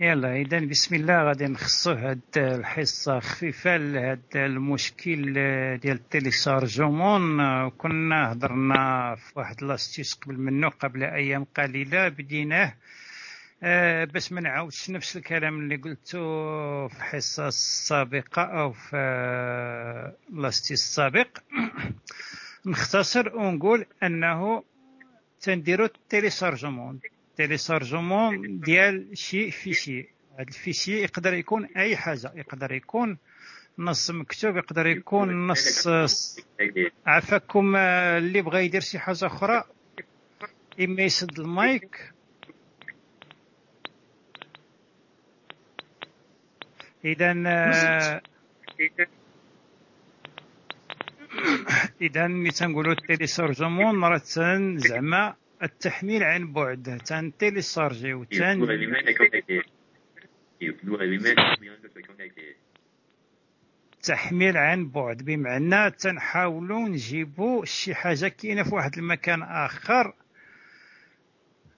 يلا اذا بسم الله غادي نخصو هاد الحصة خفيفه لهاد المشكل ديال ال téléchargement كنا هضرنا في واحد l'astuce قبل منه قبل أيام قليلة بديناه. آه، باش ما نعاودش نفس الكلام اللي قلته في الحصة السابقة أو في l'astuce السابق. نختصر ونقول أنه تنديرو téléchargement téléchargement ديال شي fichier. هذا ال fichier يقدر يكون أي حاجة. يقدر يكون نص مكتوب يقدر يكون نص عفاكم اللي بغى يدير شي حاجة أخرى. اما يسد المايك. اذا اذا ملي تنقولوا تيليشارجمون مرة زعما. التحميل عن بعد. تان تيليشارجي تان تحميل عن بعد. بمعنى تنحاولوا نجيبوا شي حاجة كاينة في واحد المكان آخر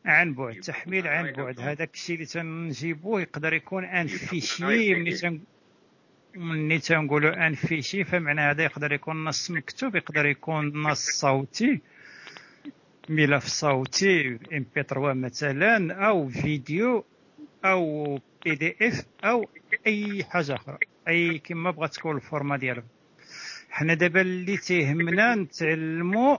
عن بعد. تحميل عن بعد. هذاك الشيء اللي تنجيبوه يقدر يكون ان فيشي ملي تن ملي تنقولوا ان fichier فمعنى هذا يقدر يكون نص مكتوب يقدر يكون نص صوتي. ملف صوتي MP3 مثلا أو فيديو أو PDF أو أي حاجة أخرى. أي كما بغات تكون ال format ديالها حنا دابا اللي تيهمنا نتعلموا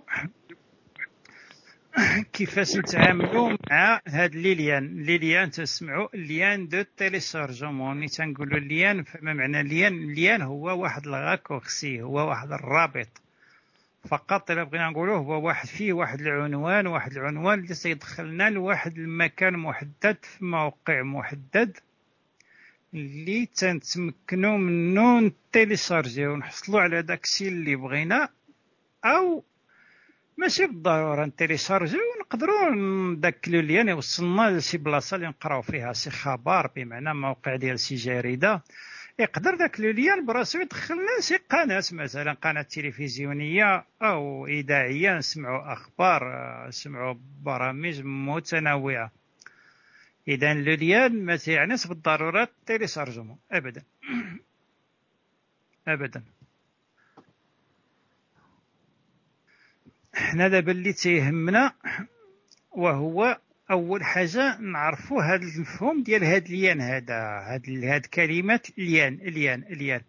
كيفاش نتعاملوا مع هاد les liens. les liens تسمعوا lien de téléchargement ملي تنقولوا lien فما معنى lien؟ lien هو واحد ال raccourci هو واحد الرابط. فقط إلا بغينا نقولوه هو واحد فيه واحد العنوان واحد العنوان اللي سيدخلنا لواحد المكان محدد في موقع محدد اللي تنتمكنوا منه نتيليشارجيو ونحصلوا على داكشي اللي بغينا أو ماشي بالضرورة نتيليشارجيو ونقدروا ندكلو ليان يوصلنا لشي بلاصة اللي نقراو فيها شي خبر بمعنى موقع ديال شي جريدة. يقدر ذاك لوليان براسو يدخلنا شي قناة مثلا قناة تلفزيونية أو إذاعية نسمعوا أخبار نسمعوا برامج متنوعة. اذا لوليان ما تيعنيش بالضروره تيليشارجمون ابدا. ابدا. حنا دابا اللي تيهمنا وهو أول حاجة نعرفوا هذا المفهوم ديال هاد اليان هذا هاد هاد كلمة اليان اليان اليان.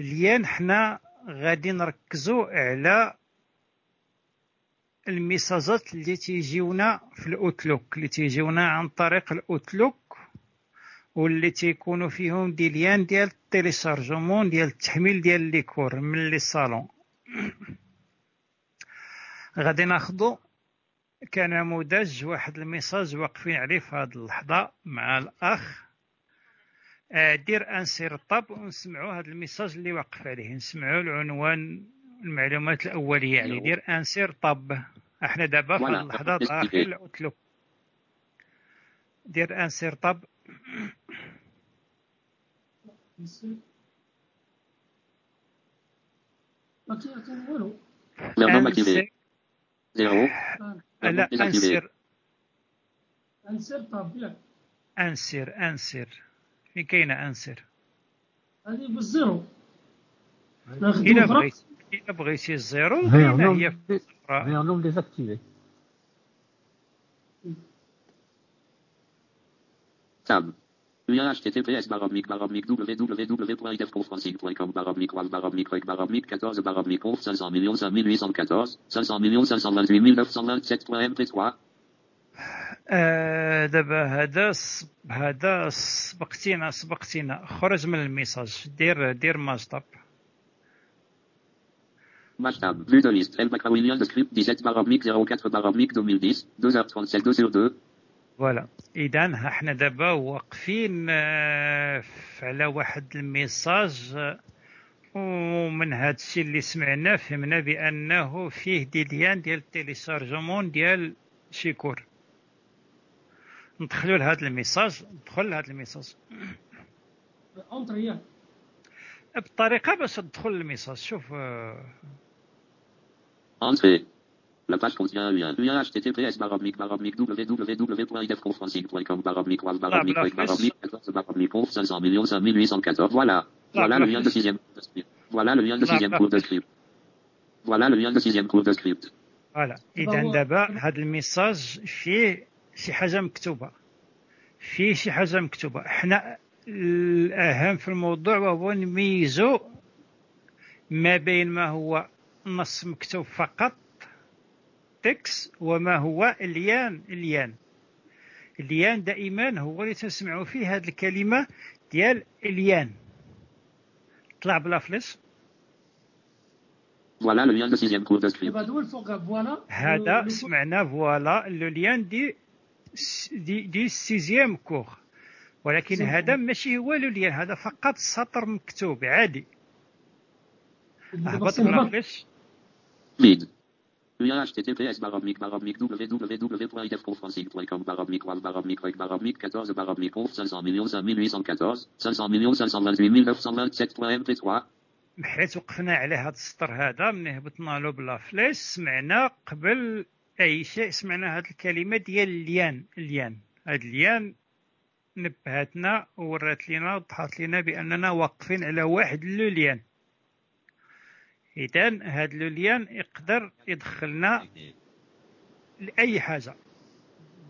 ال lien حنا غادي نركزوا على الميساجات اللي تيجيونا في ال Outlook اللي تيجيونا عن طريق ال Outlook واللي تيكونوا فيهم des liens ديال ال téléchargement ديال التحميل ديال les cours من les salons. غادي ناخذوا كنموذج واحد الميساج واقفين عليه في هذه اللحظة مع الأخ. آه، دير insert tab ونسمعوا هذا ال message اللي واقف عليه. نسمعوا العنوان المعلومات الأولية يعني. دير insert tab. أحنا دابا في هذه اللحظة داخل Outlook دير insert tab. insert لا insert. أنسر طاب أنسر أنسر. فين كاينة أنسر؟ هذه بالزيرو. الا بغيت الا بغيتي الزيرو هي فيرنوم ديزاكتيفي. تاب Via https baromic baromic www.idefconfrancing.com baromic was baromic rec baromic 14 baromic off 500 millions 5814 500 millions 528 927.mp3 آه دابا هذا هذا سبقتينا سبقتينا خرج من ال message دير دير Maj Tab Maj Tab, vue de liste, Le lien de script 17 barre oblique 04 barre oblique 2010, 2h37 2 sur 2, voilà. اذا إحنا دابا واقفين آه، على واحد ال message آه، ومن هذا الشيء اللي سمعنا فهمنا بأنه فيه des liens ديال ال téléchargement ديال شيكور. ندخلوا لهذا الميساج ندخل لهذا الميساج. بطريقة باش تدخل الميساج شوف انتري La page contient un lien. Lien https baroblique baroblique www.idefconferencing.com baroblique wall baroblique break baroblique 14 baroblique conf 500 millions 5814. Voilà. Voilà le lien de sixième cours de script. Voilà le lien de sixième cours de script. Voilà le lien de sixième cours de script. voilà اذا دابا هذا ال message فيه شي حاجة مكتوبه فيه شي حاجة مكتوبه حنا الاهم في الموضوع وهو نميزو ما بين ما هو نص مكتوب فقط تكس وما هو اليان اليان. اليان دائما هو اللي تسمعوا فيه هذه الكلمة ديال ال lien. طلع ب la flèche Voilà le lien de sixième cours de script. يبقى دول فوق voilà هذا سمعنا voilà le lien de de de sixième cours ولكن هذا ماشي هو le lien هذا فقط سطر مكتوب عادي هبط ب la Vide. Lien https baroblique wall baroblique break baroblique 14 baroblique conf 500 millions 5814 500 millions 528 927.mp3 حيت وقفنا على هذا السطر هذا من هبطنا له بلا فليش سمعنا قبل أي شيء سمعنا هذه الكلمة ديال اليان. اليان. هذا اليان نبهتنا وورات لنا وضحت لنا بأننا واقفين على واحد لو ليان اذا هذا لو ليان يقدر يدخلنا لأي حاجة.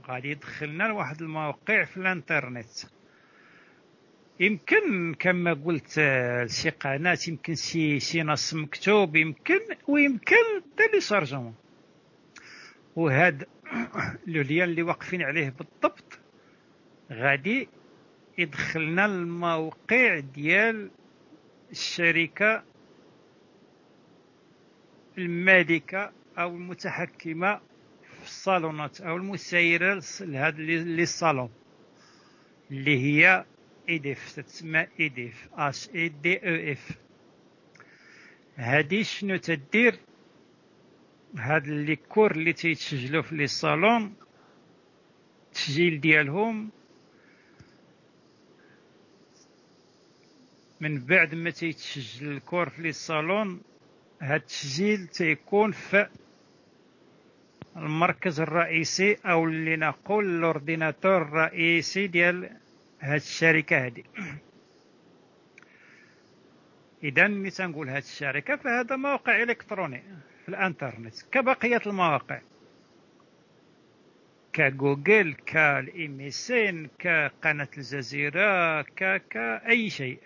غادي يدخلنا لواحد المواقع في الانترنت. يمكن كما قلت آه، شي قناة يمكن شي شي نص مكتوب يمكن ويمكن تيليشارجمون وهاد لو ليان اللي واقفين عليه بالضبط غادي يدخلنا الموقع ديال الشركة المالكة أو المتحكمة في الصالونات أو المسيرة لهذا للصالون اللي هي IDEF تتسمى IDEF اش I D E F هادي شنو تدير؟ هاد les cours اللي تيتسجلوا في les salons التسجيل ديالهم. من بعد ما تيتسجل ال cours في les salons هاد التسجيل تيكون في المركز الرئيسي أو اللي نقول الأورديناتور الرئيسي ديال هاد الشركة هذه إذا ملي تنقول هاد الشركة فهذا موقع إلكتروني في الإنترنت كبقية المواقع. كجوجل كالإيميسين كقناة الجزيرة ك كأي شيء.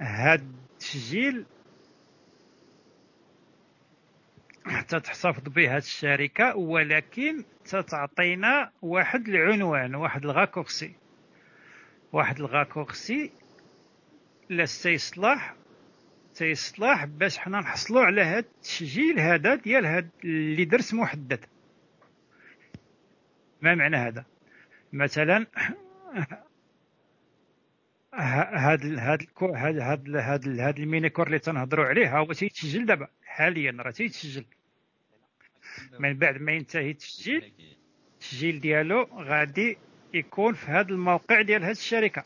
هاد التسجيل تتحتفظ به هاد الشركة ولكن تتعطينا واحد العنوان واحد الغاكوكسي واحد الغاكوكسي لا تيصلح تيصلح باش حنا نحصلوا على هاد التسجيل هذا ديال هاد اللي درس محدد. ما معنى هذا؟ مثلا هاد هاد هاد هاد هاد هاد ال mini-cours اللي تنهضروا عليه هو تيتسجل دابا حاليا راه تيتسجل. من بعد ما ينتهي التسجيل التسجيل ديالو غادي يكون في هذا الموقع ديال هذه الشركة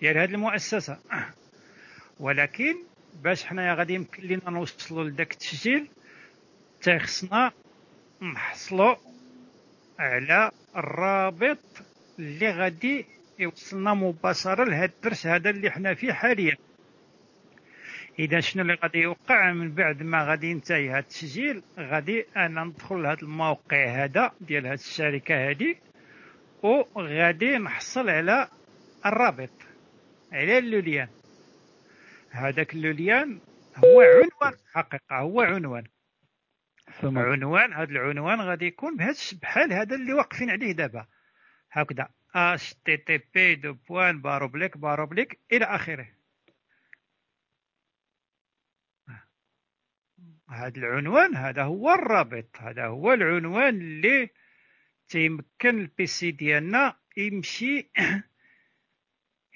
ديال هذه المؤسسة. ولكن باش حنايا غادي يمكن لنا نوصلوا لذاك التسجيل تيخصنا نحصلوا على الرابط اللي غادي يوصلنا مباشرة لهذا الدرس هذا اللي حنا فيه حاليا. إذا شنو اللي غادي يوقع من بعد ما غادي ينتهي هذا التسجيل غادي أنا ندخل لهذا الموقع هذا ديال هذه الشركة هذه وغادي نحصل على الرابط. على اللوليان. هذاك اللوليان هو عنوان حقيقة هو عنوان. عنوان هذا العنوان غادي يكون بهذا بحال هذا اللي واقفين عليه دابا. هكذا. par oblique إلى اخره هذا العنوان هذا هو الرابط هذا هو العنوان اللي تيمكن ال PC ديالنا يمشي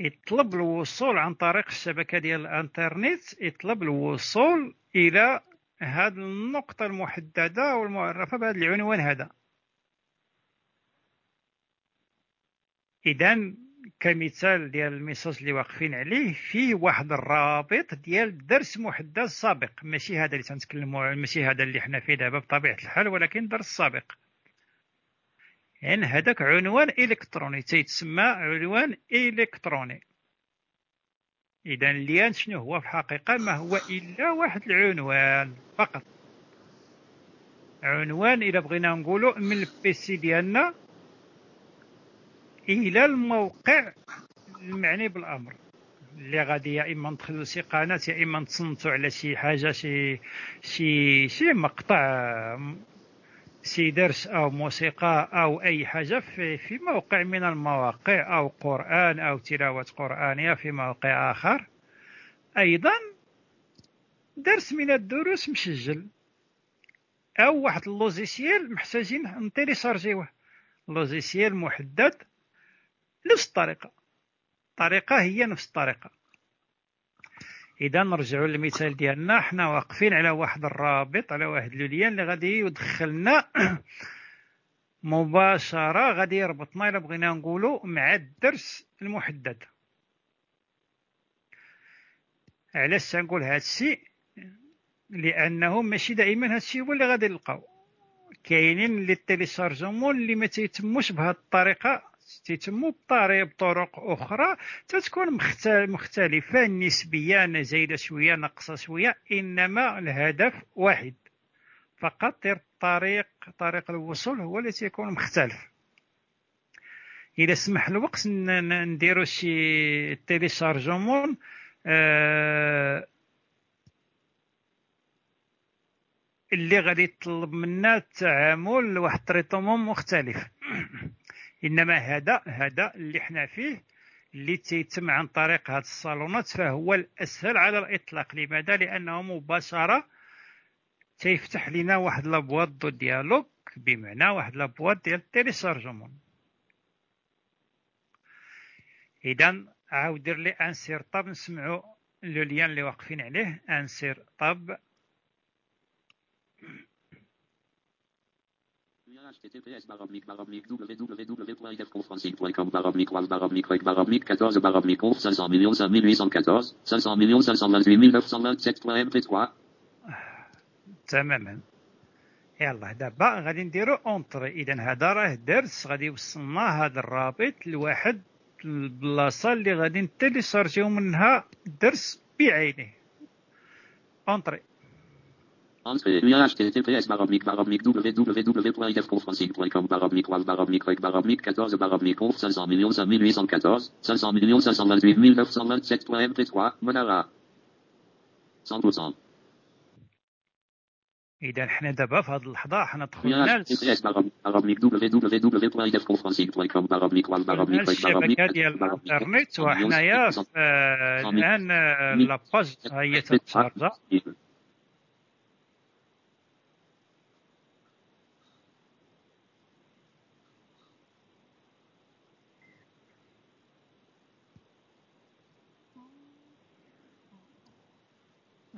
يطلب الوصول عن طريق الشبكه ديال الانترنت يطلب الوصول إلى هذه النقطه المحدده والمعرفه بهذا العنوان هذا اذا كمثال ديال الميساج اللي واقفين عليه فيه واحد الرابط ديال درس محدد سابق. ماشي هذا اللي تنتكلموا ماشي هذا اللي حنا فيه دابا بطبيعة الحال ولكن درس سابق. يعني هذاك عنوان إلكتروني تيتسمى عنوان إلكتروني. اذا الليان شنو هو في الحقيقة؟ ما هو إلا واحد العنوان فقط. عنوان إلا بغينا نقولوا من البيسي ديالنا. إلى الموقع المعني بالأمر. اللي غادي يا إما ندخلوا شي قناة يا إما نتصنتوا على شي حاجة شي شي شي مقطع شي درس أو موسيقى أو أي حاجة في في موقع من المواقع أو قرآن أو تلاوة قرآنية في موقع آخر. أيضا درس من الدروس مسجل أو واحد اللوزيسيال محتاجين نتيليشارجيوه. لوزيسيال محدد نفس الطريقة. الطريقة هي نفس الطريقة. إذا نرجعوا للمثال ديالنا حنا واقفين على واحد الرابط على واحد لوليان اللي غادي يدخلنا. مباشرة غادي يربطنا إلا بغينا نقولوا مع الدرس المحدد. علاش تنقول هذا الشيء لأنه ماشي دائما هذا الشيء هو اللي غادي نلقاو. كاينين les téléchargements اللي ما تيتموش بهذه الطريقة. تيتموا بطريقة بطرق أخرى تتكون مختلفة نسبيا زايدة شوية ناقصة شوية إنما الهدف واحد. فقط الطريق طريق الوصول هو اللي تيكون مختلف. إذا سمح الوقت نديرو شي téléchargement. آه اللي غادي يطلب منا التعامل لواحد ال traitement مختلف. إنما هذا هذا اللي إحنا فيه اللي تيتم عن طريق هذه الصالونات فهو الأسهل على الإطلاق. لماذا؟ لأنه مباشرة تيفتح لنا واحد la boîte de dialogue بمعنى واحد la boîte ديال ال téléchargement. إذا عاود دير لي انسير طاب نسمعوا لو ليان اللي واقفين عليه أنسير طاب https baromnik baromnik www.ifconfrancing.com baromnik was baromnik rec baromnik 14 baromnik conf 500 millions 5814 500 millions 528 927.mp3 تماما. يلا دابا غادي نديرو اونطري اذا هذا راه درس غادي يوصلنا هذا الرابط لواحد البلاصة اللي غادي نتيليشارجيو منها درس بعينه. Entrée. https baromnik baromnik www.ifconfrancing.com baromnik was baromnik rec baromnik 14 baromnik conf 500 millions 5814 500 millions 528 927.mp3 Monara 100% اذا حنا دابا في هذه اللحظه حنا دخلنا baromnik www.ifconfrancing.com baromnik was baromnik rec baromnik الشبكه ديال الانترنت وحنايا الان لاباج هي تتشارجا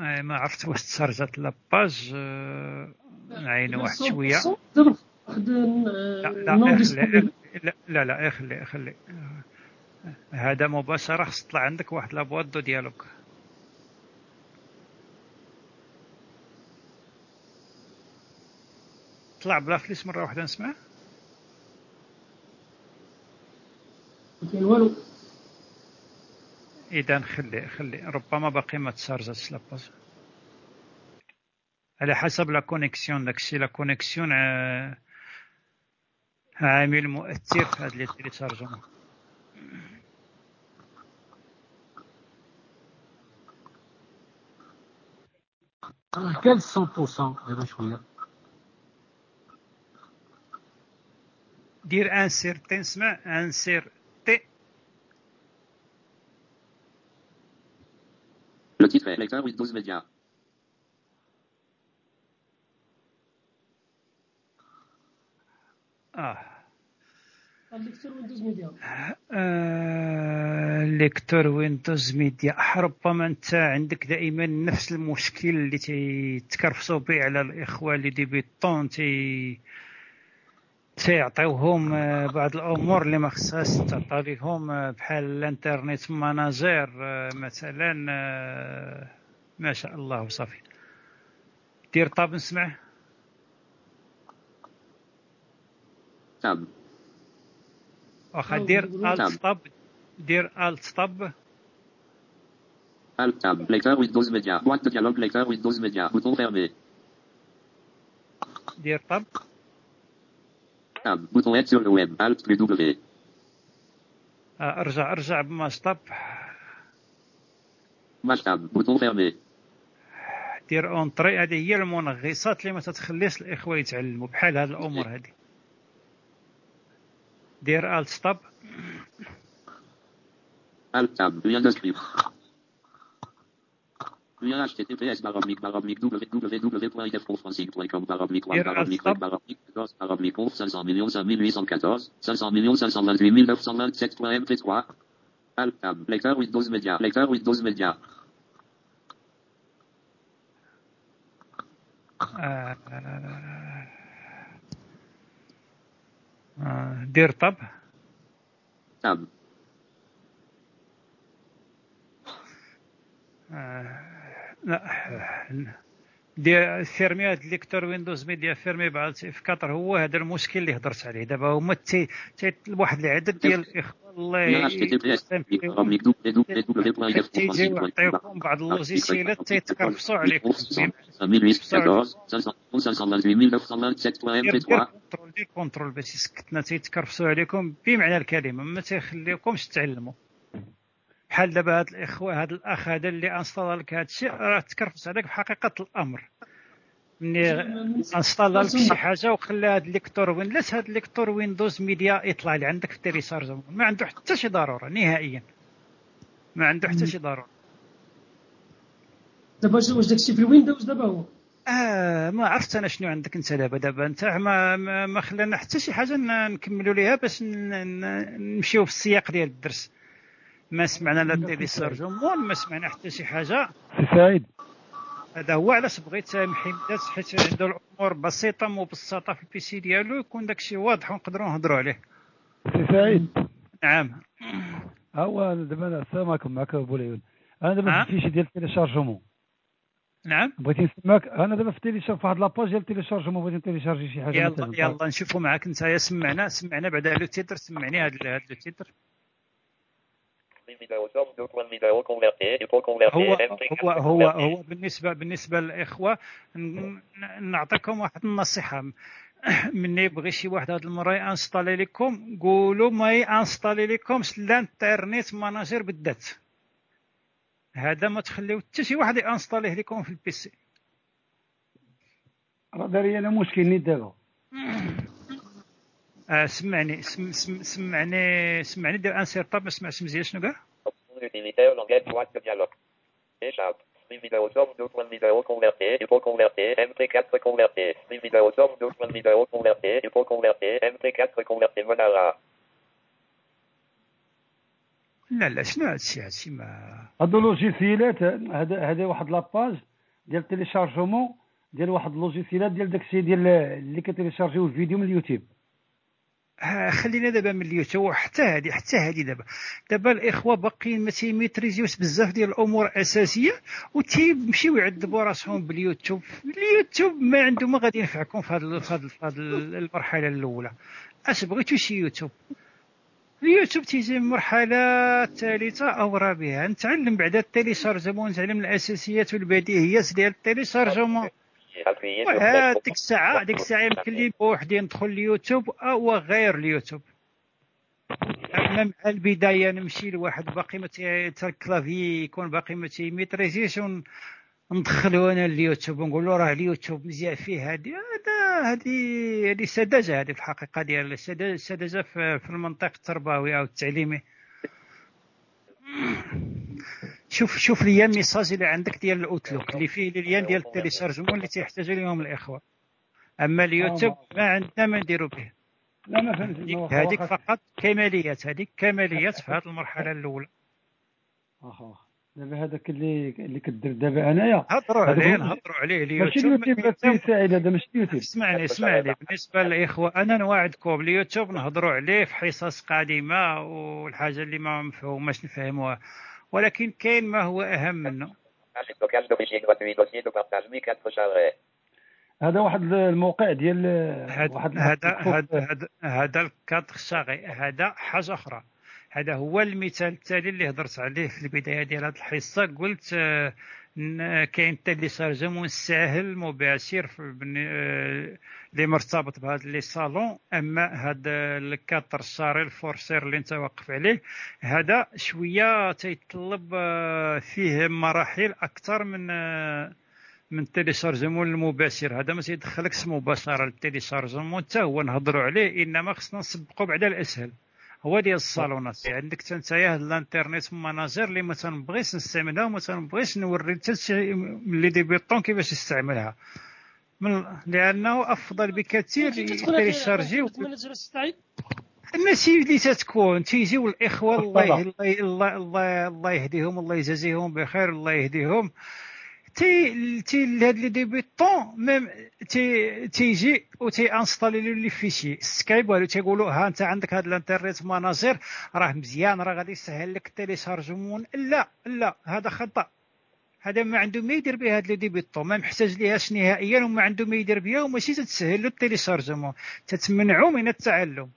ما عرفت واش تشارجات la page نعينو واحد شوية. لا لا لا خلي خلي هذا مباشرة خص تطلع عندك واحد la boîte de dialogue طلع بلا فليس مرة واحدة نسمع. كاين والو. اذا خلي خلي. ربما باقي ما تشارجاتش la page على حسب la connexion داكشي la connexion عامل مؤثر في هاد les téléchargements كان 100% دابا شوية دير insert تنسمع insert Le titre est Lecteur Windows Media. آه ميديا آه، lecteur Windows Media ربما أنت عندك دائما نفس المشكل اللي تيتكرفسوا به على الإخوة اللي débutants تي تيعطيوهم آه، بعض الأمور اللي ما خصهاش تعطى لهم آه، بحال الانترنت manager آه، مثلا ما شاء الله وصافي دير طاب نسمعه Tab. واخا دير الت تاب. طب دير الت Alt Tab. Lecteur Windows Media. Boîte de dialogue lecteur Windows Media. Bouton fermé. دير طب Tab. Bouton aide sur le web. Alt plus W. ارجع ارجع Match Tab. Bouton fermé. دير اونطري هذه هي المنغصات اللي ما تتخليش الاخوه يتعلموا بحال هاد الأمور هذه دير الت طب Alt Tab. Lien d'inscrire. Lien https baromic baromic www.ifconfrancing.com baromic Hier, baromic stop. baromic 14 baromic 500 millions 5814 500 millions 528 927.mp3 Alt Tab. Lecteur Windows Media. Lecteur Windows Media. آه، آه، دير طب Tab. آه، لا آه، دير fermer هاد lecteur Windows Media fermer بعد 4 هو هذا المشكل اللي هضرت عليه دابا هما تي واحد العدد ديال الاخوه الله تيجيو بعض ال logicielات تيتكرفسوا عليكم 5814 دير دير 528 كنترول دير كنترول باش يسكتنا عليكم بمعنى الكلمة ما تيخليوكمش تعلموا بحال دابا هاد الاخوه هاد الأخ هذا اللي installa لك هاد الشيء راه تكرفس عليك بحقيقه الأمر. ملي installa لك شي حاجة وخلى هاد ال lecteur Win لاش هاد ال lecteur Windows Media يطلع لي عندك في ال téléchargement ما عنده حتى شي ضرورة نهائيا. ما عنده حتى شي ضرورة. دابا واش داكشي في ال Windows دابا هو؟ آه ما عرفت أنا شنو عندك أنت دابا. دابا أنت ما ما, خلانا حتى شي حاجة نكملوا ليها باش نمشيو في السياق ديال الدرس. ما سمعنا لا téléchargement ما سمعنا حتى شي حاجة. سي سعيد. هذا هو علاش بغيت محمد حيت عنده الأمور بسيطة مبسطة في البيسي ديالو يكون داكشي واضح ونقدروا نهضروا عليه. سي سعيد. نعم. هو دابا السلام عليكم معك أبو العيون. أنا دابا نعم. في الفيشي ديال التيليشارجمون نعم. بغيتي نسمعك؟ أنا دابا في تيليشارج في واحد لاباج ديال التيليشارجمون بغيتي نتيليشارجي شي حاجة يلا يلا نشوفوا معاك. انت يا سمعنا سمعنا بعد لو تيتر سمعني هذا لو تيتر vidéo somme de point vidéo converti, il faut convertir هو MP4 هو هو. هو بالنسبة بالنسبة للإخوة نعطيكم واحد النصيحة. من يبغي شي واحد هاد المره ينستالي لكم. قولوا ما ينستالي لكمش ال Internet Manager بالذات. هذا ما تخليو حتى شي واحد ينستاليه لكم في ال PC راه داري أنا مشكل نيت دابا. آه سمعني سم سم سمعني سمعني دير insert tab ما سمعتش مزيان شنو قال Option utilitaire langage boîte de dialogue. Échappe. Stream vidéo somme de point vidéo converti, il faut convertir MP4 converti. Stream vidéo somme de point vidéo converti, il faut convertir MP4 converti. Voilà. لا لا شنو هادشي هادشي ما هادو لوجيسيالات هذا هذا واحد la page ديال ال téléchargement ديال واحد اللوجيسيالات ديال داكشي ديال اللي كتيليشارجيو الفيديو من اليوتيوب خلينا دابا من اليوتيوب. حتى هذه حتى هذه دابا. دابا الإخوة باقيين ما تيميتريزيوش بزاف ديال الأمور الاساسيه وتيمشيو يعذبوا راسهم باليوتيوب. اليوتيوب ما عنده ما غادي ينفعكم في هذه المرحلة الأولى. أش بغيتو شي يوتيوب؟ اليوتيوب تيجي مرحلة ثالثة أو رابعة. نتعلم بعدا ال téléchargement نتعلم الأساسيات والبديهيات ديال ال téléchargement ديك الساعة ديك الساعة يمكن لي بوحدي ندخل اليوتيوب أو غير اليوتيوب. أما مع البداية نمشي لواحد باقي ما ال clavier يكون باقي ما تيميتريزيش ندخلو أنا اليوتيوب ونقول له راه اليوتيوب مزيان فيه هذا هذه هذه سذاجه هذه في الحقيقة ديال السذا- السذاجه في في المنطق التربوي أو التعليمي. شوف شوف les messages اللي عندك ديال ال Outlook اللي فيه lien ديال ال téléchargement اللي تيحتاجوا لهم الإخوة. أما اليوتيوب ما عندنا ما نديروا به. لا ما فهمتش هذيك- فقط كماليات هذيك كماليات في هذه المرحلة الأولى. واخا واخا دابا هذاك اللي اللي كدير دابا أنايا. هضروا عليه نهضروا عليه ماشي اليوتيوب اليوتيوب ما هذا سعيد هذا ماشي اليوتيوب. اسمعني اسمعني. بالنسبة للإخوة أنا نوعدكم اليوتيوب نهضروا عليه في حصص قادمه والحاجة اللي ما مفهوماش نفهموها. ولكن كاين ما هو أهم منه. Page de stockage de fichiers gratuits, dossier de partage, mi 4 charret. هذا واحد الموقع ديال هذا واحد هذا هذا هذا هذا الكادر شاغي هذا حاجة أخرى. هذا هو المثال التالي اللي هضرت عليه في البداية ديال هذه الحصة. قلت آه، ن- كاين تيليشارجمون ساهل مباشر آه، اللي مرتبط بهذا لي صالون. أما هذا الكادر الشاري الفورسير اللي أنت واقف عليه هذا شوية تيطلب آه، فيه مراحل أكثر من آه، من ال téléchargement المباشر. هذا ما تيدخلكش مباشرة لل téléchargement حتى هو نهضروا عليه إنما خصنا نسبقوا بعدا الأسهل. هو ديال الصالونات. يعني عندك حتى نتايا هاد ال Internet Manager اللي ما تنبغيش نستعملها وما تنبغيش نوري حتى شي من les débutants كيفاش يستعملها. من لأنه أفضل بكثير السعيد ماشي اللي تتكون. تيجيو الإخوة الله الله الله الله, الله يهديهم الله يجازيهم بخير الله يهديهم. تي تي هاد les débutants même تي تيجي وتي انستالي له لي فيشي سكايب ولا تيقولوا ها انت عندك هاد ال Internet Manager راه مزيان راه غادي يسهل لك ال téléchargement لا لا هذا خطا هذا ما عنده ما يدير بها هاد les débutants ما محتاج ليهاش نهائيا وما عنده ما يدير بها وماشي تتسهل له ال téléchargement. تتمنعو من التعلم.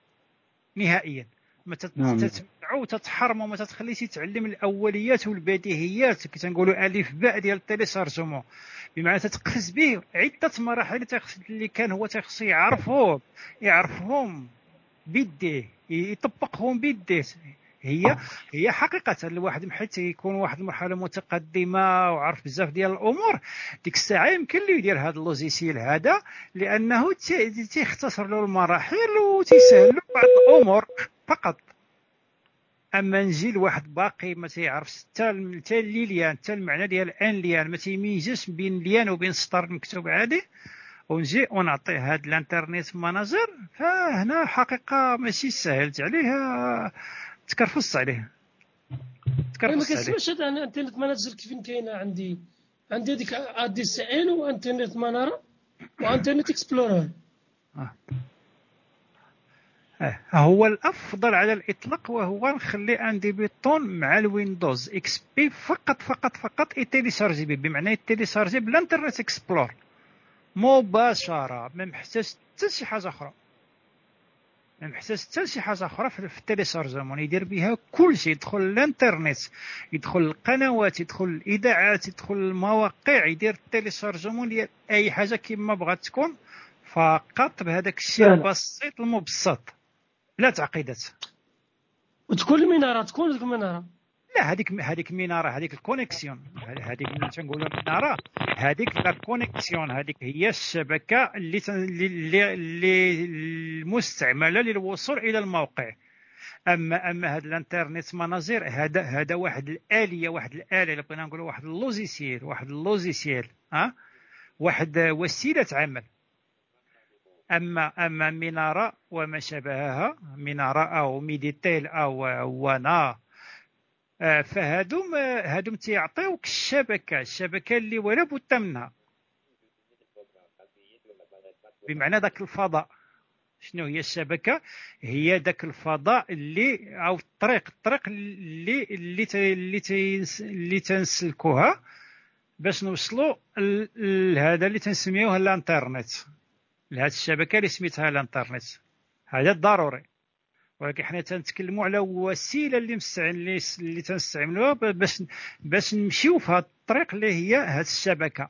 نهائيا. ما نعم. تتمنعو وتتحرمو ما تتخليش يتعلم الأوليات والبديهيات. كي تنقولوا ألف باء ديال التيليشارجمون بمعنى تتقفز به عدة مراحل اللي كان هو تخص يعرفهم يعرفهم بيديه يطبقهم بيديه. هي هي حقيقة. الواحد حيت يكون واحد المرحلة متقدمة وعرف بزاف ديال الأمور. ديك الساعة يمكن له يدير هذا ال logiciel هذا لأنه تي- تيختصر له المراحل وتيسهل له بعض الأمور. فقط. أما نجي لواحد باقي ما تيعرفش حتى حتى les liens حتى المعنى ديال un lien ما تيميزش بين lien وبين سطر مكتوب عادي. ونجي ونعطيه هاد ال Internet Manager فهنا حقيقة ماشي سهلت عليه تكرفص عليه ما تكرفص عليه كنسمعش هذا أنا انترنت Manager كيف كاينة عندي. عندي هذيك ADSL وانترنت مانارا و Internet Explorer. آه، هو الأفضل على الإطلاق وهو نخلي un débutant مع ال Windows XP فقط فقط فقط يتيليشارجي بمعنى يتيليشارجي بال Internet Explorer. مباشرة. ما محتاج حتى شي حاجة أخرى. ما محتاج حتى شي حاجة أخرى في ال téléchargement. يدير بها كل شيء. يدخل الإنترنت يدخل القنوات يدخل الإذاعات يدخل المواقع يدير ال téléchargement ديال أي حاجة كما بغات تكون. فقط بهذاك الشيء. البسيط المبسط. لا تعقيدات. وتكون المنارة تكون ديك المنارة. لا هذيك هذيك منارة هذيك ال connexion. هذيك اللي تنقولوا منارة هذيك la connexion. هذيك هي الشبكة اللي اللي اللي المستعملة للوصول إلى الموقع. أما أما هذا ال Internet Manager هذا هذا واحد الآلية واحد الآلة اللي بغينا نقولوا واحد ال logiciel واحد ال logiciel ها؟ واحد وسيلة عمل. أما أما منارة وما شابهها منارة أو ميديتيل أو وأنا آه، فهادم آه، هادم تيعطيوك الشبكة الشبكة اللي ولا بد منها. بمعنى ذاك الفضاء. شنو هي الشبكة؟ هي ذاك الفضاء اللي أو الطريق الطريق اللي اللي ت- اللي تينس- اللي تنسلكوها باش نوصلوا لهذا اللي تنسميوه الانترنت. لهذه الشبكة اللي سميتها الانترنت. هذا ضروري. ولكن حنا تنتكلموا على وسيلة اللي مستعمل اللي, تنستعملوها باش باش نمشيو في هذا الطريق اللي هي هذه الشبكة.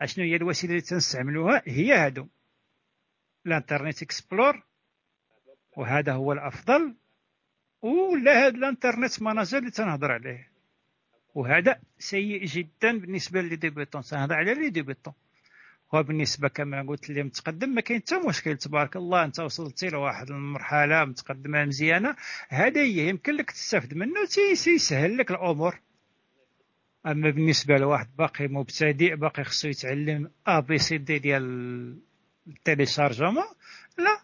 أشنو هي الوسيلة اللي تنستعملوها؟ هي هادو. ال Internet Explorer. وهذا هو الأفضل. ولا هذا ال Internet Manager اللي تنهضر عليه. وهذا سيء جدا بالنسبة les débutants تنهضر على les débutants. وبالنسبه كما قلت لي متقدم ما كاين حتى مشكل تبارك الله أنت وصلتي لواحد المرحلة متقدمة مزيانة. هذا هي يمكن لك تستافد منه تي- تيسهل لك الأمور. أما بالنسبة لواحد باقي مبتدئ باقي خصو يتعلم ABCD ديال ال téléchargement لا.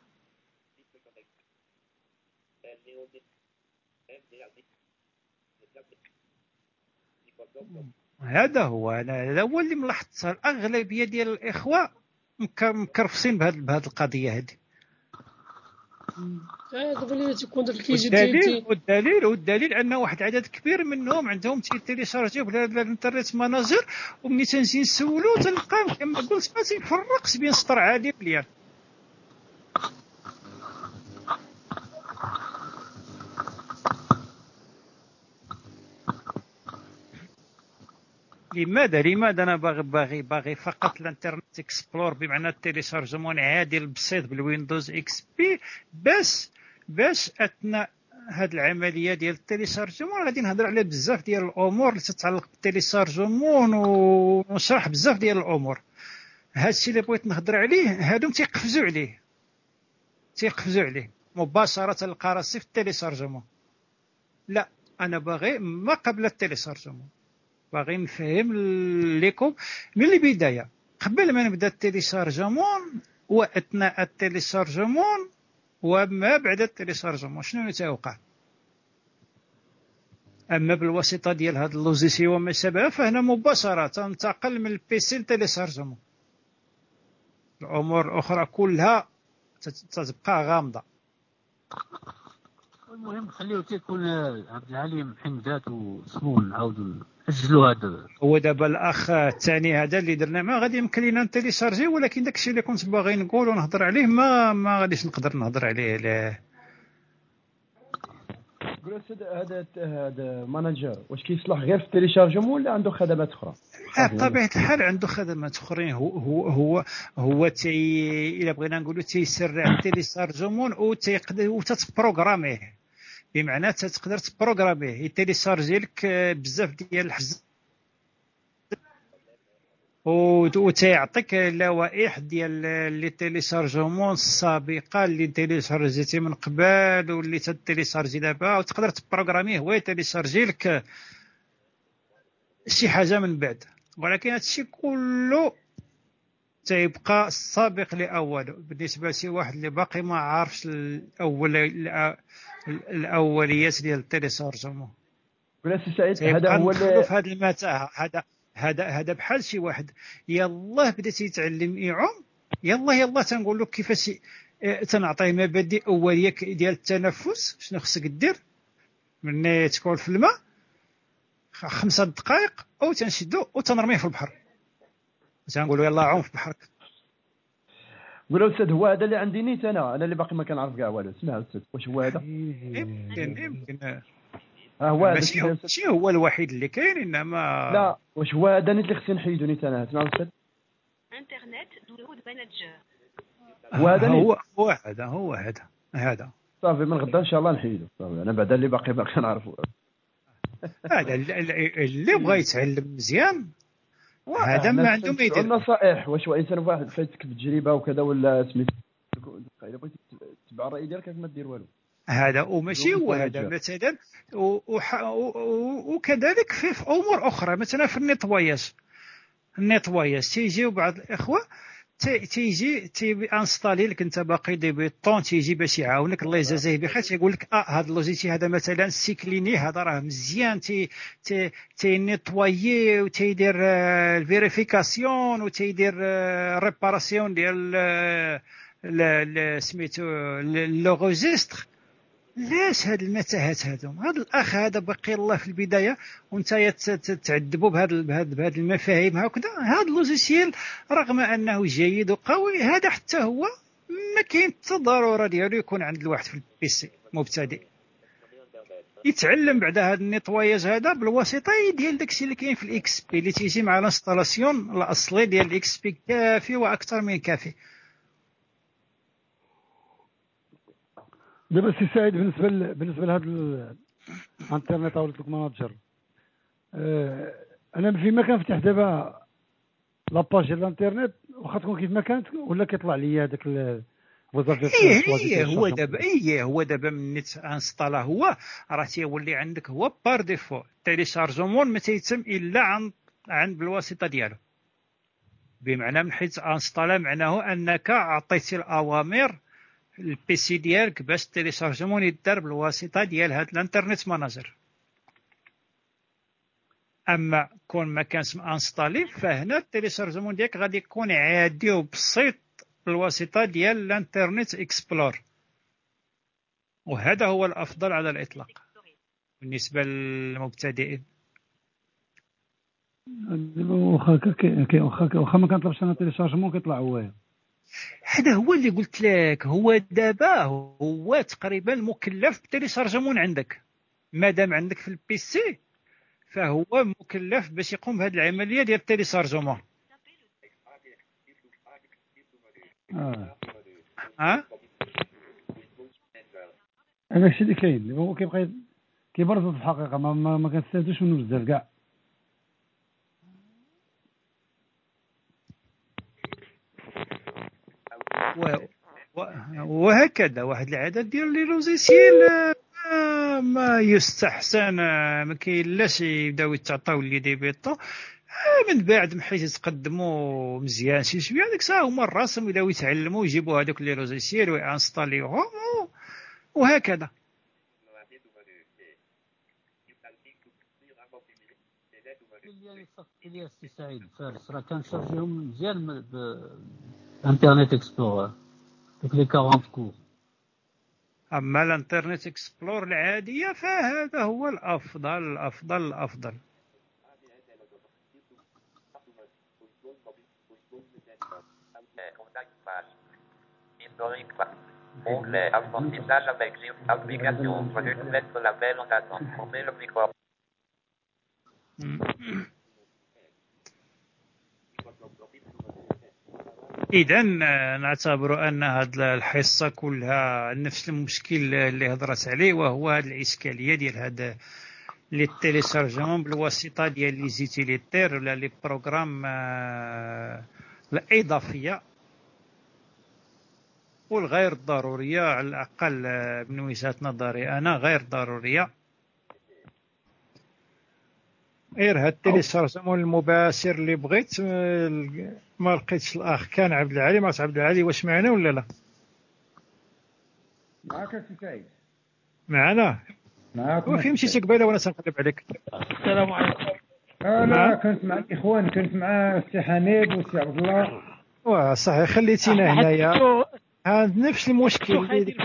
هذا هو. هذا هو اللي ملاحظت. الاغلبيه ديال الإخوة مك- مكرفسين بهذه بهذه القضية هذه ديال والدليل والدليل والدليل أن واحد عدد كبير منهم عندهم تيليشارجيو بلا ال Internet Manager وملي تنجي نسولو تلقاه كما قلت ما تيفرقش بين سطر عالي مليان لماذا؟ لماذا أنا باغي باغي باغي فقط ال Internet Explorer بمعنى ال téléchargement عادي البسيط بال Windows XP باش باش اثناء هاد العملية ديال ال téléchargement غادي نهضر على بزاف ديال الأمور اللي تتعلق بال téléchargement ونشرح بزاف ديال الأمور. هادشي اللي بغيت نهضر عليه هادو تيقفزوا عليه. تيقفزوا عليه. مباشرة تلقى راسي في ال téléchargement لا أنا باغي ما قبل ال téléchargement باغي نفهم لكم من البداية. قبل ما نبدأ ال téléchargement وأثناء ال téléchargement وما بعد ال téléchargement شنو تيوقع أما بالواسطة ديال هذا ال logiciel وما شابه فهنا مباشرة تنتقل من ال PC لل téléchargement. الأمور الاخرى كلها تت- تتبقى غامضة. المهم خليه تيكون عبد العليم حمدات وسمون نعاودوا نسجلوا هذا هو دابا الأخ الثاني هذا اللي درنا معاه غادي يمكن لينا نتيليشارجي ولكن داكشي اللي كنت باغي نقول ونهضر عليه ما ما غاديش نقدر نهضر عليه لا. هذا هذا manager واش كيصلح غير في ال téléchargement ولا عنده خدمات أخرى؟ آه، بطبيعة الحال عنده خدمات أخرين. هو هو هو هو تي إلا بغينا نقولوا تيسرع ال téléchargement وتيقدر وتتبروغراميه. بمعنى تقدر تبروغراميه. يتيليشارجي لك آه، بزاف ديال الحز وت- وتيعطيك لوائح ديال les téléchargements السابقة اللي تيليشارجيتي من قبل واللي تتيليشارجي دابا. وتقدر تبروغراميه هو يتيليشارجي لك شي حاجة من بعد. ولكن هادشي كله تيبقى السابق لأوله. بالنسبة لشي واحد اللي باقي ما عارفش الأول الاوليات ديال التيليشارجمون قول أستاذ سعيد هذا هو في هذه المتاهه هذا هذا هذا بحال شي واحد. يلاه بدا تيتعلم يعوم يلاه يلاه تنقول له كيفاش آه، تنعطيه مبادئ أولية ديال التنفس شنو خصك دير؟ ملي تكون في الماء خمسة دقائق أو تنشدو وتنرميه في البحر. تنقول له يلاه عوم في بحرك قول أستاذ هو هذا اللي عندي نيت أنا أنا اللي باقي ما كنعرف كاع والو. اسمع أستاذ واش هو هذا؟ يمكن يمكن. ها هو هذا ماشي هو, أستاذ. ماشي هو الوحيد اللي كاين إنما لا واش هو هذا نيت اللي خصني نحيدو نيت أنا اسمع أستاذ. Internet Download Manager. هو هذا نيت؟ هو هو هذا هو هذا هذا. صافي من غدا إن شاء الله نحيدو. صافي أنا بعدا اللي باقي باقي نعرفو هذا اللي اللي بغى يتعلم مزيان هذا ما عنده ما يدير النصائح واش هو انسان واحد فايتك بتجربه وكذا ولا سميت الا بغيتي تتبع الرأي ديالك ما دير والو. هذا وماشي هو هذا. مثلا وكذلك في في أمور أخرى مثلا في النيطواياج النيطواياج تيجيو بعض الإخوة تيجي تي انستالي لك انت باقي débutant تيجي باش يعاونك الله يجازيه بخير تيقول لك آه هذا ال logiciel هذا مثلا CCleaner هذا راه مزيان تي تي تي نيطوايي وتيدير ال vérification وتيدير réparation ديال سميتو le registre ليش هاد المتاهات هادو؟ هذا الأخ هذا بقي الله في البداية وانت تعذبوا بهذا بهذه المفاهيم هكذا. هذا ال logiciel رغم أنه جيد وقوي هذا حتى هو ما كاين حتى ضرورة ديالو يكون عند الواحد في ال PC مبتدئ. يتعلم بعد هذا ال nettoyage هذا بالواسطة ديال داكشي اللي كاين في ال XP اللي تيجي مع ال installation الأصلي ديال ال XP كافي وأكثر من كافي. دابا سي سعيد بالنسبة ل... بالنسبة لهذا ال- الانترنت أو ال network manager آه، أنا فيما كنفتح دابا la page ديال الانترنت واخا تكون كيف ما كانت ولا كيطلع لي هذاك إيه إيه هو دابا إيه هو دابا من انستالا هو راه تيولي عندك هو par défaut téléchargement ما تيتم إلا عن عن بالواسطة ديالو. بمعنى من حيث انستالا معناه أنك عطيتي الأوامر ال PC ديالك باش ال téléchargement يدار بالواسطة ديال هذا ال Internet Manager أما كون ما كانش انستالي فهنا ال téléchargement ديالك غادي يكون عادي وبسيط بالواسطة ديال ال Internet Explorer. وهذا هو الأفضل على الإطلاق. بالنسبة للمبتدئين. دابا واخا واخا ما كنطلبش أنا téléchargement كيطلع هوايا هذا هو اللي قلت لك. هو دابا هو تقريبا مكلف بال téléchargement عندك. ما دام عندك في ال PC فهو مكلف باش يقوم بهذه العملية ديال ال téléchargement آه. ها هذا الشيء اللي كاين هو كيبقى كيبرز في الحقيقة ما ما, ما كنستافدوش منه بزاف كاع و... و... وهكذا واحد العدد ديال لي لوزيسيال آه، ما يستحسن آه، ما كاينلاش يبداو يتعطاو اللي دي بيطو آه، من بعد من حيث يتقدموا مزيان شي شوية هذيك الساعة هما الراسهم يبداو يتعلموا ويجيبوا هذوك لي لوزيسيال وينستاليوهم و- وهكذا. إلياس سعيد فارس راه كنشارجيهم مزيان بانترنت اكسبلورر دوك لي 40 كور أما الإنترنت إكسبلور العادية فهذا هو الأفضل الافضل الافضل إذا نعتبر أن هذه الحصة كلها نفس المشكل اللي هضرت عليه وهو هذه الإشكالية ديال هذا les téléchargements بالواسطة ديال les utilitaires ولا les programmes آه، الإضافية والغير ضرورية على الأقل آه، من وجهة نظري أنا غير ضرورية. غير هاد ال téléchargement المباشر اللي بغيت آه، ما لقيتش الأخ. كان عبد العالي ما عبد العالي. واش معنا ولا لا؟ معاك سي سعيد. معنا؟ معاك. وفي مشيتي قبيله وأنا تنقلب عليك. السلام عليكم. آه نعم. لا كنت مع الاخوان كنت مع السي حميد والسي عبد الله. واه صحيح. خليتينا هنايا. ها نفس المشكل اللي ديك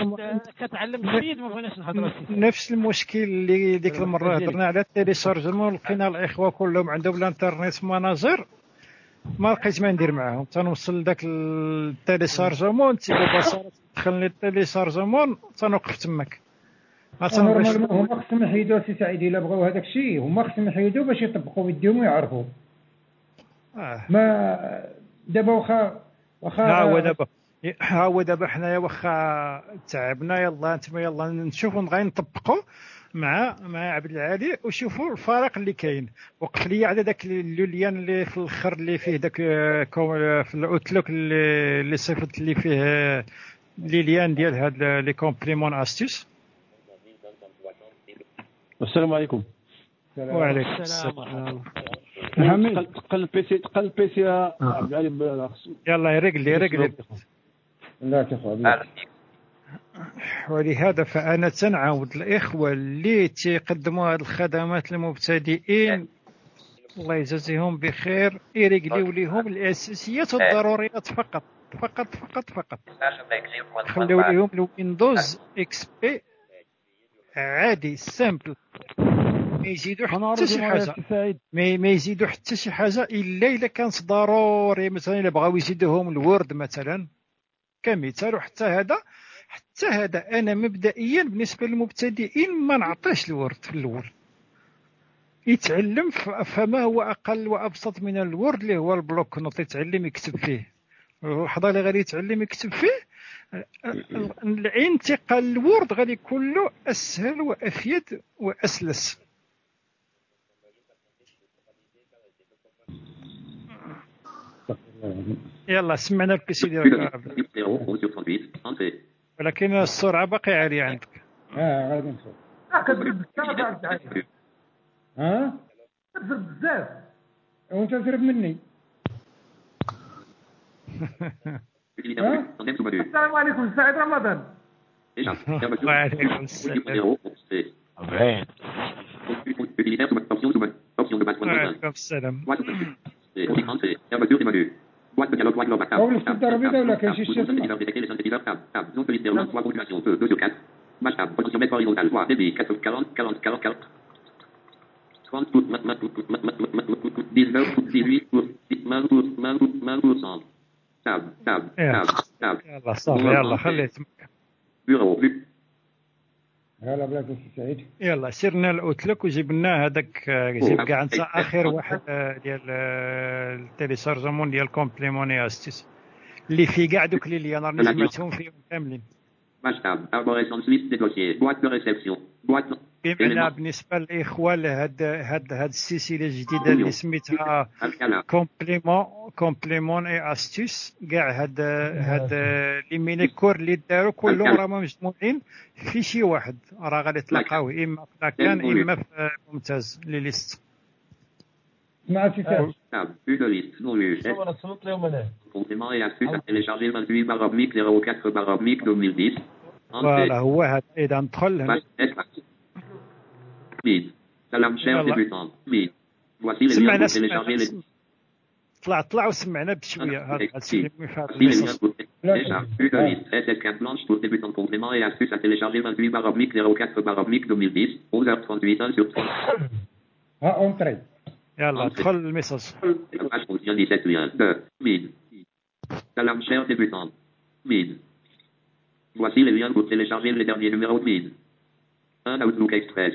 كتعلم جديد ما بغيناش نهضروا نفس المشكل اللي ديك المرة هضرنا على ال téléchargement لقينا الإخوة كلهم عندهم ال Internet Manager ما لقيت ما ندير معاهم. تنوصل لذاك ال téléchargement تيقول ببساطه دخلني ال téléchargement تنوقف تماك. normalement هما خصهم يحيدوا سي سعيد إلا بغاو هذاك الشيء. هما خصهم يحيدوا باش يطبقوا بيديهم ويعرفوا آه. ما دابا واخا واخا ها هو دابا. ها هو دابا حنايا واخا تعبنا يلا انتما يلا نشوفوا نبغي نطبقوا مع مع عبد العالي وشوفوا الفرق اللي كاين. وقف لي على ذاك ال le lien اللي في الآخر اللي فيه ذاك آه، آه، في ال Outlook اللي اللي صيفط اللي فيه آه، les liens ديال هاد les compléments et astuces السلام عليكم. وعليكم السلام السلام. حميد تقل تقل ال PC تقل ال PC يا عبد العالي يلا يرقل لي يرقل لا ولهذا فأنا تنعاود الإخوة اللي تيقدموا هذه الخدمات للمبتدئين الله يجازيهم بخير. يرجليو ليهم الأساسيات والضروريات فقط. فقط فقط فقط. خليو ليهم ال Windows XP. عادي simple. ما يزيدوا حتى شي حاجة. ما يزيدوا حتى شي حاجة إلا إلا كانت ضروري. مثلا إلا بغاو يزيدوهم ال Word مثلا. كمثال وحتى هذا حتى هذا أنا مبدئيا بالنسبة للمبتدئين ما نعطيش ال Word في الأول. يتعلم فما هو أقل وأبسط من ال Word اللي هو ال bloc-notes يتعلم يكتب فيه. اللحظه اللي غادي يتعلم يكتب فيه الانتقال ال Word غادي يكون له أسهل وأفيد وأسلس. يلا سمعنا ال PC ديالك Numéro 11 sur 38. Entrée. ولكن السرعة باقي عالية عندك. آه غادي نشوف كتضرب بزاف. عبد العالي ها؟ كتضرب بزاف. وانت تضرب مني. السلام عليكم سعيد رمضان. وعليكم السلام. Boîte de dialogue, boîte globale. Tab, Oğlum şu darbe de öyle keşiş yapma. Detekte les individeurs tab. Tab. Non solide déroulant. Soit modulation. 2, 2 sur 4. Match tab. Position mètre horizontal. 3. Débit. 4 sur 40. 40. 40. 40. 30 pour 19 pour 18 pour 20 pour 20 pour 20 pour 100. Tab. Tab. Tab. Tab. Yalla صافي يلا خليت Bureau. يلا بلاك سعيد. يلا سيرنا الاوتلوك وجبنا هذاك آه، جيب كاع أنت آخر واحد آه، ديال آه، التيلي شارجمون ديال كومبليموني استيس اللي في كاع دوك لي ليانر اللي سمعتهم فيهم كاملين. ماشي تاع اربوريسون سويس ديكوتي بواط دو ريسبسيون بواط بما بالنسبة للاخوان هاد هاد هاد السلسله الجديده اللي سميتها alcala, كومبليمون كومبليمون إي أستيس كاع هاد هاد لي مينيكور اللي داروا كلهم راهم مجموعين في شي واحد. راه غادي تلقاوه إما في لاكان إما في ممتاز لي ليست. liste, non lu, complément et astuce à télécharger 28 barre oblique 04 barre oblique 2010. Entrée, فوالا هو هذا اذا ندخل كلام voici les liens pour télécharger les derniers numéros. de 1000 1 Outlook Express.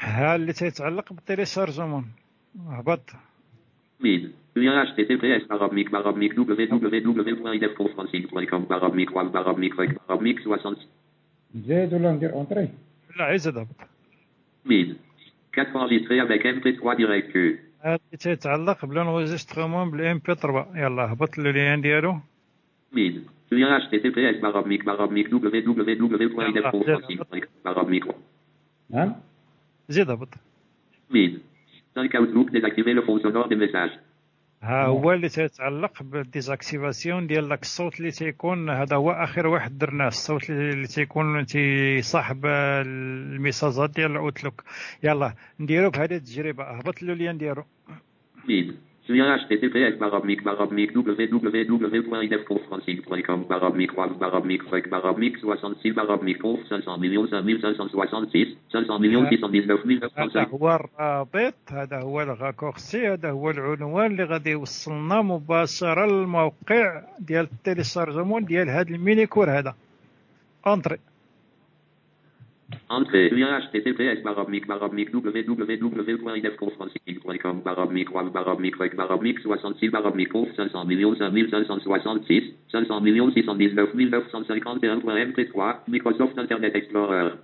ها اللي تيتعلق بالتيليشارجمون هبط ميل https arabmic arabmic www.idef.francine.com arabmic web arabmic rec arabmic 60 زيد ولا ندير اونتري لا عايز هبط ميل 4 avec mp3 direct اللي تيتعلق بالانجسترومون بالام بي 3 يلا هبط اللين ديالو ميل lien https arabmic arabmic www.idef.francine.com arabmic نعم زيد هبط Mid. 5 Outlook désactiver le fond sonore des messages. ها هو اللي تيتعلق بال désactivation ديال داك الصوت اللي تيكون هذا هو اخر واحد درناه الصوت اللي تيكون تيصاحب الميساجات ديال ال Outlook يلا نديرو بهذه التجربه هبط le lien ديالو Mid. Lien https baromic baromic www.idefconferencing.com baromic wall baromic rec baromic 66 baromic conf 500 millions 5566 500 millions 619 هذا 950 هو الرابط هذا هو ال raccourci هذا هو العنوان اللي غادي يوصلنا مباشره للموقع ديال ال téléchargement ديال هذا ال mini-cours هذا entrée Entrée. Lien https baromic www.idefconferencing.com baromic wall baromic rec baromic 66 baromic conf 500 millions 5566 500 millions 619 951.mp3 Microsoft Internet Explorer.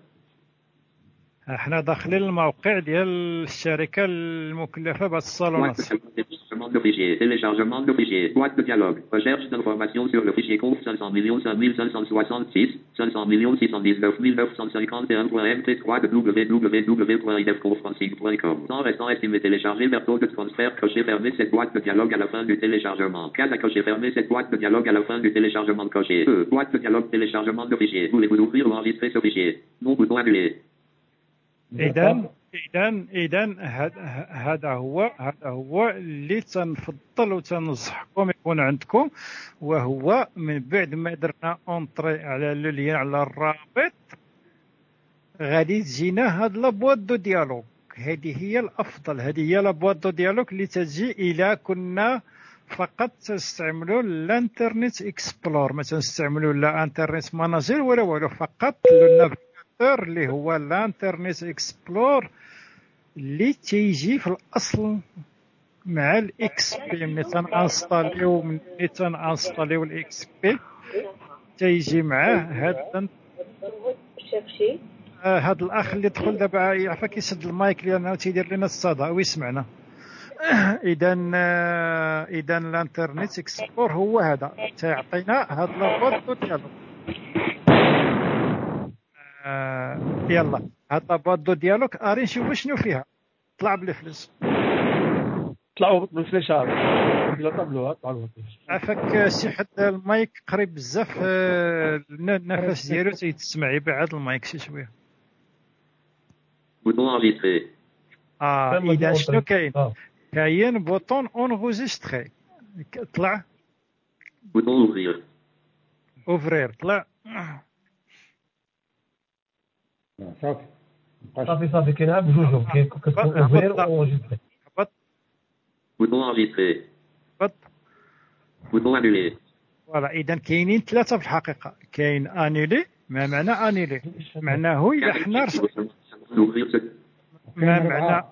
احنا داخلين الموقع ديال الشركه المكلفه بهذا الصالونات Téléchargement de fichiers. Téléchargement de fichiers. Boîte de dialogue. Recherche d'informations sur le fichier conf 500 millions 5566 500 millions 619 951.mp3 de www.idefconferencing.com. Sans restant estimé télécharger vers taux de transfert coché fermé cette boîte de dialogue à la fin du téléchargement. Case à cocher fermé cette boîte de dialogue à la fin du téléchargement coché. E. Boîte de dialogue téléchargement de fichiers. Voulez-vous ouvrir ou enregistrer ce fichier? Non bouton annulé. اذا اذا اذا هذا هو هذا هو اللي تنفضل وتنصحكم يكون عندكم وهو من بعد ما درنا entrée على le على الرابط غادي تجينا هاد la boîte de dialogue هذه هي الأفضل هذه هي la boîte de dialogue اللي تجي إلى كنا فقط تستعملوا ال Internet Explorer ما تنستعملوا لا Internet Manager ولا والو فقط ال navigateur اللي هو ال Internet Explorer اللي تيجي في الأصل مع ال XP ملي تنانستاليو ملي تنانستاليو ال XP تيجي معاه هذا آه، هذا الأخ اللي دخل دابا يعرف كيسد المايك لأنه تيدير لنا الصدى. ويسمعنا اذا اذا ال Internet Explorer هو هذا. تيعطينا هاد la boîte de dialogue. آه، يلا. هاد la boîte de dialogue. اري نشوفوا شنو فيها؟ طلع بالفلوس. طلعوا بالفليشات لا طبلوها طلعوا بال flèche عافاك سي حد المايك قريب بزاف آه، النفس ديالو تيتسمع يبعد المايك شي شوية. Bouton enregistrer. آه إذا. شنو كاين؟ آه. كاين bouton enregistrer طلع Bouton ouvrir. ouvrir طلع صافي. مبقاش صافي صافي. كاين بجوجهم كاين كتكون ouvrir. و enregistrer هبط Bouton enregistrer. هبط. voilà. إذا كاينين ثلاثة في الحقيقة. كاين annuler ما معنى annuler؟ معناه اذا حنا. ما معنى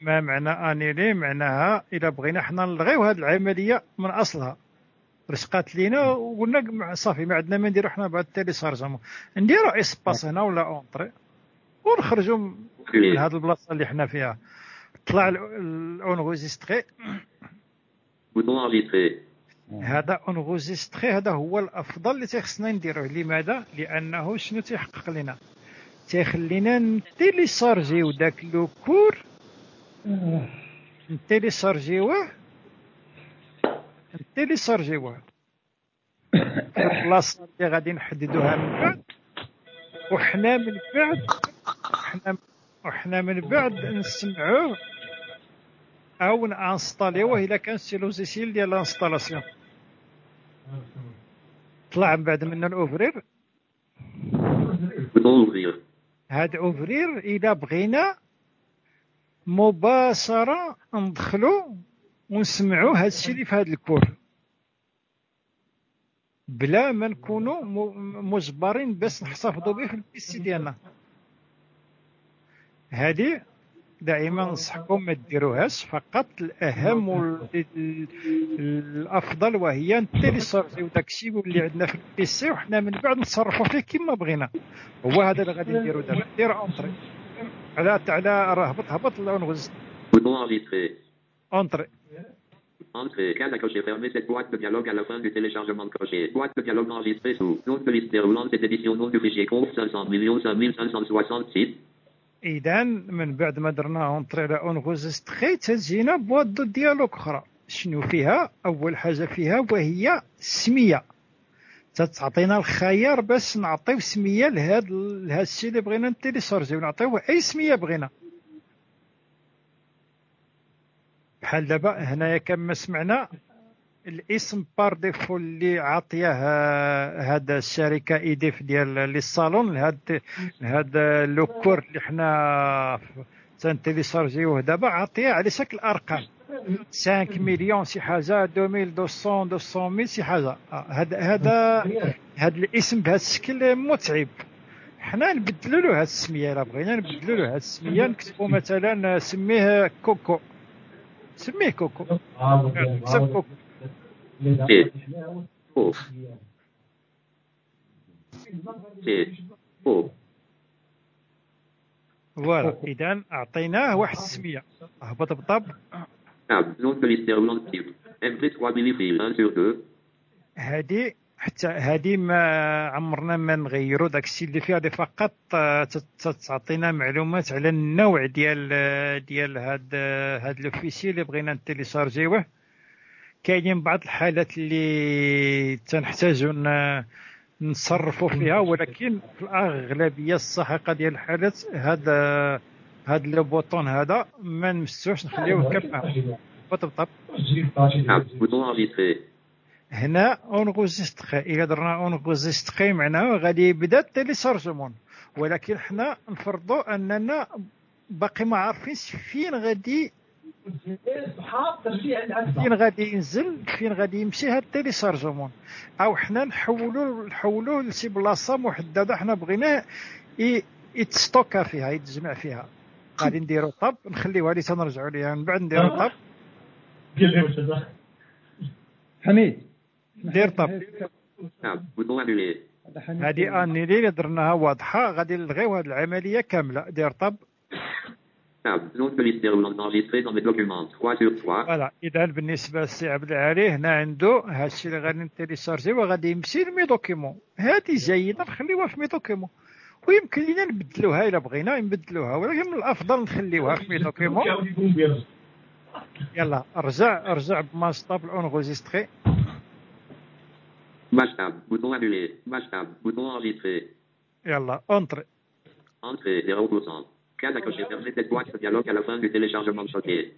ما معنى annuler؟ معناها إذا بغينا حنا نلغيو هذه العملية من أصلها. رشقات لينا وقلنا صافي ما عندنا ما نديرو حنا بعد téléchargement نديرو espace هنا ولا entrée؟ ونخرجوا من. هذه البلاصة اللي حنا فيها. طلع ال enregistrer. هذا enregistrer هذا هو الأفضل اللي تيخصنا نديروه. لماذا؟ لأنه شنو تيحقق لنا؟ تيخلينا نتيليشارجيو داك le cours. نتيليشارجيوه نتيليشارجيوه في البلاصة اللي غادي نحددوها من بعد. وحنا من بعد حنا وحنا من بعد نسمعوه أو نانستاليوه الا كان شي logiciel ديال ال installation. طلع من بعد منه ال ouvrir. هاد ouvrir اذا بغينا مباشرة ندخلو ونسمعوا هاد الشيء اللي في هاد ال cours. بلا ما نكونوا مجبرين باش نحتفظوا به في ال PC ديالنا. هذه دائما انصحكم ما ديروهاش فقط الأهم نعم. والأفضل وهي تيليشارجيو الشيء اللي عندنا في ال PC وحنا من بعد نتصرفوا فيه كما بغينا هو هذا اللي غادي نديرو دابا دير entrée على على راه هبط هبط ال enregistrer entrée Entrée, case à cocher fermer cette boîte de dialogue à la fin du téléchargement coché. Boîte de dialogue enregistrer sous. Zone de liste déroulante cette édition. Nom du compte 500 اذا من بعد ما درنا entrée على enregistrer تجينا boîte de dialogue أخرى. شنو فيها؟ أول حاجة فيها وهي السميه تتعطينا الخيار باش نعطيو سمية لهاد لهاد الشيء اللي بغينا نتيليشارجيو نعطيوه أي سمية بغينا. بحال دابا هنايا كما سمعنا الاسم par défaut اللي عاطيه هاد الشركة إيديف ديال لي صالون لهاد لهاد le cours اللي حنا تنتيليشارجيوه دابا عاطيه على شكل أرقام. 5 مليون شي حاجة 2200 200 شي حاجة. آه، هذا هذا هذا الاسم بهذا الشكل متعب. حنا نبدلوا له هذه السمية إلا بغينا نبدلوا له هذه السمية نكتبوا مثلا سميه كوكو. سميه كوكو. كتب كوكو. voilà اذا اعطيناه واحد السميه هبط ب tab de liste déroulante type. MP3 millifil 1 sur 2. هذه حتى هذه ما عمرنا ما نغيروا داك الشيء اللي فيها هذه فقط تعطينا معلومات على النوع ديال ديال هاد هاد لو فيشي اللي بغينا نتيليشارجيوه كاينين بعض الحالات اللي تنحتاجوا نتصرفوا فيها ولكن في الأغلبية الساحقة ديال الحالات هذا هذا لو بوطون هذا ما نمسوش نخليوه كما ب tab tab. enregistrer. هنا enregistrer إلا درنا enregistrer معناه غادي يبدا ال téléchargement ولكن حنا نفرضوا أننا باقي ما عارفينش فين غادي فين غادي ينزل؟ فين غادي يمشي هاد ال téléchargement؟ أو حنا نحولوا نحولوه لشي بلاصة محددة حنا بغيناه ي- يتستوكا فيها يتجمع فيها. غادي نديرو tab نخليوها لي تنرجعوا ليها. من بعد نديرو tab. حميد. دير tab. حميد. هذه annuler اللي درناها واضحة. غادي نلغيو هذه العملية كاملة. دير tab. Tab. Zone de liste déroulante enregistrer dans mes documents. 3 sur 3. voilà اذا بالنسبة للسي عبد العالي هنا عنده هادشي اللي غادي نتيليشارجي وغادي يمشي ل mes documents هادي جيدة نخليوها في mes documents ويمكن لينا نبدلوها إلا بغينا نبدلوها ولكن من الأفضل نخليوها في mes documents يلا رجع رجع ب maj tab ل enregistrer. Bouton annuler. Maj tab. Bouton enregistrer. يلا entrée Entrée 0%. Case à cocher. Fermer cette boîte de dialogue à la fin du téléchargement coché.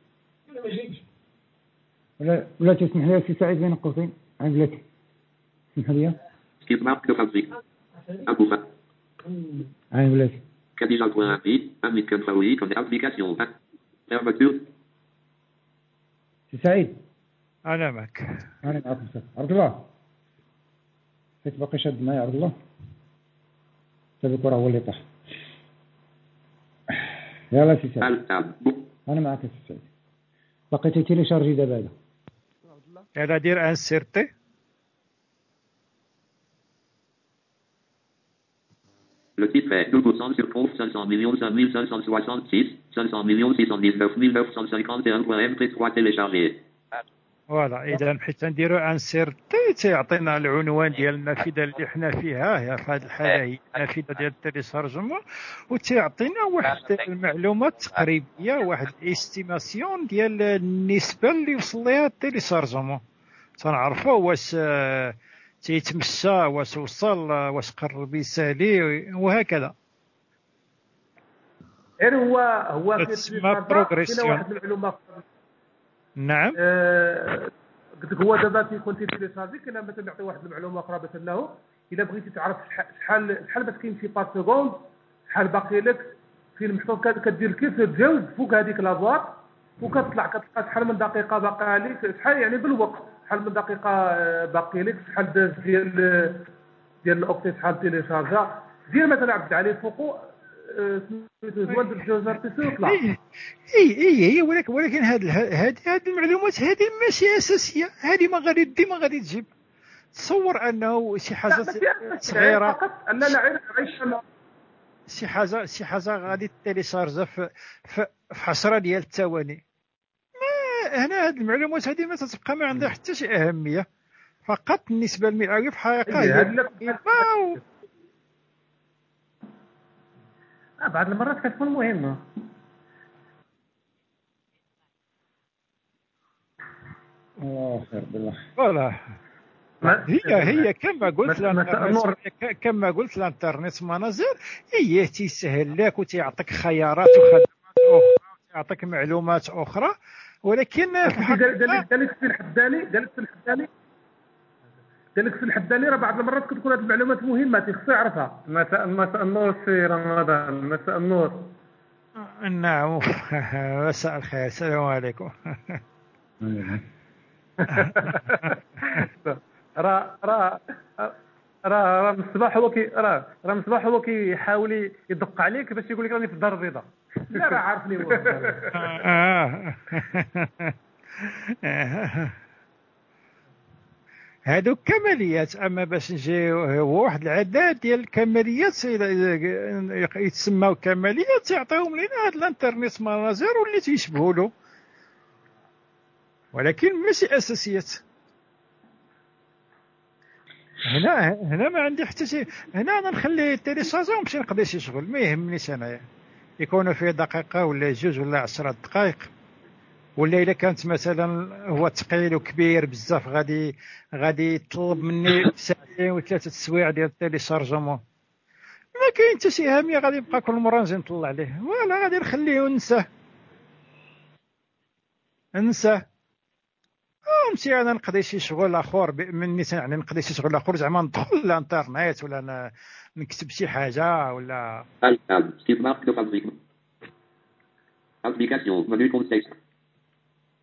ولا ولا تسمح لي يا سي سعيد بين قوسين عن بلاتي تسمح لي Skip marque de fabrique. Aboufa. عن بلاتي Kadija.api. Amit Kenfaoui comme application. Fermeture. سي سعيد أنا معك أنا معك مستر عبد الله فيك باقي شاد معايا عبد الله سابق راه هو اللي طاح يلا سي سعيد Alt tab. أنا معك يا سي سعيد باقي تيليشارجي دابا هذا يلا دير انسيرتي Le titre est 2% sur pauvre 500 millions 5566, 500 millions 619 951.mp3 téléchargé. voilà إذا حيت نديرو insert T تيعطينا العنوان ديال النافذة اللي حنا فيها هي في هذه الحالة هي النافذة ديال ال téléchargement وتيعطينا واحد المعلومات تقريبية واحد ال estimation ديال النسبة اللي وصل ليها ال téléchargement تنعرفوا واش آه، تيتمشى واش وصل واش قرب يسالي وهكذا. غير هو هو في واحد المعلومة نعم. آه، قلت لك هو دابا كيكون télécharger كاين مثلا نعطي واحد المعلومة أخرى باش أنه إلا بغيتي تعرف شح- شحال شحال باش كيمشي par seconde شحال باقي لك محطوط كد- كدير كيف تجاوز فوق هذيك la boîte وكتطلع كتلقى شحال من دقيقة باقي عليك شحال يعني بالوقت شحال من دقيقة آه، باقي لك شحال داز ديال ديال ال octets شحال تيليشارجا. دير مثلا عبد العلي فوقو سميتو يطلع اي اي اي هي ولكن ولكن هذه هذه المعلومات هذه ماشي أساسية. هذه ما غادي ديما غادي تجيب. تصور أنه شي حاجة صغيرة. فقط لا لا غير غير شي حاجة شي حاجة غادي تيليشارجا في في 10 ديال الثواني ما هنا هاد المعلومات هذه ما تتبقى ما عندها حتى شي أهمية. فقط النسبة المئويه في الحقيقة إيه، هي هاد لا- ما- آه، بعض المرات كتكون مهمة. الله خير بالله. فوالا ما- هي هي كما قلت. الانترنت كما قلت ال Internet Manager هي تيسهل لك وتيعطيك خيارات وخدمات أخرى وتيعطيك معلومات أخرى ولكن في الحقيقة لك قال لك في الحداني قال لك في الحداني قال لك في الحداني راه بعض المرات كتكون هذه المعلومات مهمة تيخصو يعرفها. مساء مساء النور سي رمضان مساء النور نعم. مساء الخير. السلام عليكم. راه راه راه راه مصباح هو كي راه راه مصباح هو كيحاول يدق عليك باش يقول لك راني في الدار البيضاء لا راه عارفني هو. هادو كماليات. أما باش نجي هو واحد العداد ديال الكماليات يتسماو كماليات يعطيهم لنا هاد الانترنت ماناجر واللي تيشبهوا له. ولكن ماشي أساسيات. هنا هنا ما عندي حتى شيء. هنا أنا نخلي التيليشارجي ونمشي نقضي شي شغل ما يهمنيش أنايا. يكونوا فيه دقيقة ولا جوج ولا عشرة دقائق. ولا الا كانت مثلا هو ثقيل وكبير بزاف غادي غادي يطلب مني ساعتين وثلاثة سوايع ديال التيليشارجمون. ما كاين حتى شي اهميه غادي يبقى كل مرة نجي نطلع عليه. ولا غادي نخليه وننساه ننساه نمشي أنا نقضي شي شغل آخر مني يعني نقضي شي شغل آخر زعما ندخل الإنترنت ولا نكتب شي حاجة ولا.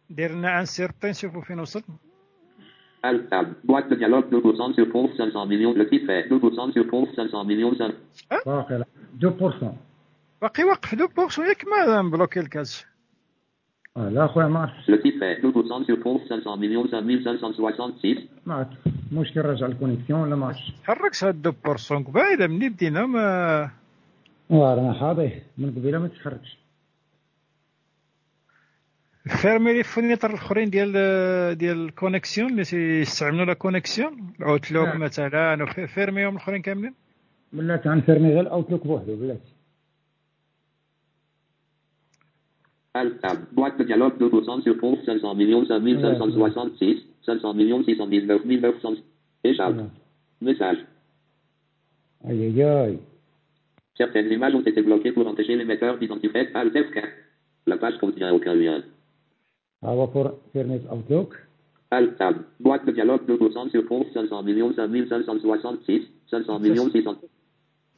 دير لنا انسيرتي نشوفوا فين وصل Alt tab. Boîte de dialogue 2% sur pauvre 500 millions. Le titre est 2% sur pauvre 500 millions. cinq- باقي لا 2% باقي واقف دو بوكس وياك ما مبلوكي الكاز لا اخويا ما عرفتش Le titre est 2% sur pauvre 500 millions 5566. ما عرفتش مشكل راجع الكونيكسيون ولا ما عرفتش تحركش هاد دو بورسون قبايله مني بدينا ما واه رانا حاضي من قبيله ما تتحركش فيرمي لي فونيتر الاخرين ديال ديال الكونيكسيون اللي تيستعملوا لا كونيكسيون الاوتلوك نعم. مثلا وفي- فيرميهم الاخرين كاملين بلاتي غنفيرمي غير الاوتلوك بوحدو بلاتي Alt tab. Boîte de dialogue 2% sur compte 500 millions 5566, 500 millions 619 900. Échappe. Message. اي اي اي Certaines images ont été bloquées pour empêcher l'émetteur d'identifier Alt F4. La page contient aucun lien. Our fairness outlook. LM, boîte de dialogue 200 sur 500 millions 5566, 500 millions 600.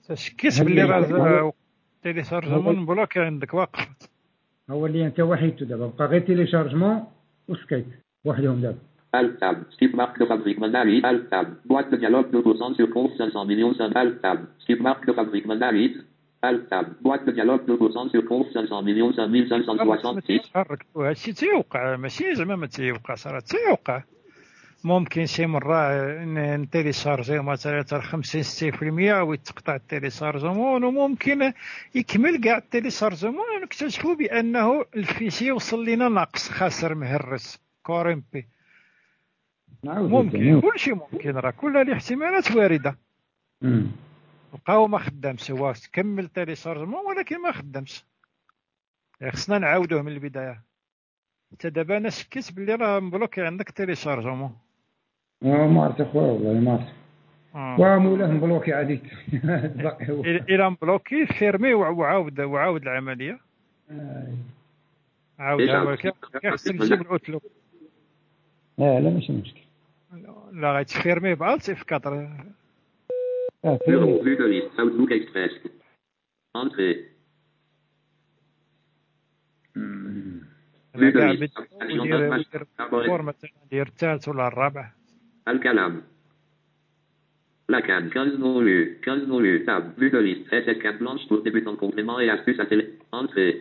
اش كسب اللي راه تيلي شارجمون مبلوكي عندك واقف هو اللي أنت وحيدته دابا. بقى غير تيلي شارجمون وسكايب وحدهم دابا. التاب ستيف مارك دو فابريك مناري التاب بوات دو ديالوج دو بوسون سو فونس 500 مليون سان التاب ستيف مارك دو فابريك مناري Alt tab. Boîte de dialogue 2% sur compte 500 millions 5566. تحرك وهادشي تيوقع ماشي زعما ما تيوقعش راه تيوقع ممكن شي مرة ن- ن télécharger مثلا حتى 50 60% ويتقطع ال téléchargement وممكن يكمل كاع ال téléchargement ونكتشفوا بأنه ال fichier وصل لنا ناقص خاسر مهرس corrompu نعاود ممكن كلشي ممكن راه كل الاحتمالات واردة. مم. لقاو ما خدامش هو كمل téléchargement ولكن ما خدامش. خصنا نعاودوه من البداية. حتى دابا أنا شكيت باللي راه م bloqué عندك téléchargement آه، ما عرفت أخويا والله ما عرفت. آه. ومولاه م bloqué عادي إلى م bloqué fermer وع- وعاود وعاود العملية. آه. عاودها ولكن كان خصك تجيب ال Outlook لا لا ماشي مشكل. لا غيت fermer ب Alt F 4 اه Bureau. فيرمي Vue de liste. Outlook Express. Entrée. مم. انا Vue de كاع liste. بدي Agenda ودير match. ودير Favorite. فور مثلا دير الثالث ولا الرابع Alcalam. Lacan, 15 non lus, 15 non lus, table, vue de liste, SS4 blanche pour débutants compléments et astuces à télé, entrée.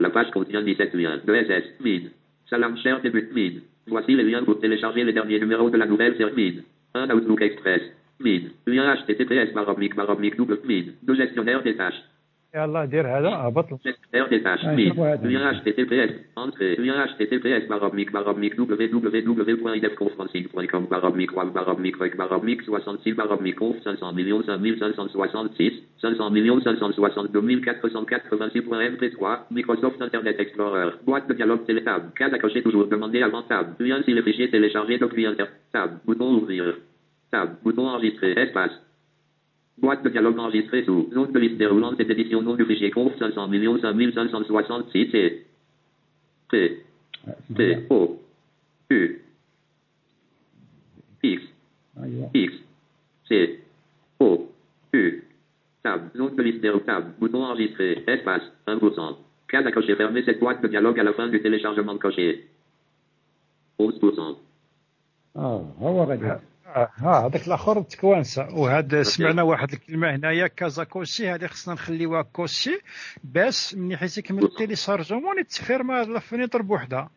La page contient 17 liens, de SS, mid. Salam cher début mid. Voici les liens pour télécharger les derniers numéros de la nouvelle série mid. Un Outlook Express, mid. Lien HTTPS baromic baromic double mid. De gestionnaire des tâches. يلا دير هذا هبط Gestionnaire des tâches, Ah, mid. je vois, Lien donc. HTTPS, entrée. Lien HTTPS baromic baromic www.idefconferencing.com baromic web baromic rec baromic 66 baromic conf 500 millions 5566 500 millions 562 486.mp3 Microsoft Internet Explorer boîte de dialogue télétable case à cocher toujours demander avant table lien si les fichiers téléchargés document inter table bouton ouvrir Tab. Bouton enregistré. Espace. Boîte de dialogue enregistrée sous. Nom de liste déroulante des éditions. Nom du conf 500 millions 5566 T. T. T. O. U. X. X. C. O. U. Tab. Nom de liste déroulante. Tab. Bouton enregistré. Espace. 1%. Case à cocher. Fermez cette boîte de dialogue à la fin du téléchargement de cocher. 11%. Oh, how about that? آه ها هذاك الآخر تكوانسا وهذا سمعنا واحد الكلمة هنايا case à cocher هذه خصنا نخليوها cochée باش ملي حيت يكمل ال téléchargement يتفيرما هاد la fenêtre بوحدها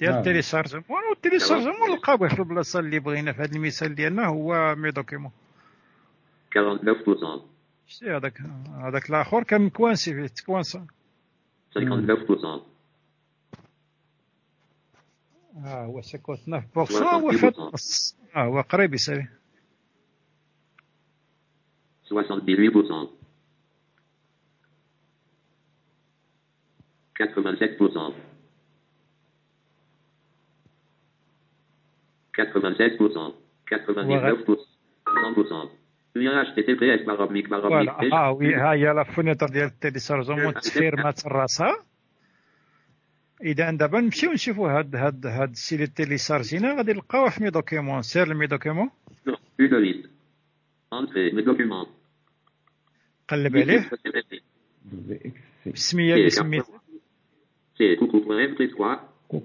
ديال آه. ال téléchargement وال téléchargement نلقاوه في البلاصة اللي بغينا في هذا المثال ديالنا هو Mes documents 49%. شتي هذاك هذاك الآخر كان م coincé فيه تكوانسا 59%. آه هو 59% هو النص آه هو قريب يساوي 78%. 87%. 96%. 99%. 100%. Lien HTTPS baromic baromic. voilà ها وي ها هي la fenêtre ديال ال téléchargement تفيرمات راسها إذا دابا نمشيو نشوفوا هاد هاد هاد السي اللي تيليشارجينا غادي نلقاوه في Mes documents. سير ال Mes documents. قلب عليه. السميه اللي سميت C'est coucou.mp3.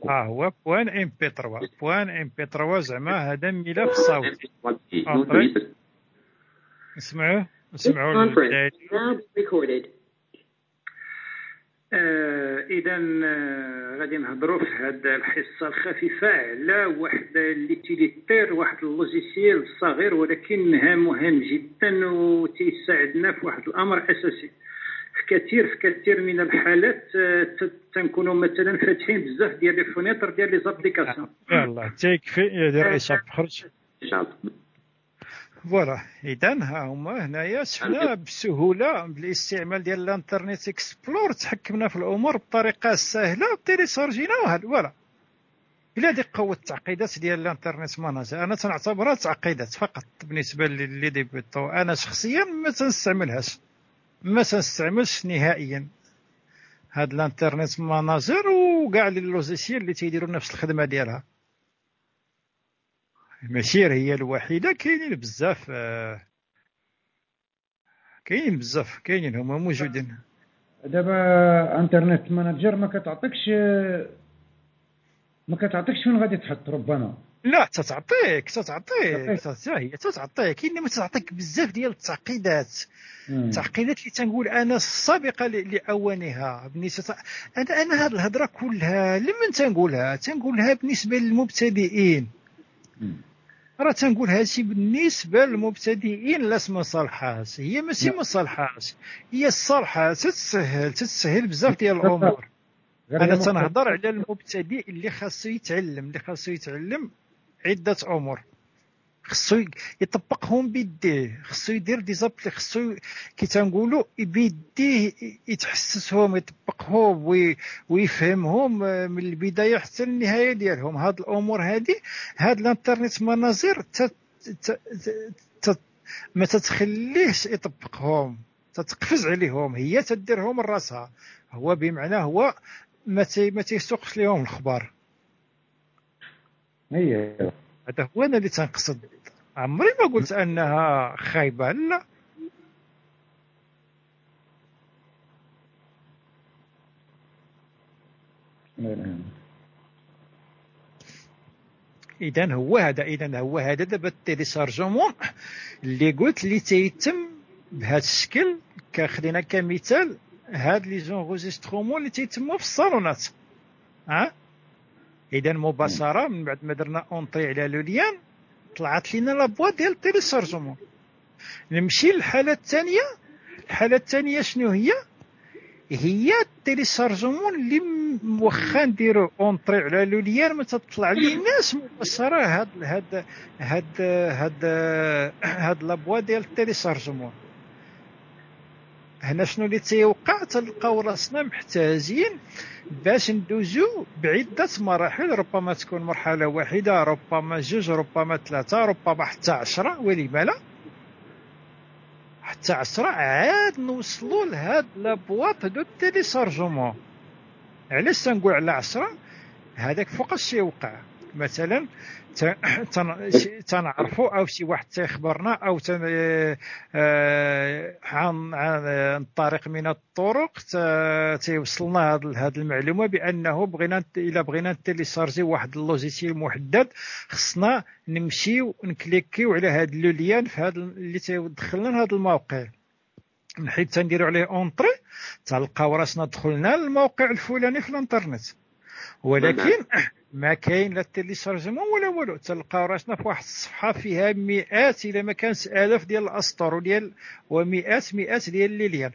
ها هو point MP 3 point MP 3 زعما هذا ملف صوتي. نسمعوه نسمعوا recorded. إذا غادي نهضروا في هذه الحصة الخفيفة على واحد l'utilitaire واحد ال logiciel صغير ولكن مهم جدا وتيساعدنا في واحد الأمر أساسي في كثير في كثير من الحالات آه، تنكونوا مثلا فاتحين بزاف ديال les fenêtres ديال les applications يلا تيكفي يدير échappe خرج إشعاب. voilà اذا ها هما هنايا شفنا بسهوله بالاستعمال ديال ال Internet Explorer تحكمنا في الأمور بطريقه سهله تيليشارجينا وهاد voilà إلى هذه قوه التعقيدات ديال ال Internet Manager أنا تنعتبرها تعقيدات فقط بالنسبة ل les débutants أنا شخصيا ما تنستعملهاش ما تنستعملش نهائيا هاد ال Internet Manager وكاع les logiciels اللي تيديروا نفس الخدمه ديالها ماشي هي الوحيدة. كاينين بزاف كاينين بزاف كاينين هما موجودين. دابا انترنت مانجر ما كتعطيكش ما كتعطيكش فين غادي تحط ربما لا تتعطيك تتعطيك. تعطيك. تت- هي تتعطيك. إنما تتعطيك بزاف ديال التعقيدات. التعقيدات اللي تنقول أنا السابقة لأوانها. بالنسبة أنا أنا هذه الهضرة كلها لمن تنقولها؟ تنقولها بالنسبة للمبتدئين. راه تنقول هادشي بالنسبة للمبتدئين لا ما صالحاش هي ماشي. ما صالحاش هي الصالحه تتسهل تتسهل بزاف ديال الأمور. أنا. تنهضر على المبتدئ اللي خاصو يتعلم اللي خاصو يتعلم عدة أمور. خصو يطبقهم بيديه خصو يدير دي زابلي خصو كي تنقولوا بيديه يتحسسهم يطبقهم وي- ويفهمهم آه، من البداية حتى النهاية ديالهم. هاد الأمور هادي هاد الانترنت مناظر ت- ت- ت- ت- ما تتخليهش يطبقهم تتقفز عليهم هي تديرهم راسها. هو بمعنى هو ما ما تيسوقش لهم الخبار هي. هذا هو أنا اللي تنقصد. عمري ما قلت أنها خايبه لا. اذا هو هذا اذا هو هذا دابا ال téléchargement اللي قلت اللي تيتم بهذا الشكل كخلينا كمثال هاد les enregistrements اللي تيتموا في الصالونات. ها؟ اذا مباشرة من بعد ما درنا entrée على le lien طلعت لنا la boîte ديال ال téléchargement نمشي للحالة الثانية. الحالة الثانية شنو هي؟ هي ال téléchargement اللي واخا نديرو entrée على le lien ما تطلع ليناش مباشرة هاد هاد هاد هاد هاد la boîte ديال ال téléchargement هنا شنو اللي تيوقع؟ تلقاو راسنا محتاجين باش ندوزو بعدة مراحل. ربما تكون مرحلة واحدة ربما جوج ربما ثلاثة ربما حتى عشرة. ولما لا حتى عشرة. عاد نوصلوا لهاد la boîte de téléchargement. علاش تنقول على عشرة؟ هذاك فوقاش تيوقع مثلا تنعرفوا أو شي واحد تيخبرنا أو تن آه، عن عن عن طريق من الطرق تيوصلنا هاد المعلومة بأنه بغينا إلا بغينا نتيليشارجي واحد ال logiciel محدد خصنا نمشيو نكليكيو على هاد le lien في ال- اللي تيدخلنا لهاد الموقع. من حيث تنديرو عليه entrée تلقاو راسنا دخلنا للموقع الفلاني في الانترنت. ولكن ما كاين لا téléchargement ولا والو. تلقاو راسنا في واحد الصفحة فيها مئات إلى ما كانش آلاف ديال الأسطر وديال ومئات مئات ديال les liens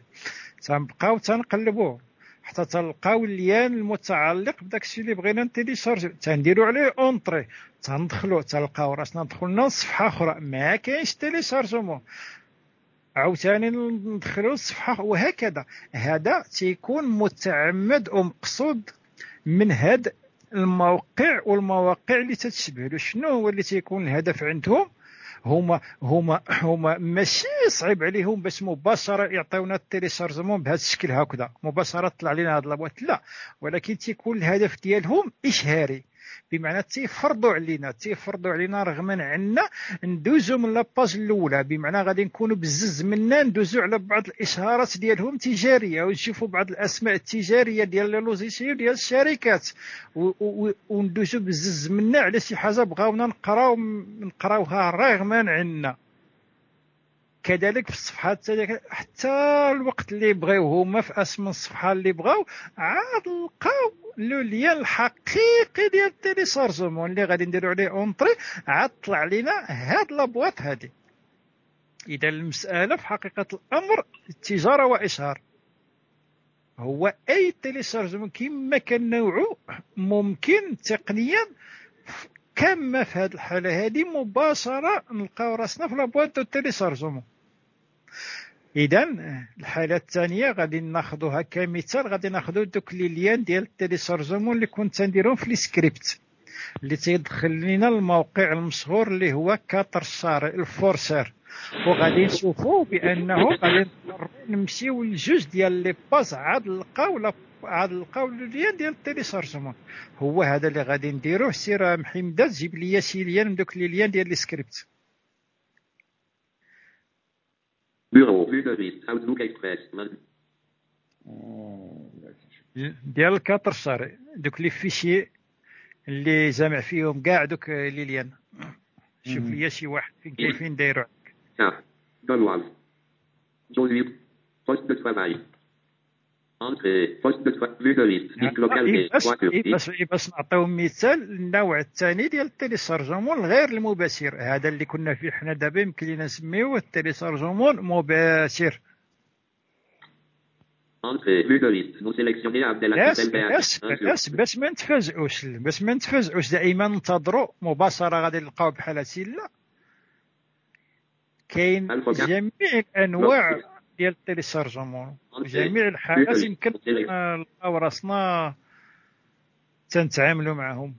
تنبقاو تنقلبوا حتى تلقاو ال lien المتعلق بداك الشيء اللي بغينا نتيليشارجي تنديروا عليه entrée تندخلوا تلقاو راسنا دخلنا لصفحة أخرى. ما كاينش téléchargement عاوتاني ندخلوا الصفحه وهكذا. هذا تيكون متعمد ومقصود من هاد الموقع والمواقع اللي تتشبه له شنو هو اللي تيكون الهدف عندهم؟ هما هما هما ماشي صعيب عليهم باش مباشرة يعطيونا التيليشارجمون بهذا الشكل هكذا. مباشرة طلع لنا هذا لا. ولكن تيكون الهدف ديالهم إشهاري. بمعنى تيفرضوا علينا تيفرضوا علينا رغما عنا ندوزو من la page الأولى بمعنى غادي نكونوا بزز منا ندوزو على بعض الإشهارات ديالهم تجاريه ونشوفوا بعض الأسماء التجارية ديال لي لوزيسيون ديال الشركات وندوزو بزز منا على شي حاجة بغاونا نقراو نقراوها رغما عنا كذلك في الصفحات حتى الوقت اللي بغاو هما في أسم الصفحة اللي بغاو عاد لقاو le lien الحقيقي ديال ال téléchargement اللي غادي نديرو عليه entrée عاد طلع لنا هاد la boîte هادي. إذا المسألة في حقيقة الأمر تجارة وإشهار. هو أي téléchargement كما كان نوعه ممكن تقنيا كما في هذه الحالة هذه مباشرة نلقاو راسنا في la boîte de téléchargement اذا الحالة الثانية غادي ناخذوها كمثال غادي ناخذوا دوك les liens ديال ال téléchargement اللي كنت نديرهم في السكريبت اللي تيدخل لنا الموقع المشهور اللي هو quatre shared ال 4shared. وغادي نشوفوا بأنه غادي نمشيو لجوج ديال les pages عاد نلقاو عاد نلقاو lien ديال ال téléchargement هو هذا اللي غادي نديروه سير محمد جيب لي شي lien من دوك les liens ديال ال script Bureau. Outlook Express. ديال ال quatre shared دوك les fichiers اللي جامع فيهم كاع دوك les liens شوف مم. لي شي واحد فين كيفين دايرو Ah. Gauloise. Zone libre. Poste de travail. باش نعطيو مثال النوع الثاني ديال ال téléchargement الغير المباشر. هذا اللي كنا فيه حنا دابا يمكن لينا نسميوه ال téléchargement مباشر باش باش ما نتفاجئوش باش ما نتفاجئوش دائما ننتظروا مباشره غادي نلقاو بحال هادشي لا كاين. جميع الانواع ديال التيلي سارجمون جميع الحالات يمكن نلقاو راسنا تنتعاملوا معاهم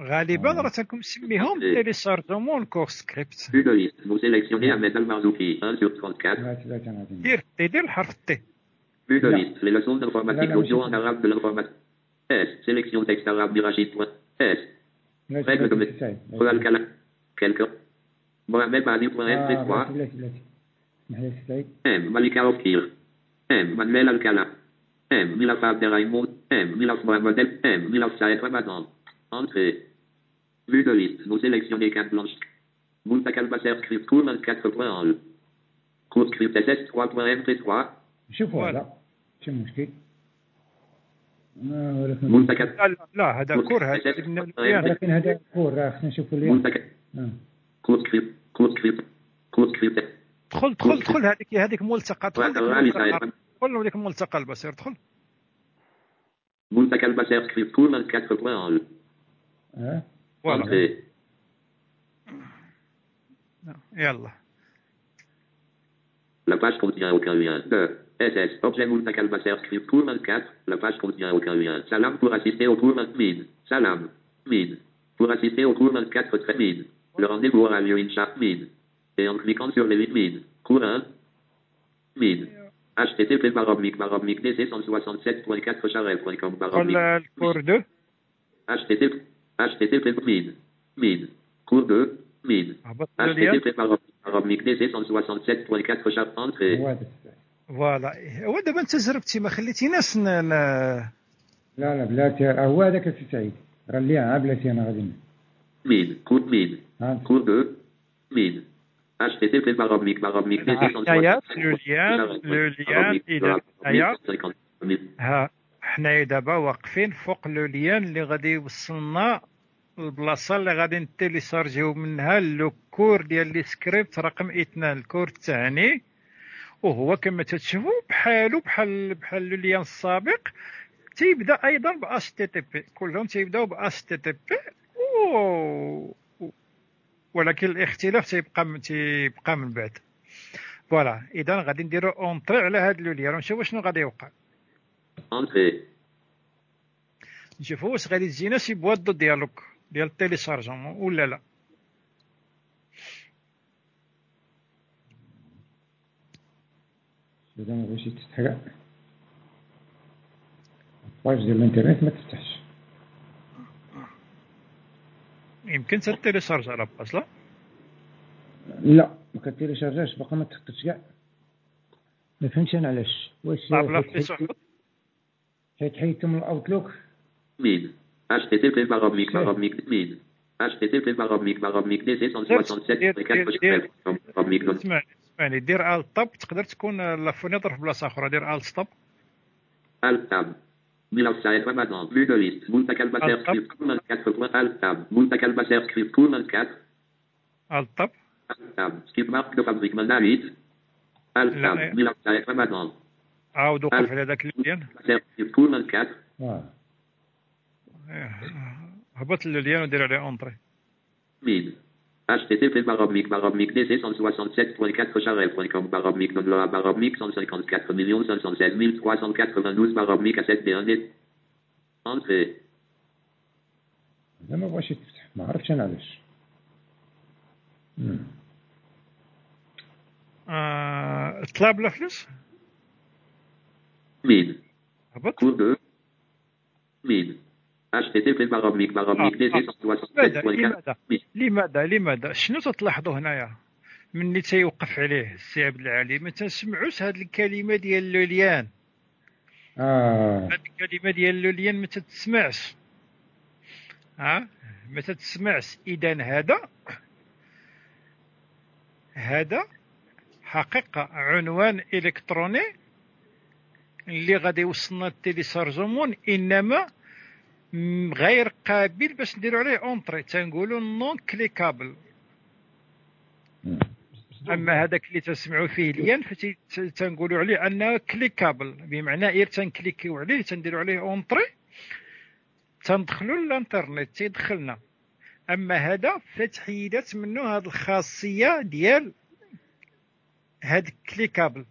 غالبا راه تكون مسميهم تيليسارجمون كور سكريبت. دير تي دير الحرف تي Vue de Là. liste. Les leçons d'informatique Là, là, audio monsieur. en arabe de l'informatique. S. Sélection texte arabe du Rachid. Point. S. لا Règle de تبلاتي méthode. سعيد. Roland Kala. Quelqu'un. Mohamed Badi. Point آه، MP3. بلاتي بلاتي بلاتي اسمح لي سي سعيد M. Malika Ofkir. M. Manuel Alcala. M. Milaf Abderrahimoud. M. Milaf Mohamed El. M. Milaf Saed Ramadan. Entrée. Vue de liste. Nous sélectionnez carte blanche. Moultak Albasser script cours 24.1. Cours script SS 3.MP3. شوفوا هذا شو المشكل منتكب. لا لا, لا هذا كور هذا ابن البيان ولكن هذا كور خصنا نشوفوا اليوم منتكب. آه. Script. Cours script. دخل دخل دخل هذيك هذيك ملتقى دخل ديك الملتقى البصير دخل Albasser script cours 24.1. آه. Voilà. Entrée. يلا contient aucun lien. 2. SS, objet Calbacer script pour 24, la page contient aucun lien. Salam pour assister au cours 20. Salam, mid. Pour assister au cours 24, très mid. Le rendez-vous aura lieu in chat mid. Et en cliquant sur les 8 mid. Cours 1, mid. http baroblique baroblique dc 167.4 charel.com baroblique. Cours 2. http, http mid. Mid. Cours 2, http baroblique dc 167.4 charel. Entrée. فوالا. هو دابا انت جربتي ما خليتيناش ن... ن... لا لا بلاتي هو هذاك السي سعيد. راه اللي عا بلاتي أنا غادي mid cours mid ها؟ cours 2 mid http baromic baromic dc حنايا le lien le lien اذا حنايا. 167.4 ها حنايا دابا واقفين فوق le lien اللي غادي يوصلنا البلاصه اللي غادي نتيليشارجيو منها le cours ديال les scripts رقم اثنان ال cours الثاني. وهو كما تتشوفوا بحالو بحال بحال le lien السابق تيبدا أيضا ب HTTP كلهم تيبداو ب HTTP ولكن الاختلاف تيبقى من تيبقى من بعد. voilà. إذا غادي نديرو entrée على هاد le lien. ونشوفوا شنو غادي يوقع. Entrée. نشوفوا واش غادي تجينا شي boîte de dialogue ديال ال téléchargement ولا لا. اذا ما بغيتش تستحرق الباج ديال الانترنت ما تفتحش. يمكن تتيليشارج على باس لا لا ما كتيليشارجاش باقا ما تخطرش كاع. ما فهمتش أنا علاش. واش لا حيت- حيت حيدتم الأوتلوك؟ mid http baromic baromic mid http baromic baromic dc 167.4 charel.com baromic يعني دير ال طب تقدر تكون لا فونيتر في بلاصة أخرى. دير ال ستوب ال طب بلا سايد رمضان ميدوليست منتكى البشر في كورنر كات في الوقت ال طب منتكى البشر في كورنر كات ال طب ال طب سكيب مارك دو فابريك من داريت ال طب بلا سايد رمضان عاود وقف على ذاك الليان في كورنر كات هبط لليان ودير عليه اونتري مين HTTP baromic baromic DC 167.4 charel.com baromic Nodloa baromic 154 516 392 baromic à 7 dernier. Entrée. لا ما بغاش يتفتح ما عرفتش أنا علاش مم. آه، طلع بلا فلوس Mine. هبط Cours 2. Mine. HTTP آه، DC لماذا؟ 167.4 لماذا؟ لماذا؟ لماذا؟ شنو تتلاحظوا هنايا؟ مني تيوقف عليه السي عبد العالي ما تنسمعوش هاد الكلمة ديال لوليان. آه. هاد الكلمة ديال لوليان ما تتسمعش. ها؟ ما تتسمعش. اذا هذا هذا حقيقة عنوان إلكتروني اللي غادي يوصلنا ال téléchargement إنما غير قابل باش نديرو عليه entrée تنقولوا non cliquable. أما هذاك اللي تسمعوا فيه ال lien فتنقولوا عليه أنه cliquable بمعنى غير تنكليكيو عليه تنديروا عليه entrée تندخلوا للإنترنت تيدخلنا أما هذا فتحيدت منه هذه الخاصية ديال هاد cliquable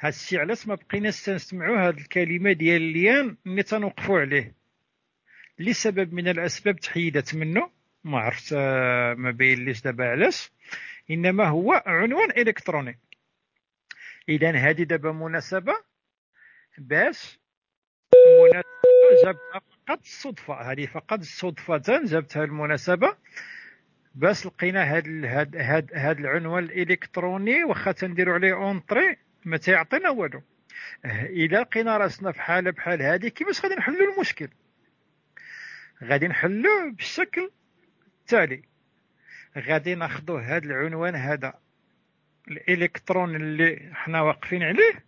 هاد الشيء علاش ما بقيناش تنسمعوا هاد الكلمة ديال lien اللي تنوقفوا عليه. لسبب من الأسباب تحيدت منه. ما عرفت آه، ما باين ليش دابا علاش. إنما هو عنوان إلكتروني. اذا هذه دابا مناسبة باش مناسبة جابتها فقط الصدفه هذه فقط صدفة جابتها المناسبة باش لقينا هاد هاد هاد هاد العنوان الإلكتروني واخا تنديروا عليه اونطري ما تيعطينا والو. إذا لقينا راسنا في حالة بحال هذه كيفاش غادي نحلوا المشكل؟ غادي نحلوه بالشكل التالي غادي ناخذوا هذا العنوان هذا الإلكترون اللي حنا واقفين عليه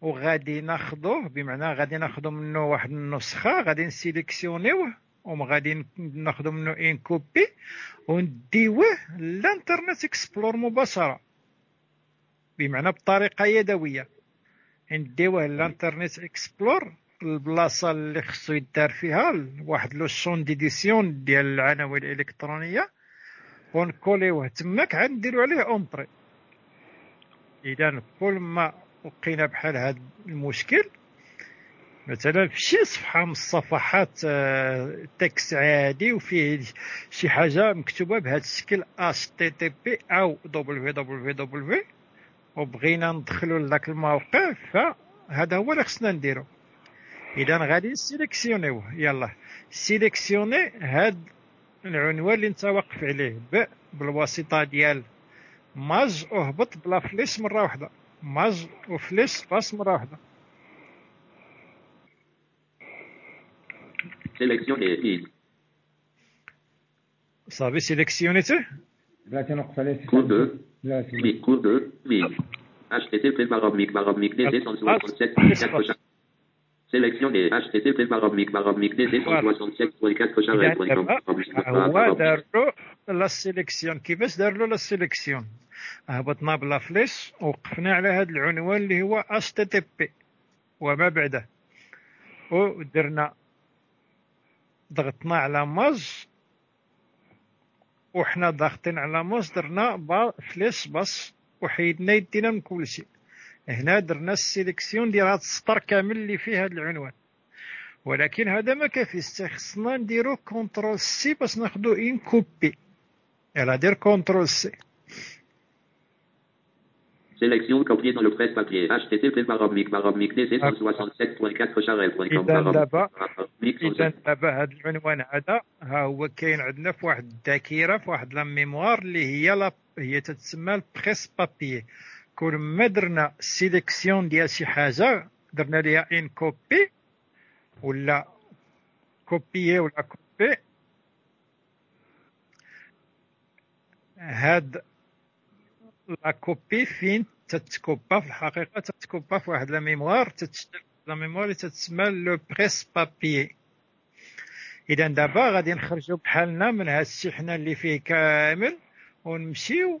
وغادي ناخذوه بمعنى غادي ناخذوا منه واحد النسخة غادي نسيليكسيونيوه وغادي ناخذوا منه une copie ونديوه لل Internet Explorer مباشرة بمعنى بطريقة يدوية. نديوه لل Internet Explorer البلاصة اللي خصو يدار فيها واحد le champ d'édition ديال العناوين الإلكترونية. ونكوليوه تماك عاد نديرو عليه entrée إذا كل ما لقينا بحال هذا المشكل مثلا في شي صفحة من الصفحات آه، texte عادي وفيه شي حاجة مكتوبة بهذا الشكل HTTP أو www وبغينا ندخلوا لذاك الموقع فهذا هو اللي خصنا نديرو. اذا غادي نسيليكسيونيوه يلا سيليكسيوني هاد العنوان اللي انت واقف عليه ب بالواسطة ديال Maj وهبط ب la flèche مرة واحدة Maj و flèche bas مرة واحدة. Mine. صافي سيليكسيونيته بلاتي نوقف عليه Cours 2. بلاتي. Cours 2. Mine. HTTP baromic baromic DC 167. HTTP DC 167.4 إذا charel.com دابا هو دار له la sélection كيفاش دار له la sélection هبطنا ب la flèche وقفنا على هذا العنوان اللي هو HTTP وما بعده ودرنا ضغطنا على Maj وحنا ضاغطين على Maj درنا ب flèche bas وحيدنا يدينا من كل شيء هنا درنا ال sélection ديال هذا السطر كامل اللي فيه هذا العنوان. ولكن هذا ما كافيش خصنا نديرو contrôle C باش ناخدو une copie. يلا دير contrôle C. Sélection copiée dans le presse-papier. HTTP baromic baromic DC 167.4 charel.com اذا دابا هذا العنوان هذا ها هو كاين عندنا في واحد الذاكرة في واحد la mémoire اللي هي لا هي تتسمى ال presse-papier كل ما درنا sélection ديال شي حاجة درنا ليها une copie ولا كوبيي ولا كوبي هاد لا كوبي فين؟ تتكوبا في الحقيقة تتكوبا في واحد لا ميموار تتشتل لا ميموري تتسمى لو بريس بابيي اذا دابا غادي نخرجوا بحالنا من هاد الشحنة اللي فيه كامل ونمشيو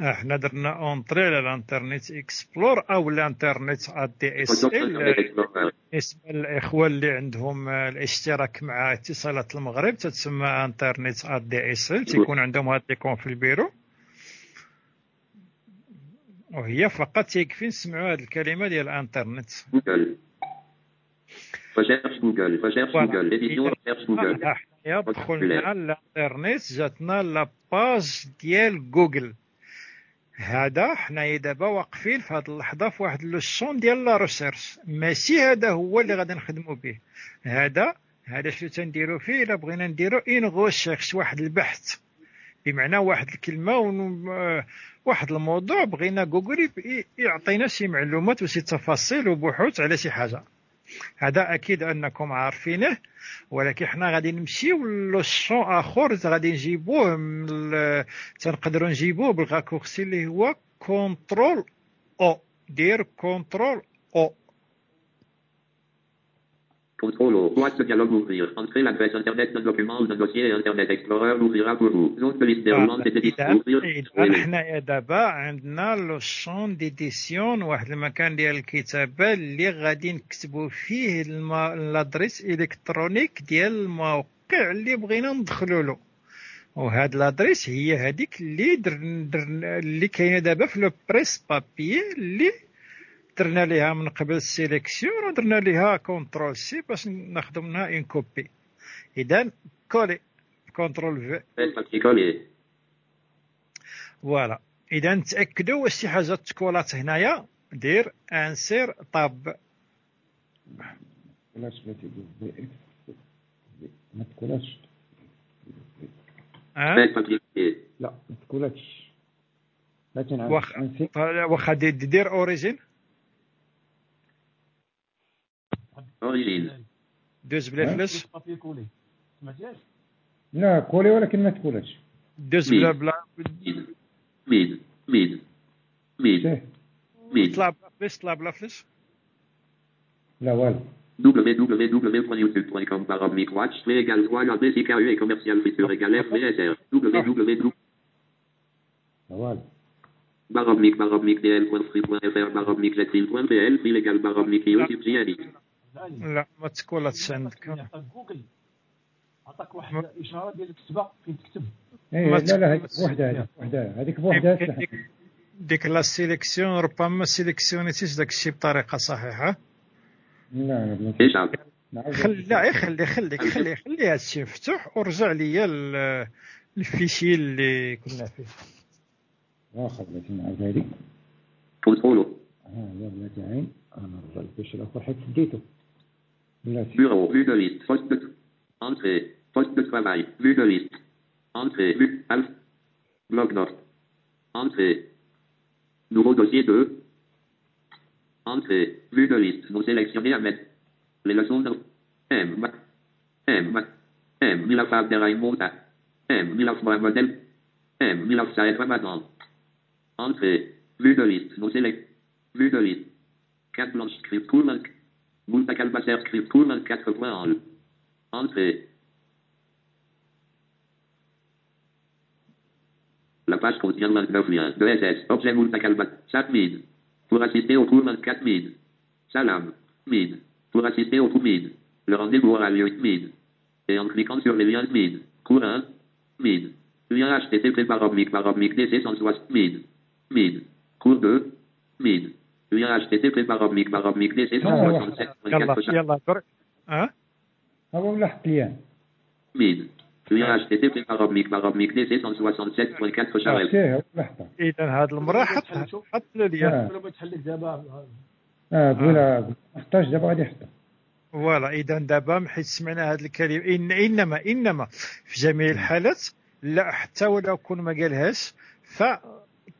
إحنا درنا entrée على Internet Explorer أو الانترنت ADSL. اسم الاخوه اللي عندهم الاشتراك مع اتصالات المغرب تتسمى انترنت ADSL تيكون عندهم هاد l'icône في البيرو وهي فقط يكفي نسمعوا هذه الكلمة ديال الانترنت recherche Voilà. Google, édition, recherche Google. حنايا دخلنا الانترنت جاتنا la page ديال جوجل هذا حنايا دابا واقفين في هذه اللحظة في واحد le champ ديال la recherche. ماشي هذا هو اللي غادي نخدموا به. هذا هذا شنو تنديروا فيه؟ إلا بغينا نديروا une recherche واحد البحث. بمعنى واحد الكلمة واحد الموضوع بغينا جوجل يعطينا شي معلومات وشي تفاصيل وبحوث على شي حاجة. هذا أكيد أنكم عارفينه ولكن حنا غادي نمشيو le champ اخر غادي نجيبوه تنقدروا نجيبوه بال raccourci اللي هو contrôle O دير contrôle O. Contrôle. Boîte de dialogue ouvrir. Entrez l'adresse internet d'un document ou d'un dossier et Internet Explorer l'ouvrira pour vous. Zone de liste déroulante des. اذا Ouvrir. إذا حنايا دابا عندنا le champ d'édition واحد المكان ديال الكتابه اللي غادي نكتبوا فيه l'adresse électronique ديال الموقع اللي بغينا ندخلوا له وهاد l'adresse هي هذيك اللي در در اللي كاينة دابا في le presse-papiers اللي درنا ليها من قبل ال sélection ودرنا ليها contrôle C باش ناخذ منها une copie. اذا coller contrôle V. voilà. اذا نتاكدوا واش شي حاجة تكولات هنايا. دير insert tab. ما collé. لا ما تنعرف واخا واخا دي- دير اوريجين. Origine. دوز بلا ها؟ فلاش بابي كولي سمعتيهاش لا كولي ولكن ما تكونش دوز بلا بلا Mid. Mid. Mid. شاه Mid. طلع بلا فلاش طلع بلا فلاش لا والو www.youtube.com barre mic watch play égale voile ABCKU et commercial friture égale FVSR www لا والو barre mic barre mic dl.free.fr barre mic letril.pl free égale barre mic youtube GNX لا ما تكولاتش عندك عطاك جوجل. عطاك واحد الاشاره ديال الكتابه فين تكتب. إيه لا لا هذيك. بوحدها هذيك بوحدها هذيك. ديك- لا سيليكسيون ربما سيليكسيونيتيش داك الشيء بطريقة صحيحة. لا بنت Échappe. خلي لا خلي خليك خلي خلي هذا الشيء مفتوح ورجع ليا ال- الفيشي اللي كنا فيه. واخا بغيتي نعاود هذيك. Contrôle ها يا بلاتي عين أنا نرجع الفيش الآخر حيت بلاتي Bureau, vue de liste, de... Entrée, poste de travail, vue de liste. Entrée, vue, alpha. Bloc-notes. Entrée. Nouveau dossier 2. Entrée, vue de liste, non sélectionné à mettre. Les leçons de... M. M. M, Milaf Abderrahim Mouta. M, Milaf Mohamed M, Milaf Saed Ramadan. Entrée, vue de liste, non sélect... Vue de liste. 4 blanches script cool Moulta Calvaser script cool 24 points en Entrée. La page contient 29 liens. 2 SS. Objet Moulta Calvaser. Chat mid. Pour assister au cours 24 mid. Salam. Mid. Pour assister au cours mid. Le rendez-vous aura lieu mid. Et en cliquant sur les liens mid. Cours 1. Mid. Lien HTTP par oblique par oblique DC 160 mid. Mid. Cours 2. Mid. Lien HTTP oblique DC يلا 167.4 يلا ها هو حط ليان Mid. Lien HTTP par oblique par oblique DC 167.4 Charel. عرفتيه ولا حطها اذا هذه المره حط حط لي لك دابا آه بولا ما حطاش دابا غادي يحطها فوالا اذا دابا حيت سمعنا هذه الكلمة إن انما انما في جميع الحالات لا حتى ولو كون ما قالهاش ف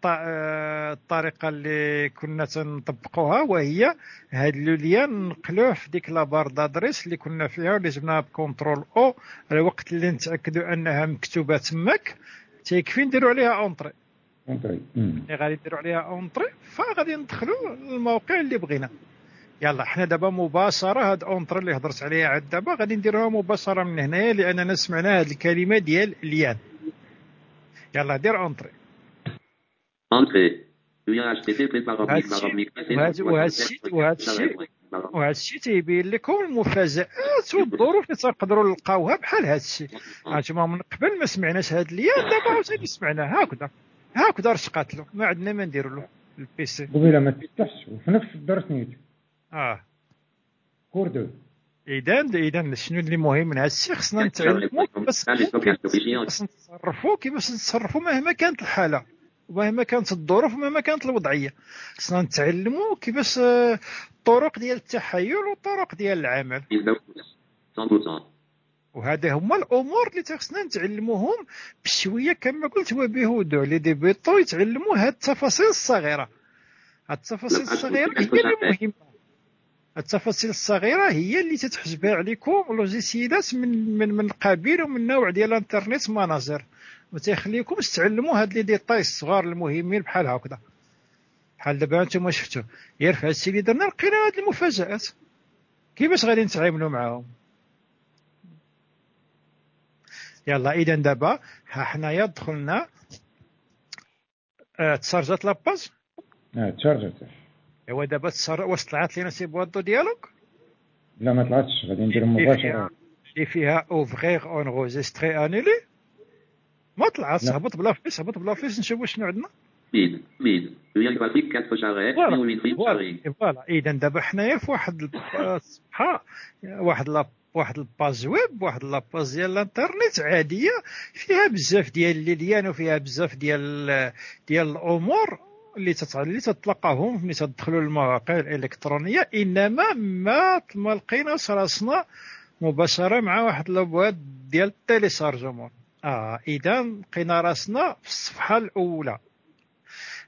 الطريقة اللي كنا تنطبقوها وهي هاد le lien نقلوه في ديك la barre d'adresse اللي كنا فيها واللي جبناها ب contrôle O الوقت اللي نتاكدوا أنها مكتوبة تماك تيكفي نديروا عليها entrée entrée. اللي غادي نديروا عليها entrée فغادي ندخلوا الموقع اللي بغينا. يلا حنا دابا مباشرة هاد entrée اللي هضرت عليها عاد دابا غادي نديروها مباشرة من هنايا لأننا سمعنا هاد الكلمة ديال lien. يلا دير entrée Entrée. وهادشي وهادشي تيبين لكم المفاجآت والظروف اللي تنقدروا نلقاوها بحال هادشي. هانتوما من قبل ما سمعناش هاد lien دابا عاوتاني سمعناه هكذا هكذا رشقات له. ما عندنا ما نديروا له. ال PC قبيلة ما تفتحش. وفي نفس الدرس نيت آه. d'accord. اذا اذا شنو اللي مهم من هذا الشيء خصنا نتعلموا كيفاش نتصرفوا كيفاش نتصرفوا مهما كانت الحالة. ومهما كانت الظروف ومهما كانت الوضعية. خصنا نتعلموا كيفاش آه، الطرق ديال التحيل والطرق ديال العمل. 100%. وهذا هما الأمور اللي خصنا نتعلموهم بشوية كما قلت وبهدوء les débutants يتعلموا هاد التفاصيل الصغيرة. هاد التفاصيل الصغيرة هي اللي مهمة. التفاصيل الصغيرة هي اللي تتحسبها عليكم لوجيسيالات من من من قبيل ومن نوع ديال ال Internet Manager. وتيخليكم تعلموا هاد les détails الصغار المهمين بحال هكذا. بحال دابا أنتم شفتوا؟ غير في هادشي اللي درنا لقينا هاد المفاجآت. كيفاش غادي نتعاملوا معاهم؟ يلا إذا دابا ها حنايا دخلنا آه، تسارجات la page آه تشارجت ايوا دابا تسار واش طلعت لينا شي boîte de dialogue لا ما طلعتش. غادي ندير مباشرة. اللي فيها ouvrir enregistrer annuler ما طلعت لا. هبط ب la flèche هبط ب la flèche نشوفوا شنو عندنا. Mid. Lien graphique 4shared. voilà voilà اذا دابا حنايا في واحد الصفحه واحد لا واحد ال page web واحد la page ديال الانترنت عادية فيها بزاف ديال les liens وفيها بزاف ديال ديال الأمور اللي. اللي تتلقاهم ملي تدخلوا للمواقع الإلكترونية إنما ما ما لقيناش راسنا مباشرة مع واحد la boîte ديال ال téléchargement آه اذا لقينا راسنا في الصفحة الأولى.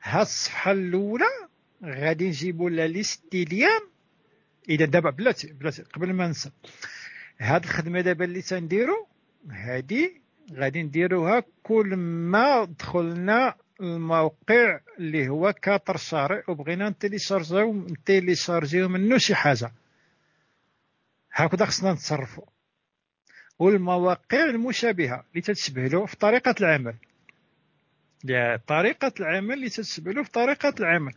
هاد الصفحة الأولى غادي نجيبوا la liste ديال إذا دابا بلاتي بلاتي قبل ما ننسى. هاد الخدمة دابا اللي تنديرو هادي غادي نديروها كل ما دخلنا الموقع اللي هو كاتر شارع وبغينا نتيليشارجيو نتيليشارجيو منه شي حاجة. هكذا خصنا نتصرفوا والمواقع المشابهة اللي تتشبه في طريقة العمل. يا طريقة العمل اللي تتشبه في طريقة العمل.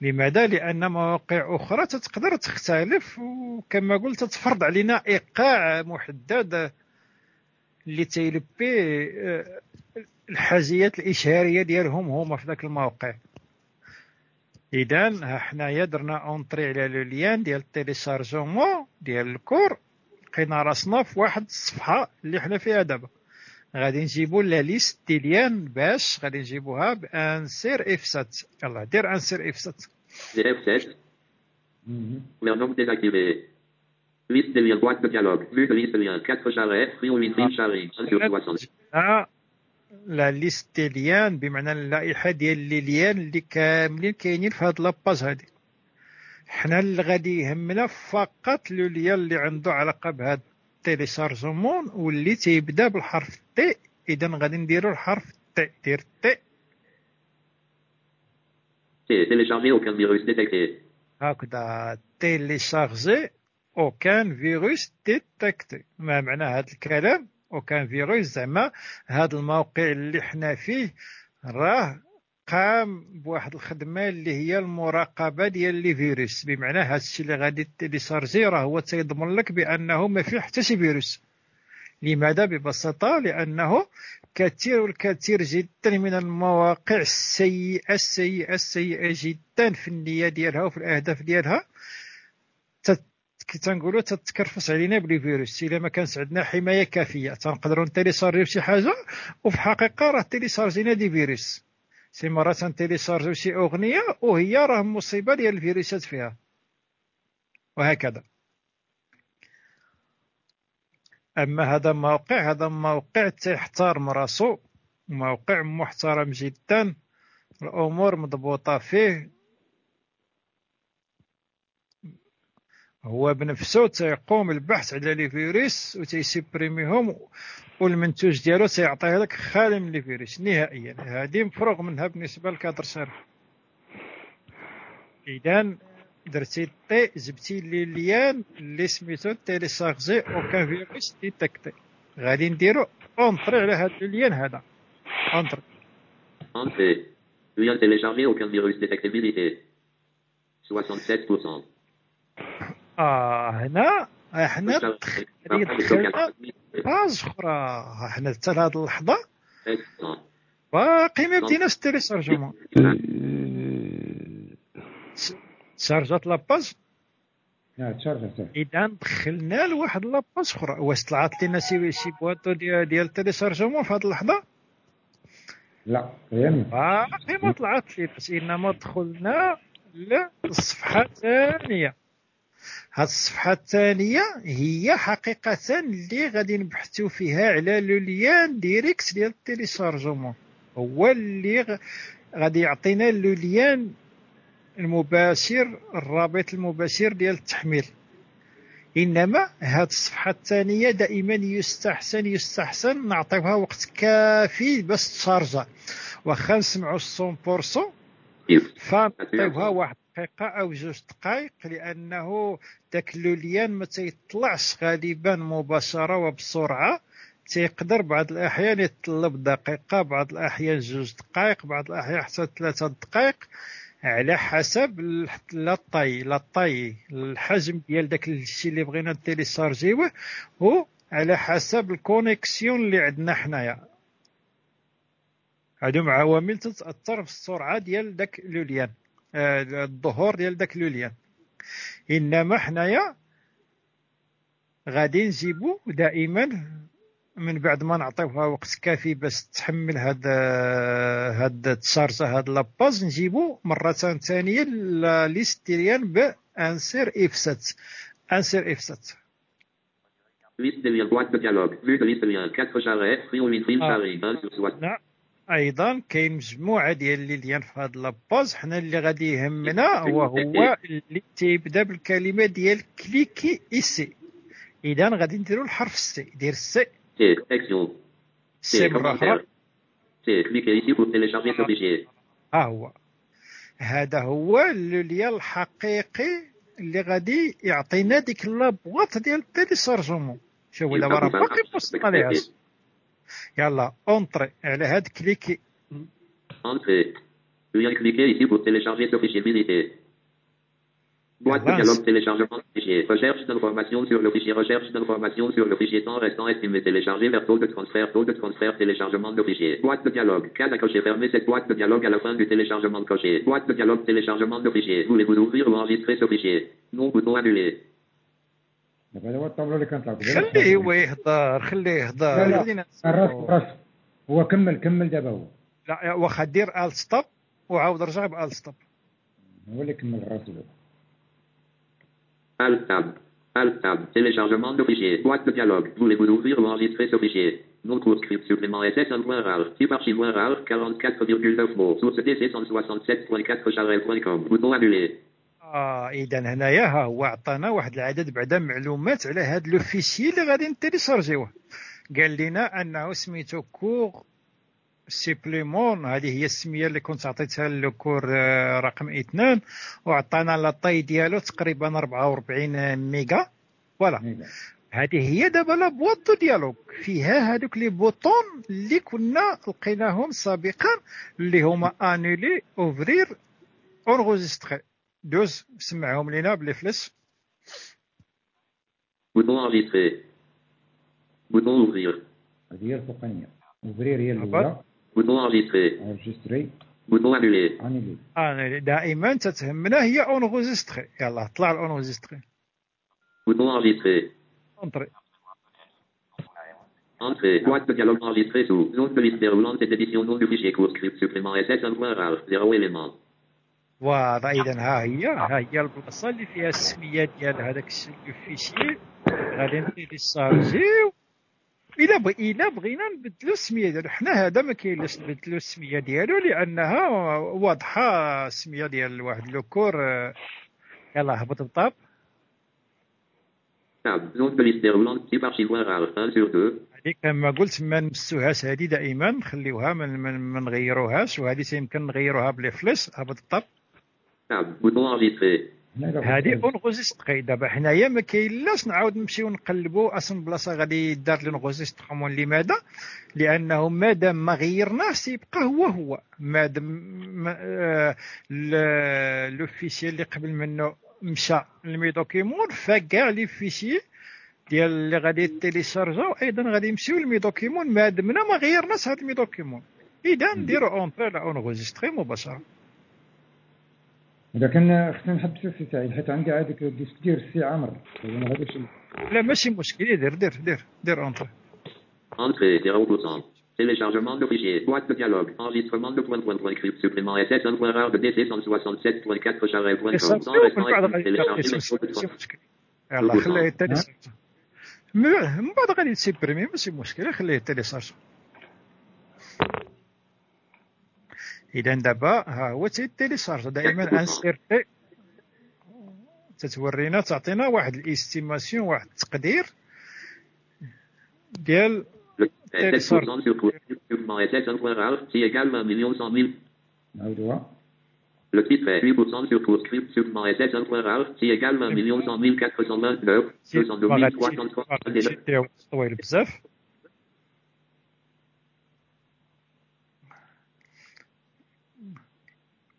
لماذا؟ لأن مواقع أخرى تقدر تختلف وكما قلت تفرض علينا إيقاع محدد اللي تيلبي آه، الحاجيات الإشهارية ديالهم هما في ذاك الموقع. اذا ها حنايا درنا entrée على le lien ديال ال téléchargement ديال ال cours. لقينا راسنا في واحد الصفحة اللي حنا فيها دابا غادي نجيبوا la liste ديال باش غادي نجيبوها ب insert F7 يلا دير insert F7 F7. Leur nom désactivé. Liste des liens, boîte de dialogue. Vue de liste liens. 4shared. Free win free charrets. 1 sur 60. لا la liste ديال بمعنى اللائحه ديال les liens اللي كاملين كاينين في هاد la page هادي حنا اللي غادي يهمنا فقط le lien اللي عنده علاقة بهاد ال téléchargement واللي تيبدا بالحرف T إذا غادي نديرو الحرف T دير T Et télécharger aucun virus détecté. هكذا. télécharger aucun virus détecté ما معنى هذا الكلام؟ aucun virus زعما هذا الموقع اللي حنا فيه راه قام بواحد الخدمة اللي هي المراقبة ديال لي فيروس. بمعنى هذا الشيء اللي غادي تيليشارجي راه هو تيضمن لك بأنه ما فيه حتى شي فيروس. لماذا؟ ببساطة لأنه كثير والكثير جدا من المواقع السيئة السيئة السيئة جدا في النية ديالها وفي الأهداف ديالها كي تنقولوا تتكرفس علينا بلي فيروس. إلا ما كانش عندنا حماية كافية. تنقدروا نتيليشارجيو شي حاجة وفي الحقيقة راه تيليشارجينا دي فيروس. شي مرات تنتيليشارجيو شي اغنيه وهي راه مصيبه ديال الفيروسات فيها وهكذا اما هذا موقع هذا موقع تيحترم راسو موقع محترم جدا الأمور مضبوطه فيه هو بنفسه تيقوم البحث على لي فيروس وتيسيبريميهم والمنتوج ديالو تيعطيه لك خالي من les virus نهائيا هذه مفروغ منها بالنسبة لكادر شرف اذا درتي T جبتي le lien اللي سميتو télécharger aucun virus détecté غادي نديرو entrée على هذا ال lien هذا entrée Entrée. Lien téléchargé, aucun virus détectabilité. 67%. آه هنا إحنا دخ- هذه دخلنا page أخرى. إحنا حتى لهاد اللحظة. باقي ما بديناش ال téléchargement شارجات la page لا تشارجت إذا دخلنا لواحد la page أخرى. واش طلعت لنا شي شي boîte ديال ديال ال téléchargement في هاد اللحظة؟ لا باقي ما طلعت ليناش إنما دخلنا للصفحه الثانية هاد الصفحة الثانية هي حقيقة اللي غادي نبحثوا فيها على le lien direct ديال ال téléchargement. هو اللي غادي يعطينا le lien المباشر الرابط المباشر ديال التحميل. إنما هاد الصفحة الثانية دائما يستحسن يستحسن نعطيوها وقت كافي باش تشارجا. واخا نسمعوا 100% فنعطيوها واحد دقيقه أو جوج دقائق لأنه داك ال le lien ما تيطلعش غالبا مباشرة وبسرعة. تيقدر بعض الأحيان يتطلب دقيقة بعض الأحيان جوج دقائق بعض الأحيان حتى ثلاثة دقائق على حسب ال- la taille la taille الحجم ديال داك الشيء اللي بغينا تيليشارجيوه وعلى حسب ال connexion اللي عندنا حنايا. هادو عوامل تتأثر في السرعه ديال داك لوليان الظهور ديال داك لوليان إنما حنايا غادي نجيبو دائما من بعد ما نعطيوها وقت كافي باش تحمل هاد هاد التشارجة هاد لاباز نجيبو مرة ثانية لا ليست ديال بانسير افست انسير افست Liste de dialogue. Vue de liste de liens. 4 charrettes. Frio, une film, charrie. 1 sur 60. أيضا كاين مجموعة ديال les liens في هاد la page. حنا اللي غادي يهمنا وهو اللي تيبدا بالكلمة ديال cliquez ici إذا غادي نديرو الحرف ال C دير. ال C C. مره. ها هو. هذا هو le lien الحقيقي اللي غادي يعطينا ديك la boîte ديال ال téléchargement شوف دابا راه باقي وصلنا ليهاش يلا اونطري على هاد كليكي Entrée. Lien cliquez ici pour télécharger ce fichier visité. Boîte de Avance. dialogue téléchargement de fichier. Recherche d'informations sur le fichier. Recherche d'informations sur le fichier temps restant estimé téléchargé vers taux de transfert. Taux de transfert téléchargement de fichier. Boîte de dialogue. Case à cocher. Fermez cette boîte de dialogue à la fin du téléchargement coché. Boîte de dialogue téléchargement de fichier. Voulez-vous ouvrir ou enregistrer ce fichier Non bouton annulé. دابا هذا هو الطابلو اللي كنطلع خليه هو يهضر خليه يهضر خلينا نسمعو. الراس هو كمل كمل دابا هو لا واخا دير ال ستوب وعاود رجع بال ستوب هو اللي كمل الراس دابا Alt tab. Alt tab. Téléchargement de fichier. Boîte de dialogue. Voulez-vous ouvrir ou enregistrer ce fichier Non court script supplément SS un point rare. Type archive rare. 44,9 mots. Source DC 167.4 charel.com. Bouton annulé. آه اذا هنايا ها هو عطانا واحد العدد بعدا معلومات على هاد le fichier اللي غادي نتيليشارجيوه قال لنا أنه سميتو cours supplément هذه هي السمية اللي كنت عطيتها لل cours آه، رقم إثنان وعطانا la taille ديالو تقريبا 44 méga. voilà. هذه هي دابا la boîte de dialogue فيها هذوك les boutons اللي كنا لقيناهم سابقا اللي هما انولي اوفرير اونغوزيستري دوز سمعهم لينا بلي فلس Bouton enregistrer. Bouton ouvrir. هذه هي الفوقانيه اوفرير هي الاولى Bouton enregistrer. انجستري Bouton annulé. انيلي انا دائما تتهمنا هي اونغوزيستري يلا طلع الاونغوزيستري Bouton enregistrer. اونطري Entrée. Boîte de dialogue enregistrée sous. Zone de liste déroulante et d'édition nom du fichier court script supplément SS un point rare. Zéro élément. واضح اذا ها هي ها هي البلاصة اللي فيها السمية ديال هذاك الشيء الفيشي غادي نتيليشارجيو إلا بغ... إلا بغينا نبدلو السمية ديالو حنا هذا ما كاين لاش نبدلو السمية ديالو لأنها واضحة السمية ديال واحد لو كور آه، يلا هبط الطاب Tab. Zone de liste déroulante. Type archivoire rare. 1 sur 2. هذه كما قلت ما نمسوهاش هذه دائما نخليوها ما من نغيروهاش وهذه سيمكن نغيروها بلي فليس هبط الطاب Enregistré. هذه اونغوزيستري دابا حنايا ما كاين لاش نعاود نمشيو نقلبوا أصلا بلاصة غادي دار لونغوزيستخمون لماذا؟ لأنه مادام ما غيرناه سيبقى هو هو. مادام ما- آه، ل- لو فيشي اللي قبل منه مشى ل mes documents فكاع les fichiers ديال اللي غادي تيليشارجاو أيضا غادي يمشيو ل mes documents. مادامنا ما غيرناش هاد ال mes documents. اذا نديرو entrée على enregistrer مباشرة. اذا كان خصني نحبس ال C سعيد حيت عندي عادك disque دير ال C عمر ما غاديش لا ماشي مشكل دير دير دير دير entrée Entrée 0%. Téléchargement de fichier. Boîte de dialogue. Enregistrement de point point point crypt supprimant SS 1 point rar de DC 167.4 charret.com. Sans restant. مشكل يلا خليه تيليسارج من بعد غادي تسيبريمي ماشي مشكل خليه تيليسارج اذا دابا ها هو تيليسارج دائما انسيرتي تتورينا تعطينا واحد الاستيماسيون واحد التقدير ديال Le 7% sur cours. Supprimant SS 1 point rare. Si égale 1 million 100 000. نعاودوها Le titre est 8% sur cours. Script supprimant SS 1 point rare. Si égale 1 million 100 429. 202 ما 303. غاديش يديرو طويل بزاف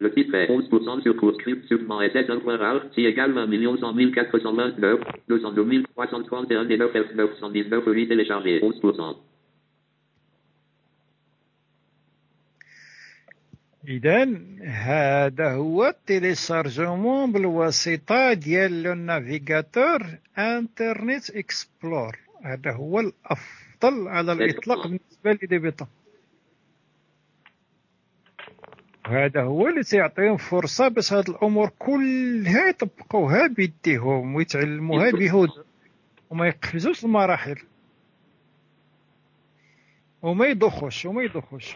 Le titre est 11% sur cours script supprimant SS 1 point rare, si égale 1 100 429, 202 331 et 9 F 919 8 téléchargé, 11%. اذا هذا هو ال téléchargement بالواسطه ديال le navigateur Internet Explorer هذا هو الافضل على الاطلاق بالنسبة ل débutants وهذا هو اللي تيعطيهم فرصة باش هاد الأمور كلها يطبقوها بيديهم ويتعلموها بهدوء وما يقفزوش المراحل. وما يدخوش وما يدخوش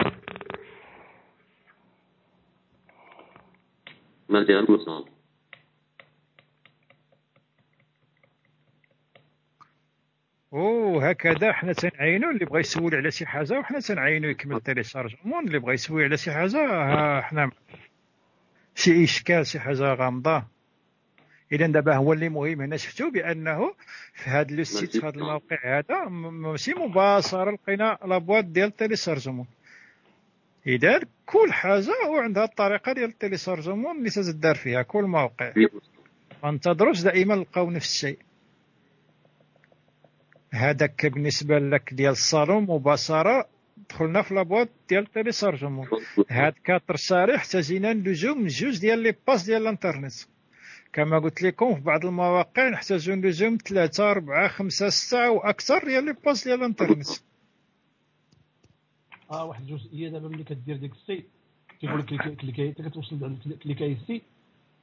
21%. وهكذا حنا تنعينوا اللي بغى يسول على شي حاجة وحنا تنعينوا يكمل تيليشارجمون اللي بغى يسوي على شي حاجة حنا شي إشكال شي حاجة غامضة. اذا دابا هو اللي مهم هنا شفتوا بأنه في هذا لو سيت في هذا الموقع هذا ماشي مباشرة لقينا la boîte ديال ال téléchargement إذا كل حاجة وعندها الطريقة ديال ال téléchargement اللي تتدار فيها كل موقع. ما انتظروش دائما نلقاو نفس الشيء. هذاك بالنسبة لك ديال الصالون مباشرة دخلنا في la boîte ديال ال téléchargement هاد كاتر شارد احتاجينا اللزوم من جوج ديال les pages ديال الانترنت. كما قلت لكم في بعض المواقع نحتاجون لزوم ثلاثة أربعة خمسة ستة أو أكثر ديال les pages ديال الانترنت. آه واحد الجزئيه دابا ملي كدير ديك ال C كيقول لك انت كتوصل عند cliquez ici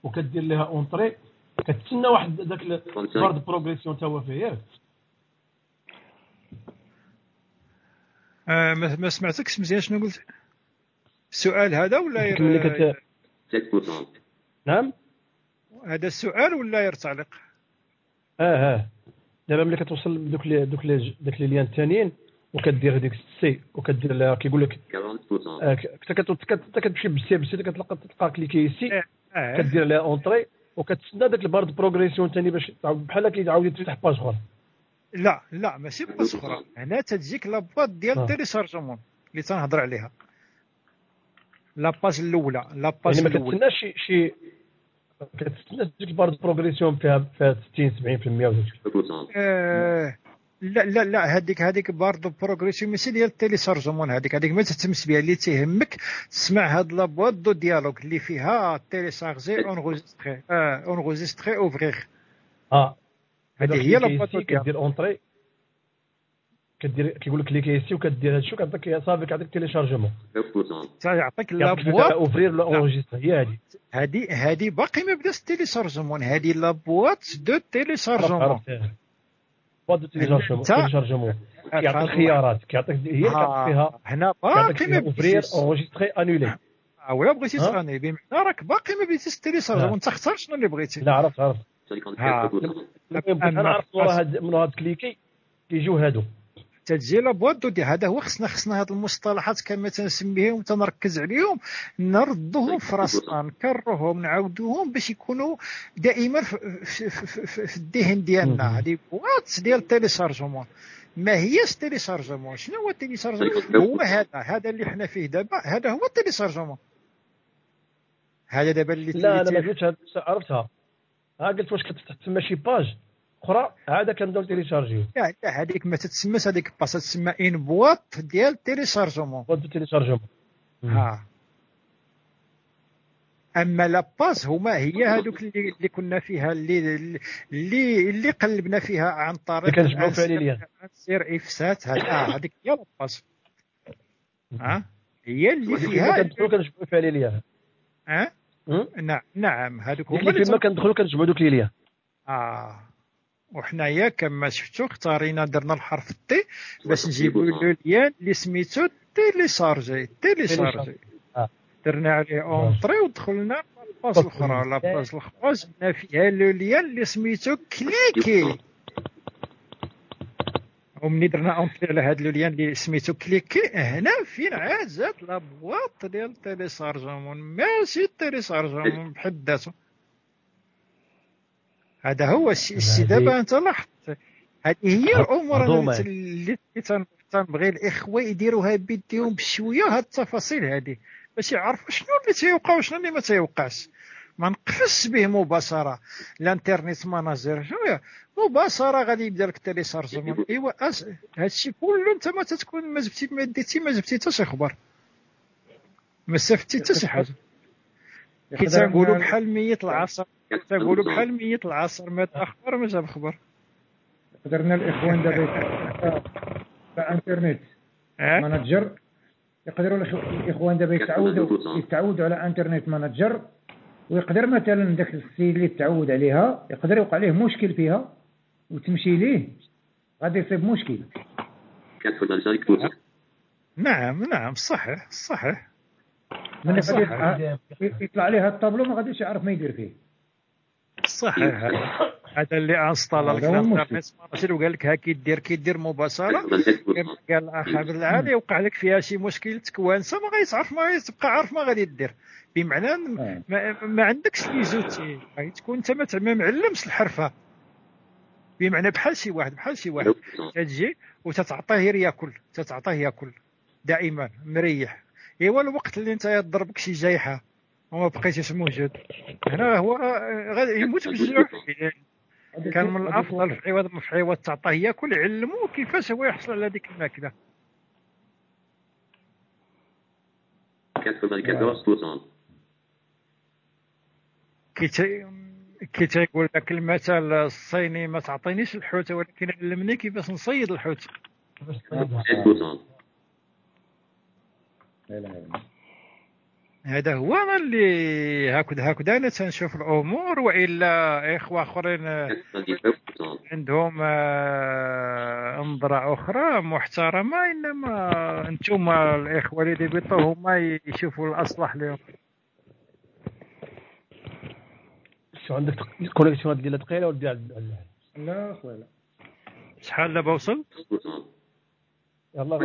وكدير لها entrée كتسنى واحد داك ال barre de progression تا هو فيه. ياك آه ما سمعتكش مزيان شنو قلت السؤال هذا ولا ملي كت 7%. نعم هذا السؤال ولا يرتعلق آه آه دابا ملي كتوصل بدوك لي دوك لي داك لي ليان الثانيين وكدير هذيك السي وكدير لها كيقول لك 40%. آه، انت كتمشي بالسي بالسي كتلقى تلقى كليكي سي آه. كدير لها اونطري وكتسنى داك البارد بروغريسيون ثاني باش بحال كيعاود تفتح باج أخرى لا لا ماشي باس أخرى هنا تجيك لاباط ديال آه. التيليشارجمون اللي تنهضر عليها. la page الأولى la page يعني ما الأولى. كتسناش شي شي كتسنى ديك ال barre de progression فيها فيها 60 70% وداك الشيء. آه لا لا لا هذيك هذيك barre de progression ماشي ديال ال téléchargement هذيك هذيك ما تهتمش بها اللي تيهمك تسمع هاد la boîte de dialogue اللي فيها télécharger enregistrer enregistrer ouvrir آه هذه هي dialogue كدير entrée كدير كيقول لك كليكي سي وكدير هادشي وكيعطيك صافي كيعطيك تيليشارجمون 9%. يعطيك يعطيك لابواط أوفرير ولا اونجستر هي هذه. هذه هذه باقي ما بداش التيليشارجمون. هذه لابواط دو تيليشارجمون. با دو تيليشارجمون تيليشارجمون. كيعطيك خيارات كيعطيك هي اللي كيعطيك فيها هنا باقي ما اوفرير بغيتيش اونجستري انولي آه، ولا بغيتي؟ تغني بمعنى راك باقي ما بغيتيش تيليشارجي لا. وانت اختار شنو اللي بغيتي. لا عرفت عرفت. أما نعرف من هاد cliquez كيجيو هادو. تجي la boîte de هذا هو خصنا خصنا هاد المصطلحات كما تنسميهم تنركز عليهم. نردوهم في راسنا نكررهم نعاودوهم باش يكونوا دائما في, في, في, في, في الذهن ديالنا. هذه boîte ديال ال téléchargement ما هيش téléchargement. شنو هو ال téléchargement هو هذا هذا اللي حنا فيه دابا هذا هو ال téléchargement هذا دابا اللي لا أنا ما هاد- عرفتها. ها قلت واش كتفتح تما شي باج أخرى؟ عاد كنبداو تيليشارجيو. لا لا هذيك ما تتسمىش هذيك باس تسمى ان بواط ديال التيليشارجمون بواد تيليشارجمون. ها. أما لاباس هما هي هذوك اللي, اللي كنا فيها اللي اللي اللي قلبنا فيها عن طريق كنجمعوا فيها ليليان. الانسير افسات آه هذيك هي لاباس ها؟ هي اللي فيها. كنجمعوا فيها les liens ها؟ نعم نعم هذوك هما اللي فيما كندخلوا كنجمعوا دوك liens آه. وحنايا كما شفتوا اختارينا درنا الحرف T باش نجيبوا le lien اللي سميتو télécharger télécharger آه. درنا عليه entrée ودخلنا la page الأخرى la page الأخرى جبنا فيها le lien اللي سميتو cliquez ومني درنا entrée على هذا le lien اللي سميتو cliquez هنا فين عاد جات la boîte ديال ال téléchargement ماشي ال téléchargement بحد ذاته. هذا هو الشيء دابا أنت لاحظت. هذه هي الأمور. اللي اللي تن- تنبغي الإخوة يديروها بيديهم بشوية. هاد التفاصيل هذه باش يعرفوا شنو اللي تيوقع وشنو اللي ما تيوقعش. ما نقفش به مباشره ال Internet Manager شوية مباشره غادي يبدا لك ال téléchargement إيوا. هادشي كله أنت ما تتكون ما جبتي ما ديتي ما جبتي حتى شي خبر. ما استفدتي حتى شي حاجة. كي تنقولوا بحال ميت العصر تنقولوا بحال ميت العصر مات أخبار ما جاب خبر. قدرنا الإخوان دابا. يتع- تاع إنترنت. آه Manager. يقدروا الإخ- الإخوان دابا يتعودوا يتعودوا على Internet Manager. ويقدر مثلا ذاك السيد اللي تعود عليها يقدر يوقع عليه مشكل فيها وتمشي ليه. غادي يصيب مشكل. نعم. نعم صحيح صحيح. من يطلع- يطلع عليه هاد الطابلو ما غاديش يعرف ما يدير فيه. صحيح. هذا. اللي. ال Internet Manager وقال لك ها كيدير كيدير مباشره كما قال الاخ عبد العالي وقع لك فيها شي مشكل تكوانسا ما غيتعرف ما غيتبقى عارف ما غادي دير. بمعنى آه. ما, ما عندكش لي زوتي. غادي تكون أنت ما معلمش الحرفة. بمعنى بحال شي واحد بحال شي واحد. تجي وتتعطيه ياكل تتعطيه ياكل. دائما مريح. إيوا الوقت اللي أنت ضربك شي جايحة وما بقيتيش موجود. هنا هو آه، غادي يموت بالجوع كان من الأفضل في عوض في عوض تعطيه ياكل يعلموه كيفاش هو يحصل على ديك الماكلة 94%. كي تي- كي تيقول لك المثل الصيني ما تعطينيش الحوت ولكن علمني كيفاش نصيد الحوت 7%. لا لا لا. هذا هو أنا اللي هكذا هكذا أنا تنشوف الأمور وإلا إخوة آخرين آه، 99%. عندهم آه، نظرة أخرى محترمة إنما أنتم الإخوة اللي بيطوا هما يشوفوا الأصلح لهم شو عندك كونيكسيون ديال ثقيله ولا ديال لا خويا لا شحال دابا وصل؟ 99%. يلا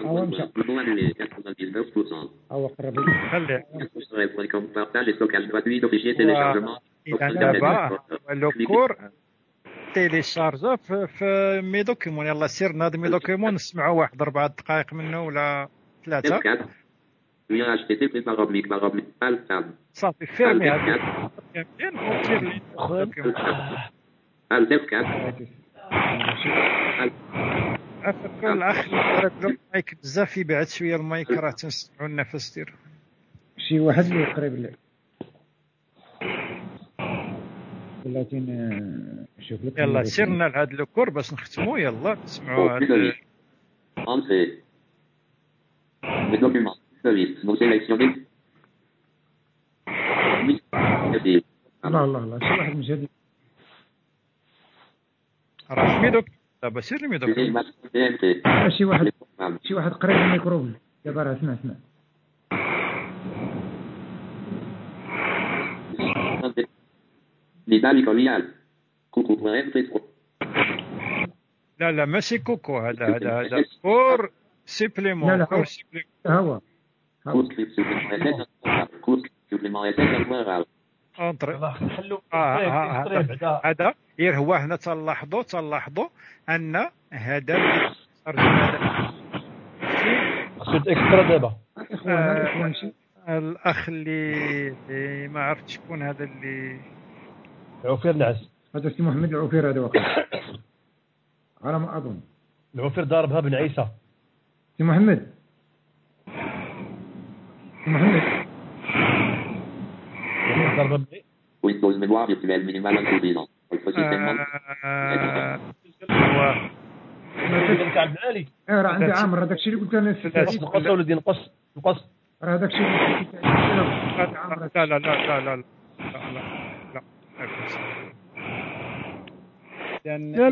هو مشى 99%. هو قرب خلي دابا لو كور تيليشارجا في, مي دوكيمون يلا سير ناض مي دوكيمون نسمعوا واحد أربع دقائق منه ولا ثلاثة F4. Lien HTTP baroblique baroblique alt tab. صافي فيرمي هذا وسير لي دوكيمون Alt F4. عفوا كل الاخ المايك بزاف يبعد شوية المايك راه تنسمعوا النفس ديالو شي واحد اللي قريب لي بلاتي ن- نشوف لك يلا سيرنا لهذا الكور باش نختموا يلا نسمعوا هذا Entrée. Les documents. Service. Vous sélectionnez. الله الله الله شي واحد مجهد راه سميتو دابا سير الميكروفون شي واحد شي واحد قريب الميكروفون دابا راه سمع سمع لا لا ماشي كوكو هذا هذا هذا فور سيبليمون لا لا هو هو نحلوا هذا غير هو هنا تلاحظوا تلاحظوا أن هذا خد اكسترا دابا الأخ اللي ما عرفتش شكون هذا اللي عفير العس هذا سي محمد العفير هذا واقع. على ما أظن. العفير ضاربها بن عيسى. سي محمد. سي محمد. Windows mémoire virtuelle minimale insuffisant. Votre système هو عيسى تاع عبد العالي آه راه عندي عامر هذاك الشيء اللي قلت أنا نقص سعيد نقص ولدي نقص نقص راه هذاك الشيء لا لا لا لا لا لا لا لا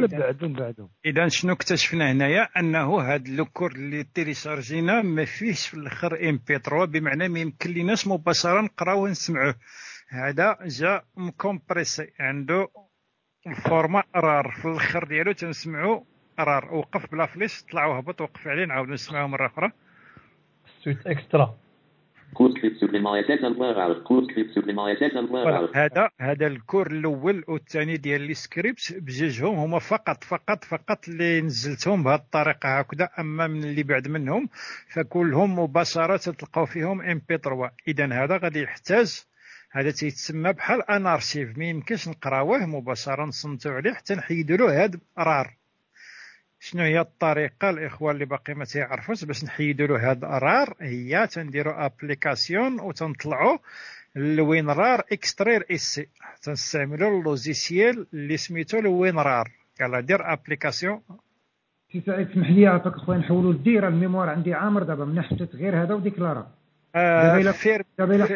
بعدهم بعدهم. اذا شنو اكتشفنا هنايا؟ أنه هذا le cours اللي téléchargéنا ما فيهش في الآخر MP3 بمعنى ما يمكن ليناش مباشره نقراوه ونسمعوه هذا جا م compressé عنده ال format RAR في الآخر ديالو تنسمعو RAR وقف بلا flèche طلع وهبط وقف عليه نعاودو نسمعوه مرة أخرى. سويت extra. هذا هذا ال cours الأول والثاني ديال les scripts بجوجهم هما فقط فقط فقط اللي نزلتهم بهذه الطريقة هكذا اما من اللي بعد منهم فكلهم مباشره تلقاو فيهم MP3 اذا هذا غادي يحتاج هذا تيتسمى بحال un archive ما يمكنش نقراوه مباشرة نصنتو عليه حتى نحيدوا له هاد RAR شنو هي الطريقة الاخوان اللي باقي ما تيعرفوش باش نحيدوا له هاد رار هي تنديروا أبليكاسيون وتنطلعوا الوين رار إكسترير اس تنستعملوا اللوزيسيال اللي سميتو الوين رار. يلا دير أبليكاسيون. سي سعيد اسمح لي عافاك أخويا نحولوا الديره الميموار عندي عامر دابا من حطيت غير هذا وديك لارا دابا آه إلا- فير دابا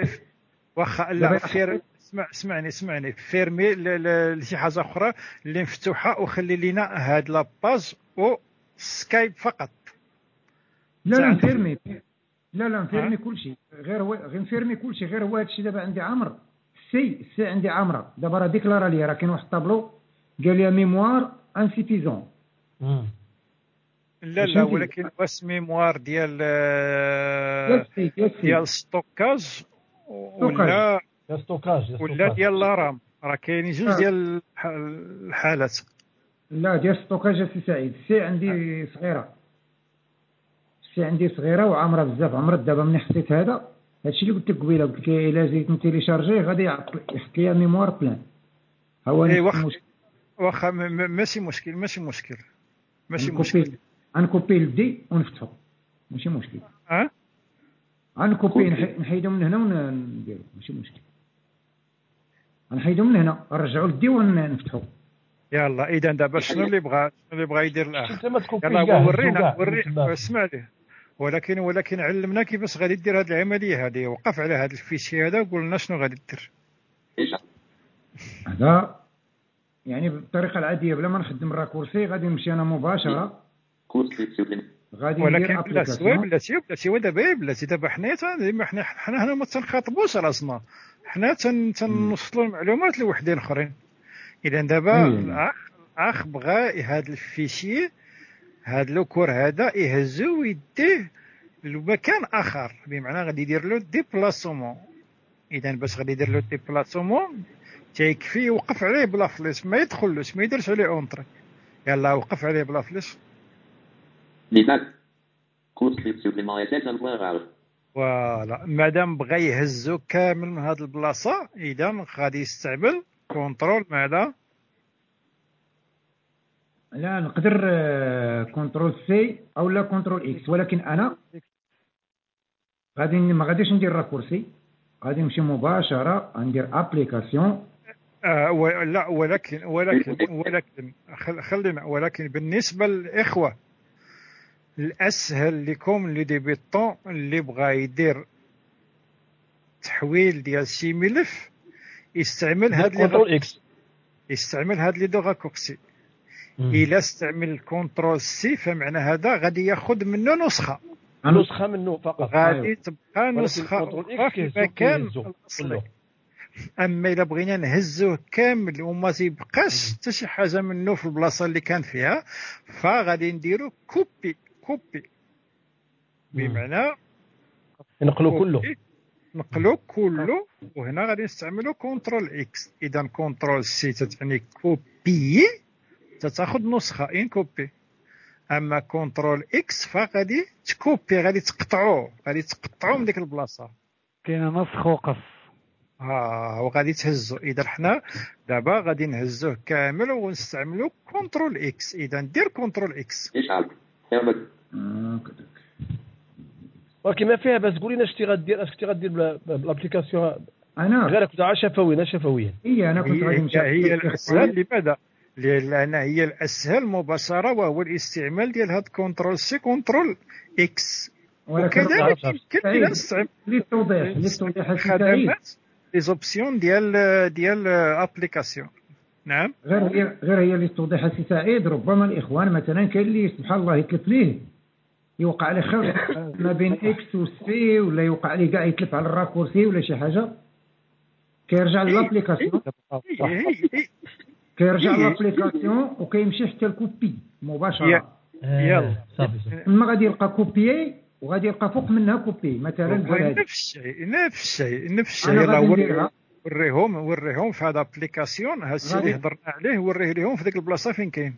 واخا لا فير اسمع اسمعني اسمعني. فيرمي لشي حاجة أخرى اللي مفتوحة وخلي لينا هاد لاباج و سكايب فقط. لا لا نفيرمي. لا لا نفيرمي كل شيء غير هو غير نفيرمي كل شيء غير هو هذا الشيء دابا عندي عامر. سي سي عندي عامرة. دابا راه ديكلارا لي راه كاين واحد الطابلو قال لي ميموار انسيفيزون لا واش لا ندير؟ ولكن واش ميموار ديال آه، ديال ستوكاج ولا stockage ولا. ديال la RAM. راه كاينين جوج آه. ديال الح- الحالات. لا ديال stockage سي سعيد. سي عندي صغيرة. سي عندي صغيرة وعامرة بزاف. عمرت دابا ملي حطيت هذا. هادشي اللي قلت لك قبيلة. قلت لك إلا زيد ن téléchargerه غادي يحط لي mémoire pleine. هو اي واخا واخا ماشي مشكل ماشي مشكل. ماشي مشكل. ن copier غن copier لدي ونفتحو. ماشي مشكل. ها؟ غن copier نح- نحيدو من هنا ونديرو ماشي مشكل. غنحيدو من هنا. نرجعو لدي ونفتحو يلا إذا دابا شنو اللي بغى شنو اللي بغى يدير الاخ أنت ما ت copierش يلا ورينا كاع. وري تما. اسمع لي. ولكن ولكن علمنا كيفاش غادي دير هذه العملية هذه وقف على هذا ال fichier هذا وقول لنا شنو غادي دير. هذا يعني بالطريقة العادية بلا ما نخدم ال raccourci غادي نمشي أنا مباشرة. غادي ولكن بلاتي بلاتي بلاتي ودابا بلاتي دابا حنايا تا- حنا حنا هنا ما تنخاطبوش راسنا. حنا تن تنوصلوا المعلومات لوحدين أخرين. اذا دابا. الأخ الأخ بغى هذا ال fichier هذا le cours هذا يهزو ويديه لمكان آخر. بمعنى غادي يدير له déplacement. اذا باش غادي يدير له déplacement تيكفي يوقف عليه بلا flèche ما يدخلوش ما يديرش عليه entrée. يلا وقف عليه بلا flèche voilà مادام بغى يهزو كامل من هذه البلاصه اذا غادي يستعمل contrôle ماذا لا نقدر آه، contrôle C أو لا contrôle X ولكن أنا غادي ما غاديش ندير raccourci غادي نمشي مباشره ندير application آه لا ولكن ولكن ولكن خل- خلينا ولكن بالنسبة للإخوة الأسهل لكم les débutants اللي بغى يدير تحويل ديال شي ملف يستعمل هاد les X. يستعمل هاد les deux raccourcis إلا استعمل ال contrôle C فمعنى هذا غادي ياخذ منه نسخة. نسخة منه فقط. غادي تبقى ولكن نسخة في مكان الاصلي. أما إلا بغينا نهزوه كامل وما تيبقاش حتى شي حاجة منه في البلاصة اللي كان فيها فغادي نديرو copier copier بمعنى نقلو كله. نقلو كله وهنا غادي نستعملو contrôle X. إذا contrôle C تتعني copier تتاخذ نسخة une copie. أما contrôle X فغادي تكوبي غادي تقطعوه غادي تقطعوه من ديك البلاصة. كاين نسخ وقص. آه وغادي تهزو. إذا حنا دابا غادي نهزوه كامل ونستعملو contrôle X. إذا دير contrôle X. اشعل ولكن ما فيها بس قولي لنا اش غدير اش غدير بال application أنا؟ غير كنت عا شفويا شفويا هي أنا كنت هي, غادي هي, نمشي هي الأسهل لماذا؟ لأن هي الأسهل مباشرة وهو الاستعمال ديال هاد contrôle C contrôle X ولكن وكذلك يمكن نستعمل للتوضيح للتوضيح السعيد خدمات les options ديال ديال application نعم. غير هي غير هي للتوضيح السي سعيد. ربما الإخوان مثلا كاين اللي سبحان الله يتلف ليه. يوقع عليه خلط ما بين X و C ولا يوقع عليه كاع يتلف على ال raccourci ولا شي حاجة. كيرجع لل application هي- كيرجع إيه. لل application وكيمشي حتى ال copier مباشرة. يلا. صافي صافي. تما غادي يلقى copier وغادي يلقى فوق منها couper مثلا بحال نفس الشيء نفس الشيء نفس الشيء. يلا وريهم وريهم في هذا application. هذا الشيء اللي هضرنا عليه وريه لهم في ديك البلاصة فين كاين.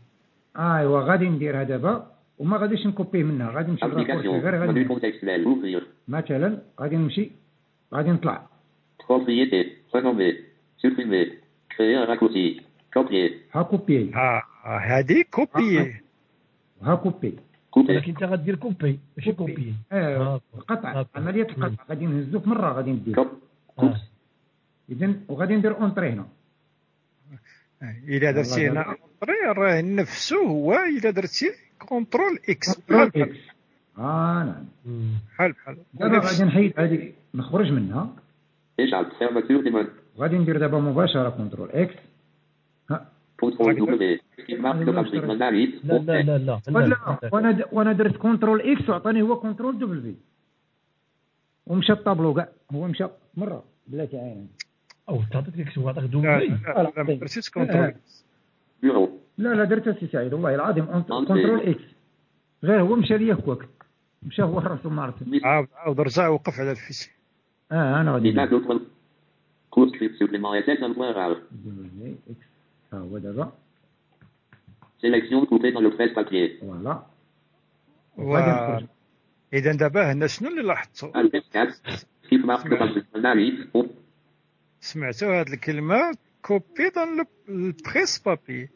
أيوا غادي نديرها دابا. وما غاديش نكوبيه منها غادي نمشي غير غادي مثلا غادي نمشي غادي نطلع. Propriété. Renommer supprimer créer un raccourci. Copier ها copier ها هذه copier ها copier ولكن انت غدير couper ماشي copier آه آه. عمليه القطع غادي نهزو في مرة غادي ندير. Couper اذا وغادي ندير entrée هنا. الا درتي هنا راه راه نفسه هو الا درتي. contrôle X. contrôle بحال X. آه نعم. بحال بحال دابا غادي نحيد هذه نخرج منها. échappe fermeture des mains غادي ندير دابا مباشرة كنترول إكس. fabrique mandarit لا لا لا لا وأنا وأنا درت كنترول إكس وعطاني هو كنترول دبليو ومشى الطابلو كاع. هو مشى مرة. بلاتي عين أو تعطيك ديك الشيء عطاك لا دوبلي لا لا ما درتيش كنترول إكس. bureau لا لا درتها سي سعيد والله العظيم كنترول إكس. غير هو مشى ليا هكاك مشى هو راسو مارتن. عاود عاود رجع وقف على الفيشي آه أنا غادي ها هو دابا. Sélection coupée dans le presse papier. فوالا إذا دابا هنا شنو اللي لاحظتوا Alt F4 skip marque de fabrique mandarit oh. سمعتوا هاد الكلمة كوبي دون البريس بابي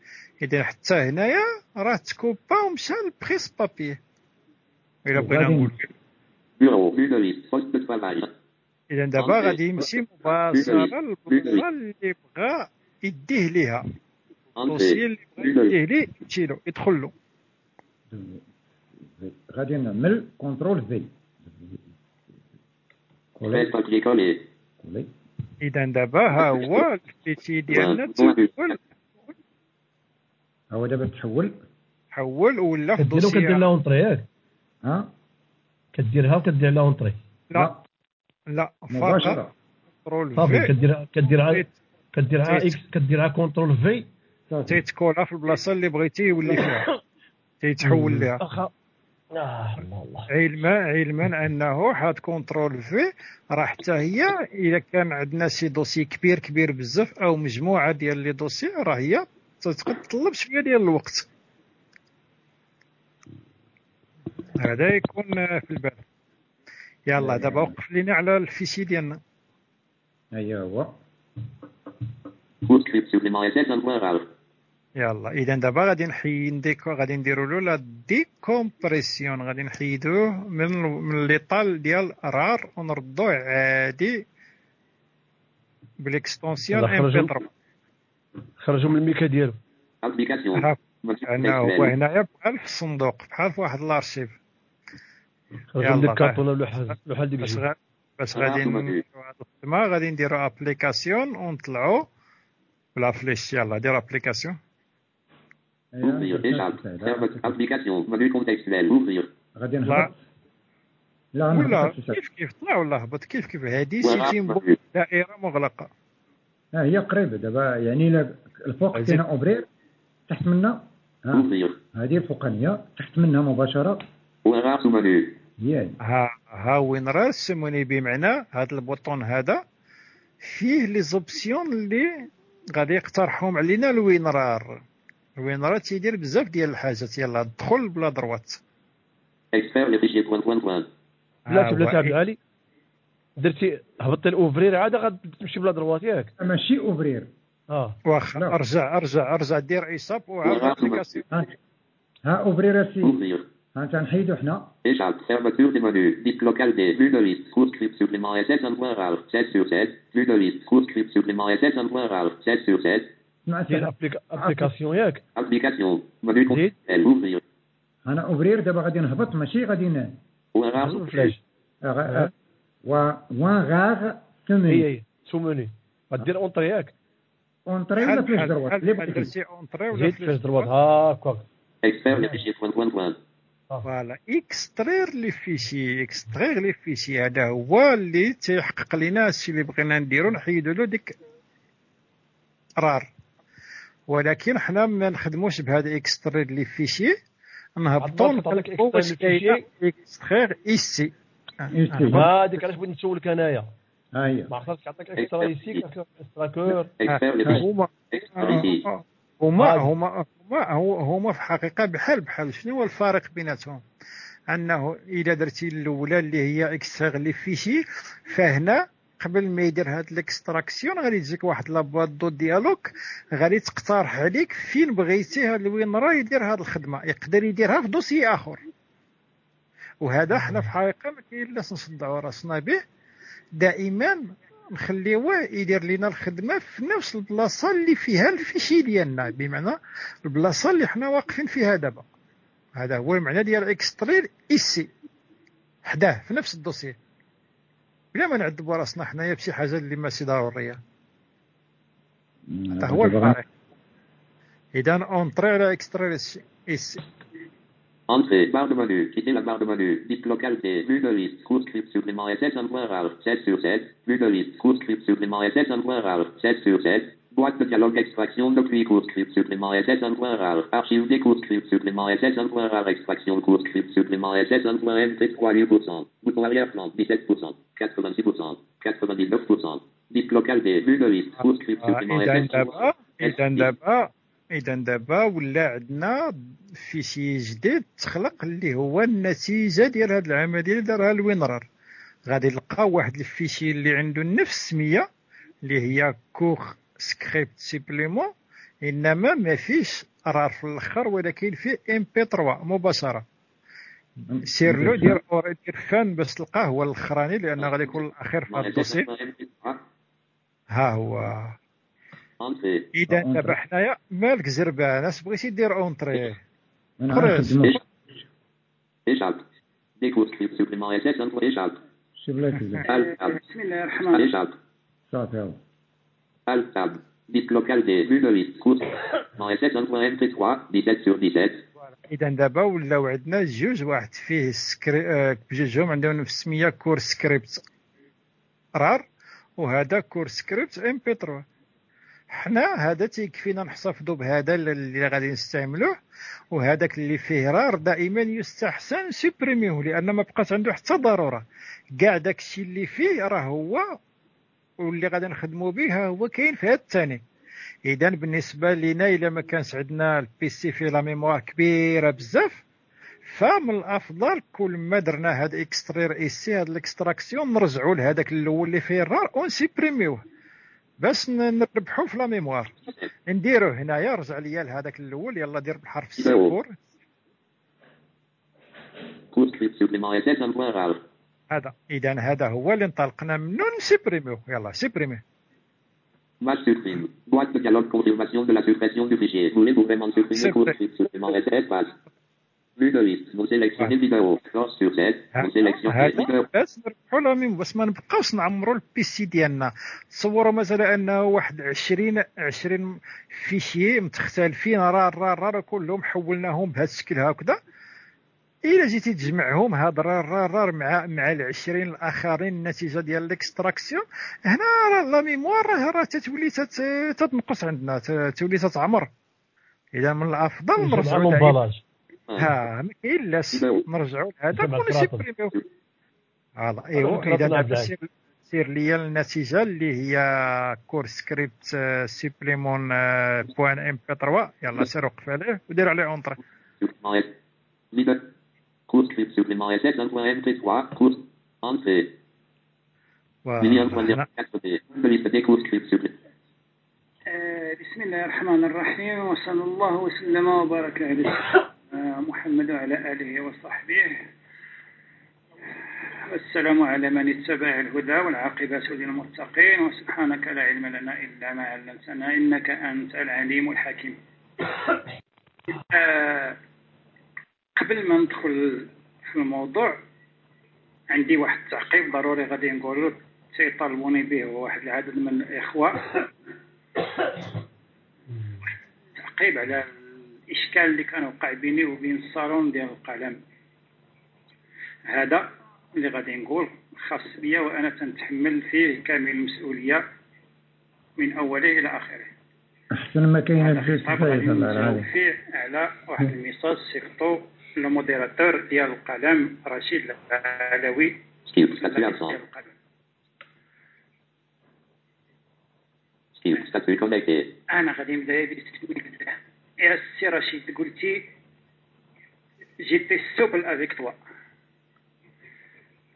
اذا حتى هنايا راه تكوبا ومشى للبريس بابي. إلا بغينا نقول إذا دابا غادي يمشي مباشرة للبلاصه اللي بغا يديه ليها. الدوسي اللي بغا يديه ليه يمشي له يدخل له. غادي نعمل كنترول في. collé كولي. إذا دابا ها هو البيتي ديالنا تحول ها هو دابا تحول؟ تحول ولا في كديرو كدير لها اونطري ياك ها؟ كديرها وكدير لها اونطري لا. لا. مباشرة. كنترول صافي في كدير كديرها كديرها تيت. إكس كديرها كنترول في تيتكولا في البلاصة اللي بغيتي يولي فيها. تيتحول ليها. آه الله الله. علما علما أنه هاد كنترول في راه حتى هي إذا كان عندنا شي dossier كبير كبير بزاف أو مجموعة ديال les dossiers راه هي تطلب شوية ديال الوقت. هذا يكون في البال. يلا دابا وقف لينا على ال fichier ديالنا. هيا هو point rare يلا اذا دابا غادي نحيدو نديكو غادي نديرو له la décompression. غادي نحيدوه من من l'état ديال RAR ونردوه عادي بالاكستونسيون إم بي خرجوا. 3 خرجوا من الميكا ديالو menu عندنا هو هنايا بحال في الصندوق بحال في واحد الارشيف. خرجوا يلا، من ديك. الكارطونه لوحه لوحه ديك باش غادي الخدمة؟ غادي نديرو أبليكاسيون ونطلعو بلا فليش يلا ديرو أبليكاسيون. Ouvrir. غادي لا. نهبط. لا ولا كيف كيف؟ طلع ولا هبط؟ كيف كيف؟ هذه ولا سيتي. دائره مغلقة. هي قريبة دابا يعني الفوق زيد. كاينة اوبرير تحت منها. هذه الفوقانية تحت منها مباشرة. هي هذه. ها ها وين راه سموني بمعنى هذا البوطون هذا فيه لي زوبسيون اللي غادي يقترحهم علينا الوينرار الوينرار تيدير بزاف ديال الحاجات يلا دخل بلا دروات Expert les fichiers point point point. بلاتي بلاتي عبد العالي درتي هبطتي الاوفرير عاد غتمشي بلا دروات ياك ماشي أوفرير. آه. واخا نعم. أرجع أرجع أرجع دير ايساب وعاود ها أوفرير سي. ها تنحيدو حنا إيش عاد؟ فيرماتور دي مانيو ديك لوكال دي بلوريس كور سكريبت سوبليمون اي تيت ان وير اوت تيت سور تيت بلوريس كور سكريبت سوبليمون اي تيت ان وير اوت تيت سور تيت سمعتي ابليكاسيون ياك ابليكاسيون مانيو كونتيت أنا أوفرير دابا غادي نهبط ماشي غادي وير اوت فلاش وان غاغ هي سومي هي سو مني. غدير اونطري ياك. اونطري ولا فلاش دروات؟ اللي بغيتي درتي اونطري ولا فلاش دروات. les fichiers point point point. فوالا. اكسترير لي فيشي. اكسترير لي فيشي. هذا هو اللي تيحقق لنا الشيء اللي بغينا نديرو. نحيدو له ديك RAR. ولكن حنا ما نخدموش بهذا extraire les fichiers. نهبطو عاد نهبط عليك نقلبو واش لي كاينة extraire ici. هذيك علاش بغيت نسولك أنايا. ها هي ما عرفتش عطاك extraire ici extraire cours. Extraire les fichiers. هما. هما. هما هما في الحقيقة بحال بحال شنو هو الفارق بيناتهم؟ أنه إذا درتي الأولى اللي هي extraire les fichiers فهنا قبل ما يدير هاد ال extraction غادي تجيك واحد la boîte de dialogue غادي تقترح عليك فين بغيتي وين راه يدير هاد الخدمة. يقدر يديرها في dossier آخر. وهذا حنا في الحقيقة ما كاين نصدعوا راسنا به. دائما نخليوه يدير لنا الخدمة في نفس البلاصة اللي فيها ال fichier ديالنا. بمعنى البلاصة اللي حنا واقفين فيها دابا. هذا هو المعنى ديال extraire ici حداه في نفس الدوسي بلا ما نعذبوا راسنا حنايا بشي حاجة اللي ماشي ضروريه هذا هو الفرق. اذا اونطري على اكسترير ايسي Entrée, barre de menu, quitter la barre de menu, bip localité, plus de liste, court script supplément un sur 7, de liste, court script supplément un rare, sur 7, boîte de dialogue extraction depuis court script supplément un point rare, archive des court script supplément un point rare, extraction court script supplément SS un point MP3 8%, bouton arrière-plan 17%, 86%, 99%, de liste, script supplément rare, إذا دابا ولا عندنا fichier جديد تخلق اللي هو النتيجة ديال هذه العملية اللي دارها ال WinRAR غادي نلقاو واحد ال fichier اللي عنده نفس السميه اللي هي cours script supplément إنما ما فيش RAR في الأخر ولكن فيه MP3 مباشرة. سير له دير دير fin باش تلقاه هو الأخراني لأنه غادي يكون الأخير في هذا ال dossier. ها هو. إذا دابا حنايا مالك زربان اش بغيتي دير SS 1 point échappe. شي بلاتي بلاتي. Alt tab. بسم الله الرحمن الرحيم Échappe. صافي local D. Vue de liste. Cours. En SS 1 point MP3. 17 sur 17. إذا دابا ولاو عندنا جوج واحد فيه سكري... آه، بجوجهم عندهم نفس السمية cours script RAR وهذا cours script MP3 حنا هذا تيكفينا نحتفظوا بهذا اللي غادي نستعملوه وهذاك اللي فيه RAR دائما يستحسن supprimer وه لأن ما بقاش عنده حتى ضرورة. كاع داك الشيء اللي فيه راه هو واللي غادي نخدموا به هو كاين في هذا الثاني اذا بالنسبة لنا إلا ما كانش عندنا ال PC فيه la mémoire كبيرة بزاف فمن الأفضل كل ما درنا هاد extraire ici هاد ال extraction نرجعوا لهذاك الأول اللي فيه ال RAR ون supprimer وه. ن- نربحوا في la mémoire نديروه هنايا رجع ليا لهذاك الأول يلا دير بالحرف الصفر Cours script supplément SS 1 point RAR. هذا اذا هذا هو اللي انطلقنا منه ن supprimer وه يلا supprimer ه Match supprime. Boîte de dialogue confirmation de la suppression du fichier. Voulez-vous vraiment supprimer court supplément SS Vue de liste. Vous sélectionnez vidéo. Force sur Z. Vous sélectionnez vidéo. بس نربحوا لا ميم بس ما نبقاوش نعمروا البي سي ديالنا تصوروا مثلا انه واحد 20 20 فيشي متختلفين راه راه راه كلهم حولناهم بهذا الشكل هكذا إلا جيتي تجمعهم هاد رار رار رار مع مع ال 20 الآخرين النتيجة ديال الاكستراكسيون هنا راه لا ميموار راه راه تتولي تت- تتنقص عندنا ت- تولي تتعمر إذا من الأفضل نرجعوا المومبالاج ها ما كاين نرجعوا لهذا ونسيبريميو فوالا إيوا إذا. سير ليا النتيجة اللي هي كور سكريبت سيبليمون بوان إم بي 3 يلا سير وقف عليه ودير عليه اونتر Supplément S. Leader. Cours script supplément SS1.MP3. Cours. Entrée. Million point zéro quatre B. De liste des cours script supplément. آه، بسم الله الرحمن الرحيم وصلى الله وسلم وبارك على سيدنا محمد وعلى آله وصحبه. والسلام على من اتبع الهدى والعاقبة للمتقين وسبحانك لا علم لنا إلا ما علمتنا إنك أنت العليم الحكيم. آه، قبل ما ندخل في الموضوع عندي واحد التعقيب ضروري غادي نقولو تيطالبوني به واحد العدد من الإخوة. تعقيب على الإشكال اللي كان وقع بيني وبين الصالون ديال القلم. هذا اللي غادي نقول خاص بيا وأنا تنتحمل فيه كامل المسؤولية من أوله إلى آخره. أحسن ما كاين غادي فيه على واحد الميساج surtout le modérateur ديال القلم رشيد العلوي. أنا غادي نبدأ الله. يا سي رشيد قلتي جيتي souple avec toi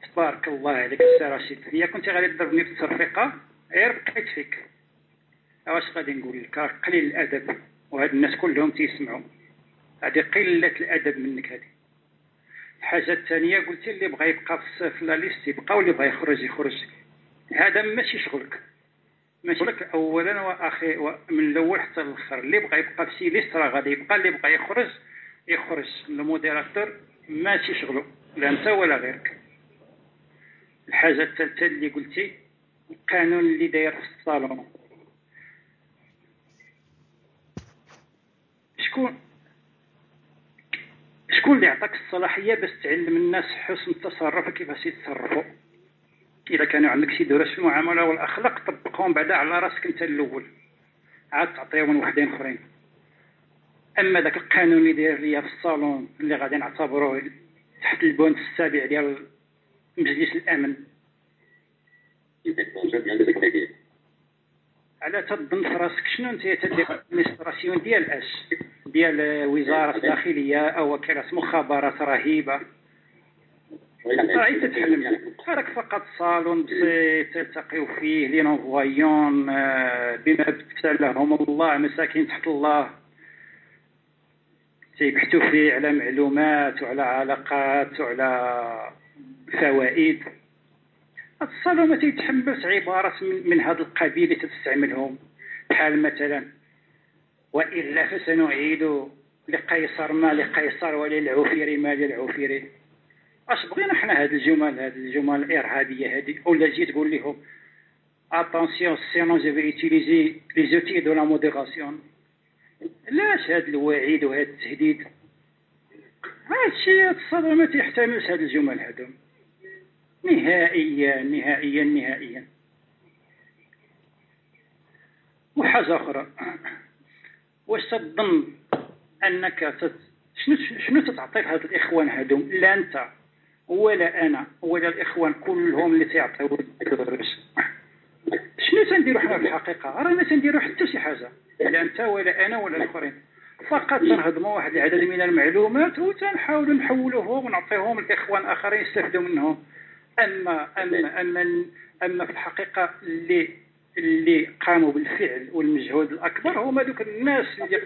تبارك الله عليك سي رشيد هي كنت غادي تضربني في الترفيقه غير بقيت فيك واش غادي نقول لك راه قليل الادب وهاد الناس كلهم تيسمعوا هذه قله الادب منك هذه الحاجة الثانية قلتي اللي بغى يبقى في لا ليست يبقى واللي بغى يخرج يخرج هذا ماشي شغلك ماشي. لك اولا واخي من الأول حتى الآخر اللي بغى يبقى في ليست راه غادي يبقى اللي بغى يخرج يخرج. الموديراتور ماشي شغله لا أنت ولا غيرك. الحاجة الثالثة اللي قلتي القانون اللي داير في الصالون. شكون؟ شكون اللي عطاك الصلاحية باش تعلم الناس حسن التصرف كيفاش يتصرفوا؟ إذا كانوا عندك شي دروس في المعاملة والأخلاق طبقهم بعدا على راسك أنت الأول. عاد تعطيهم لوحدين أخرين. أما ذاك القانون اللي داير ليا في الصالون اللي غادي نعتبروه تحت البند السابع ديال مجلس الأمن. على تظن في راسك شنو أنت تدير؟ administration ديال أش؟ ديال وزارة الداخليه أو وكالة مخابرات رهيبة. راهي تتحلم راك فقط صالون بسيط تلتقيو فيه les non-voyants آه، بما ابتلاهم الله مساكين تحت الله. تيبحثوا فيه على معلومات وعلى علاقات وعلى فوائد. هاد الصالون ما تيتحملش عبارات من, من هذا القبيل اللي تستعملهم. بحال مثلا وإلا فسنعيد لقيصر ما لقيصر وللعوفير ما للعوفير. اش بغينا حنا هاد الجمل هاد الجمل الارهابيه هادي؟ ولا جيت تقول لهم attention sinon je vais utiliser les outils de la modération. علاش هاد الوعيد وهاد التهديد. هادشي هاد ما تيحتملش هاد الجمل هادو. نهائيا نهائيا نهائيا. وحاجة أخرى. واش تظن أنك تت... شنو شنو تتعطي لهاد الإخوان هادو؟ لا أنت. ولا أنا ولا الإخوان كلهم اللي تيعطيو الدروس. شنو تنديرو حنا في الحقيقة؟ رانا تنديرو حتى شي حاجة. لا أنت ولا أنا ولا الآخرين. فقط تنهضموا واحد العدد من المعلومات وتنحاولوا نحولوهم ونعطيهم الإخوان آخرين يستافدوا منهم. اما اما أما أما في الحقيقة اللي اللي قاموا بالفعل والمجهود الأكبر هما دوك الناس اللي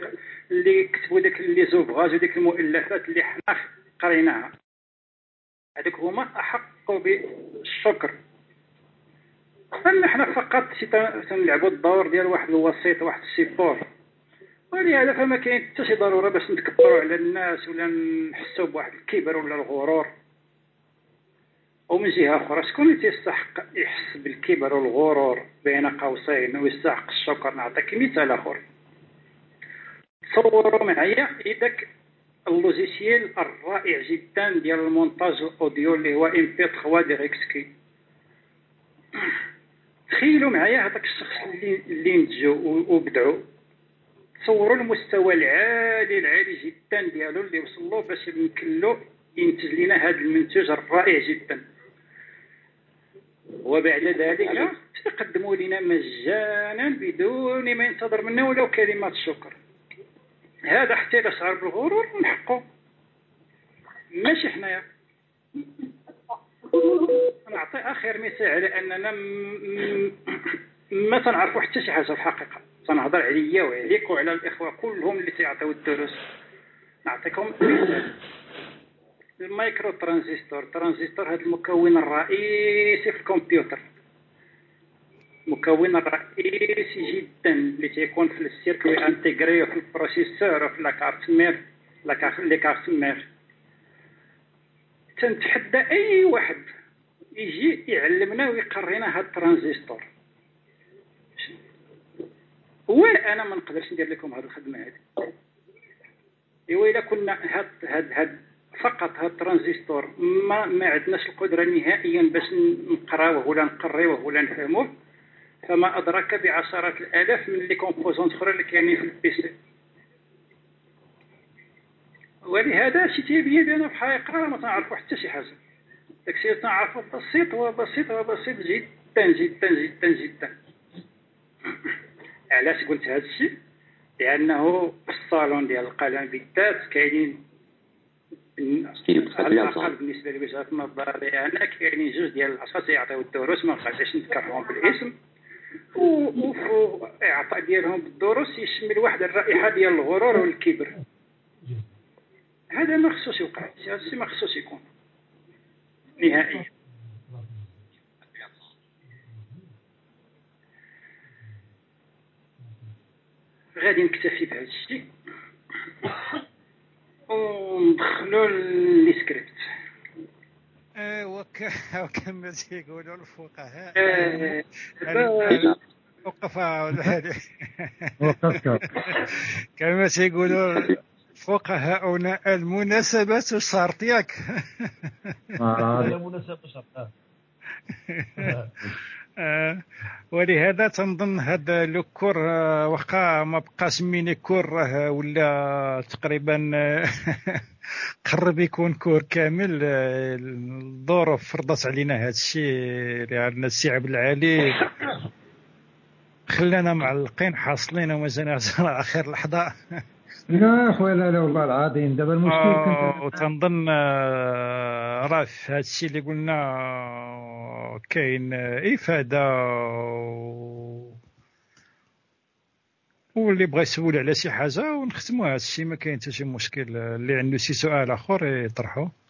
اللي كتبوا ديك لي زوفغاج وديك المؤلفات اللي حنا قريناها. هذوك هما أحق بالشكر. حنا فقط تنلعبوا الدور ديال واحد الوسيط واحد السيبور. ولهذا فما كاين حتى شي ضرورة باش نتكبروا على الناس ولا نحسوا بواحد الكبر ولا الغرور. ومن جهة أخرى شكون اللي تيستحق يحس بالكبر والغرور بين قوسين ويستحق الشكر؟ نعطيك مثال آخر. تصوروا معايا إذاك ال logiciel الرائع جدا ديال المونتاج ال audio اللي هو MP3 DirectCut. تخيلوا معايا هذاك الشخص اللي اللي نتجو وبدعوا تصوروا المستوى العالي العالي جدا ديالو اللي وصل له باش يمكن له ينتج لنا هذا المنتوج الرائع جدا. وبعد ذلك تقدموا لنا مجانا بدون ما ينتظر منا ولو كلمات شكر. هذا حتى إذا شعر بالغرور من حقه ماشي حنايا. نعطي آخر مثال على اننا ما تنعرفوا حتى شي حاجة في الحقيقة. تنهضر عليا وعليك وعلى الإخوة كلهم اللي تيعطيو الدروس. نعطيكم مثال. المايكرو ترانزستور ترانزستور هذا المكون الرئيسي في الكمبيوتر. المكون الرئيسي جدا اللي تيكون في ال circuit intégré في ال processeur وفي la carte mère les cartes mères. تنتحدى أي واحد يجي يعلمنا ويقرينا هاد الترانزستور ولا أنا ما نقدرش ندير لكم هاد الخدمة هذه إيوا إلا كنا هاد هاد هاد فقط هاد الترانزستور ما ما عندناش القدرة نهائيا باش نقراوه ولا نقريوه ولا نفهموه. فما ادراك بعشرات الآلاف من les composantes أخرى اللي كاينين في ال PC ولهذا شي تيبين بان في الحقيقة ما تنعرفوا حتى شي حاجة. داكشي اللي تنعرفوا بسيط وبسيط وبسيط جدا جدا جدا جدا. علاش قلت هذا الشيء؟ لأنه في الصالون ديال القلم بالذات كاينين على الأقل بالنسبة لوجهه نظري أنا كاينين جوج ديال الاشخاص يعطيو الدروس ما بقاش نذكرهم بالاسم. وفي اعطاء ديالهم بالدروس يشمل واحد الرائحة ديال الغرور والكبر. هذا ما خصوش يوقع ما خصوش يكون. نهائيا. غادي نكتفي بهذا الشيء. وندخلوا السكريبت. وكما تيقولوا الفقهاء. آه، وقف. كما تيقولوا فقهاؤنا المناسبة شرط ياك. لا مناسبه شرط. آه، ولهذا تنظن هذا le cours آه، واخا ما بقاش mini-cours راه ولا تقريبا آه، قرب يكون cours كامل آه، الظروف فرضت علينا هذا الشيء لأن السعب العالي خلانا معلقين حاصلين ومازال على آخر لحظة. لا أخويا لا لا والله العظيم. دابا المشكل آه، كنت وتنظن آه، راه في هذا الشيء اللي قلنا آه، كاين آه، إفادة و- واللي بغى يسول على شي حاجة ونختموا هذا الشيء ما كاين حتى شي مشكل. اللي عنده شي سؤال آخر يطرحه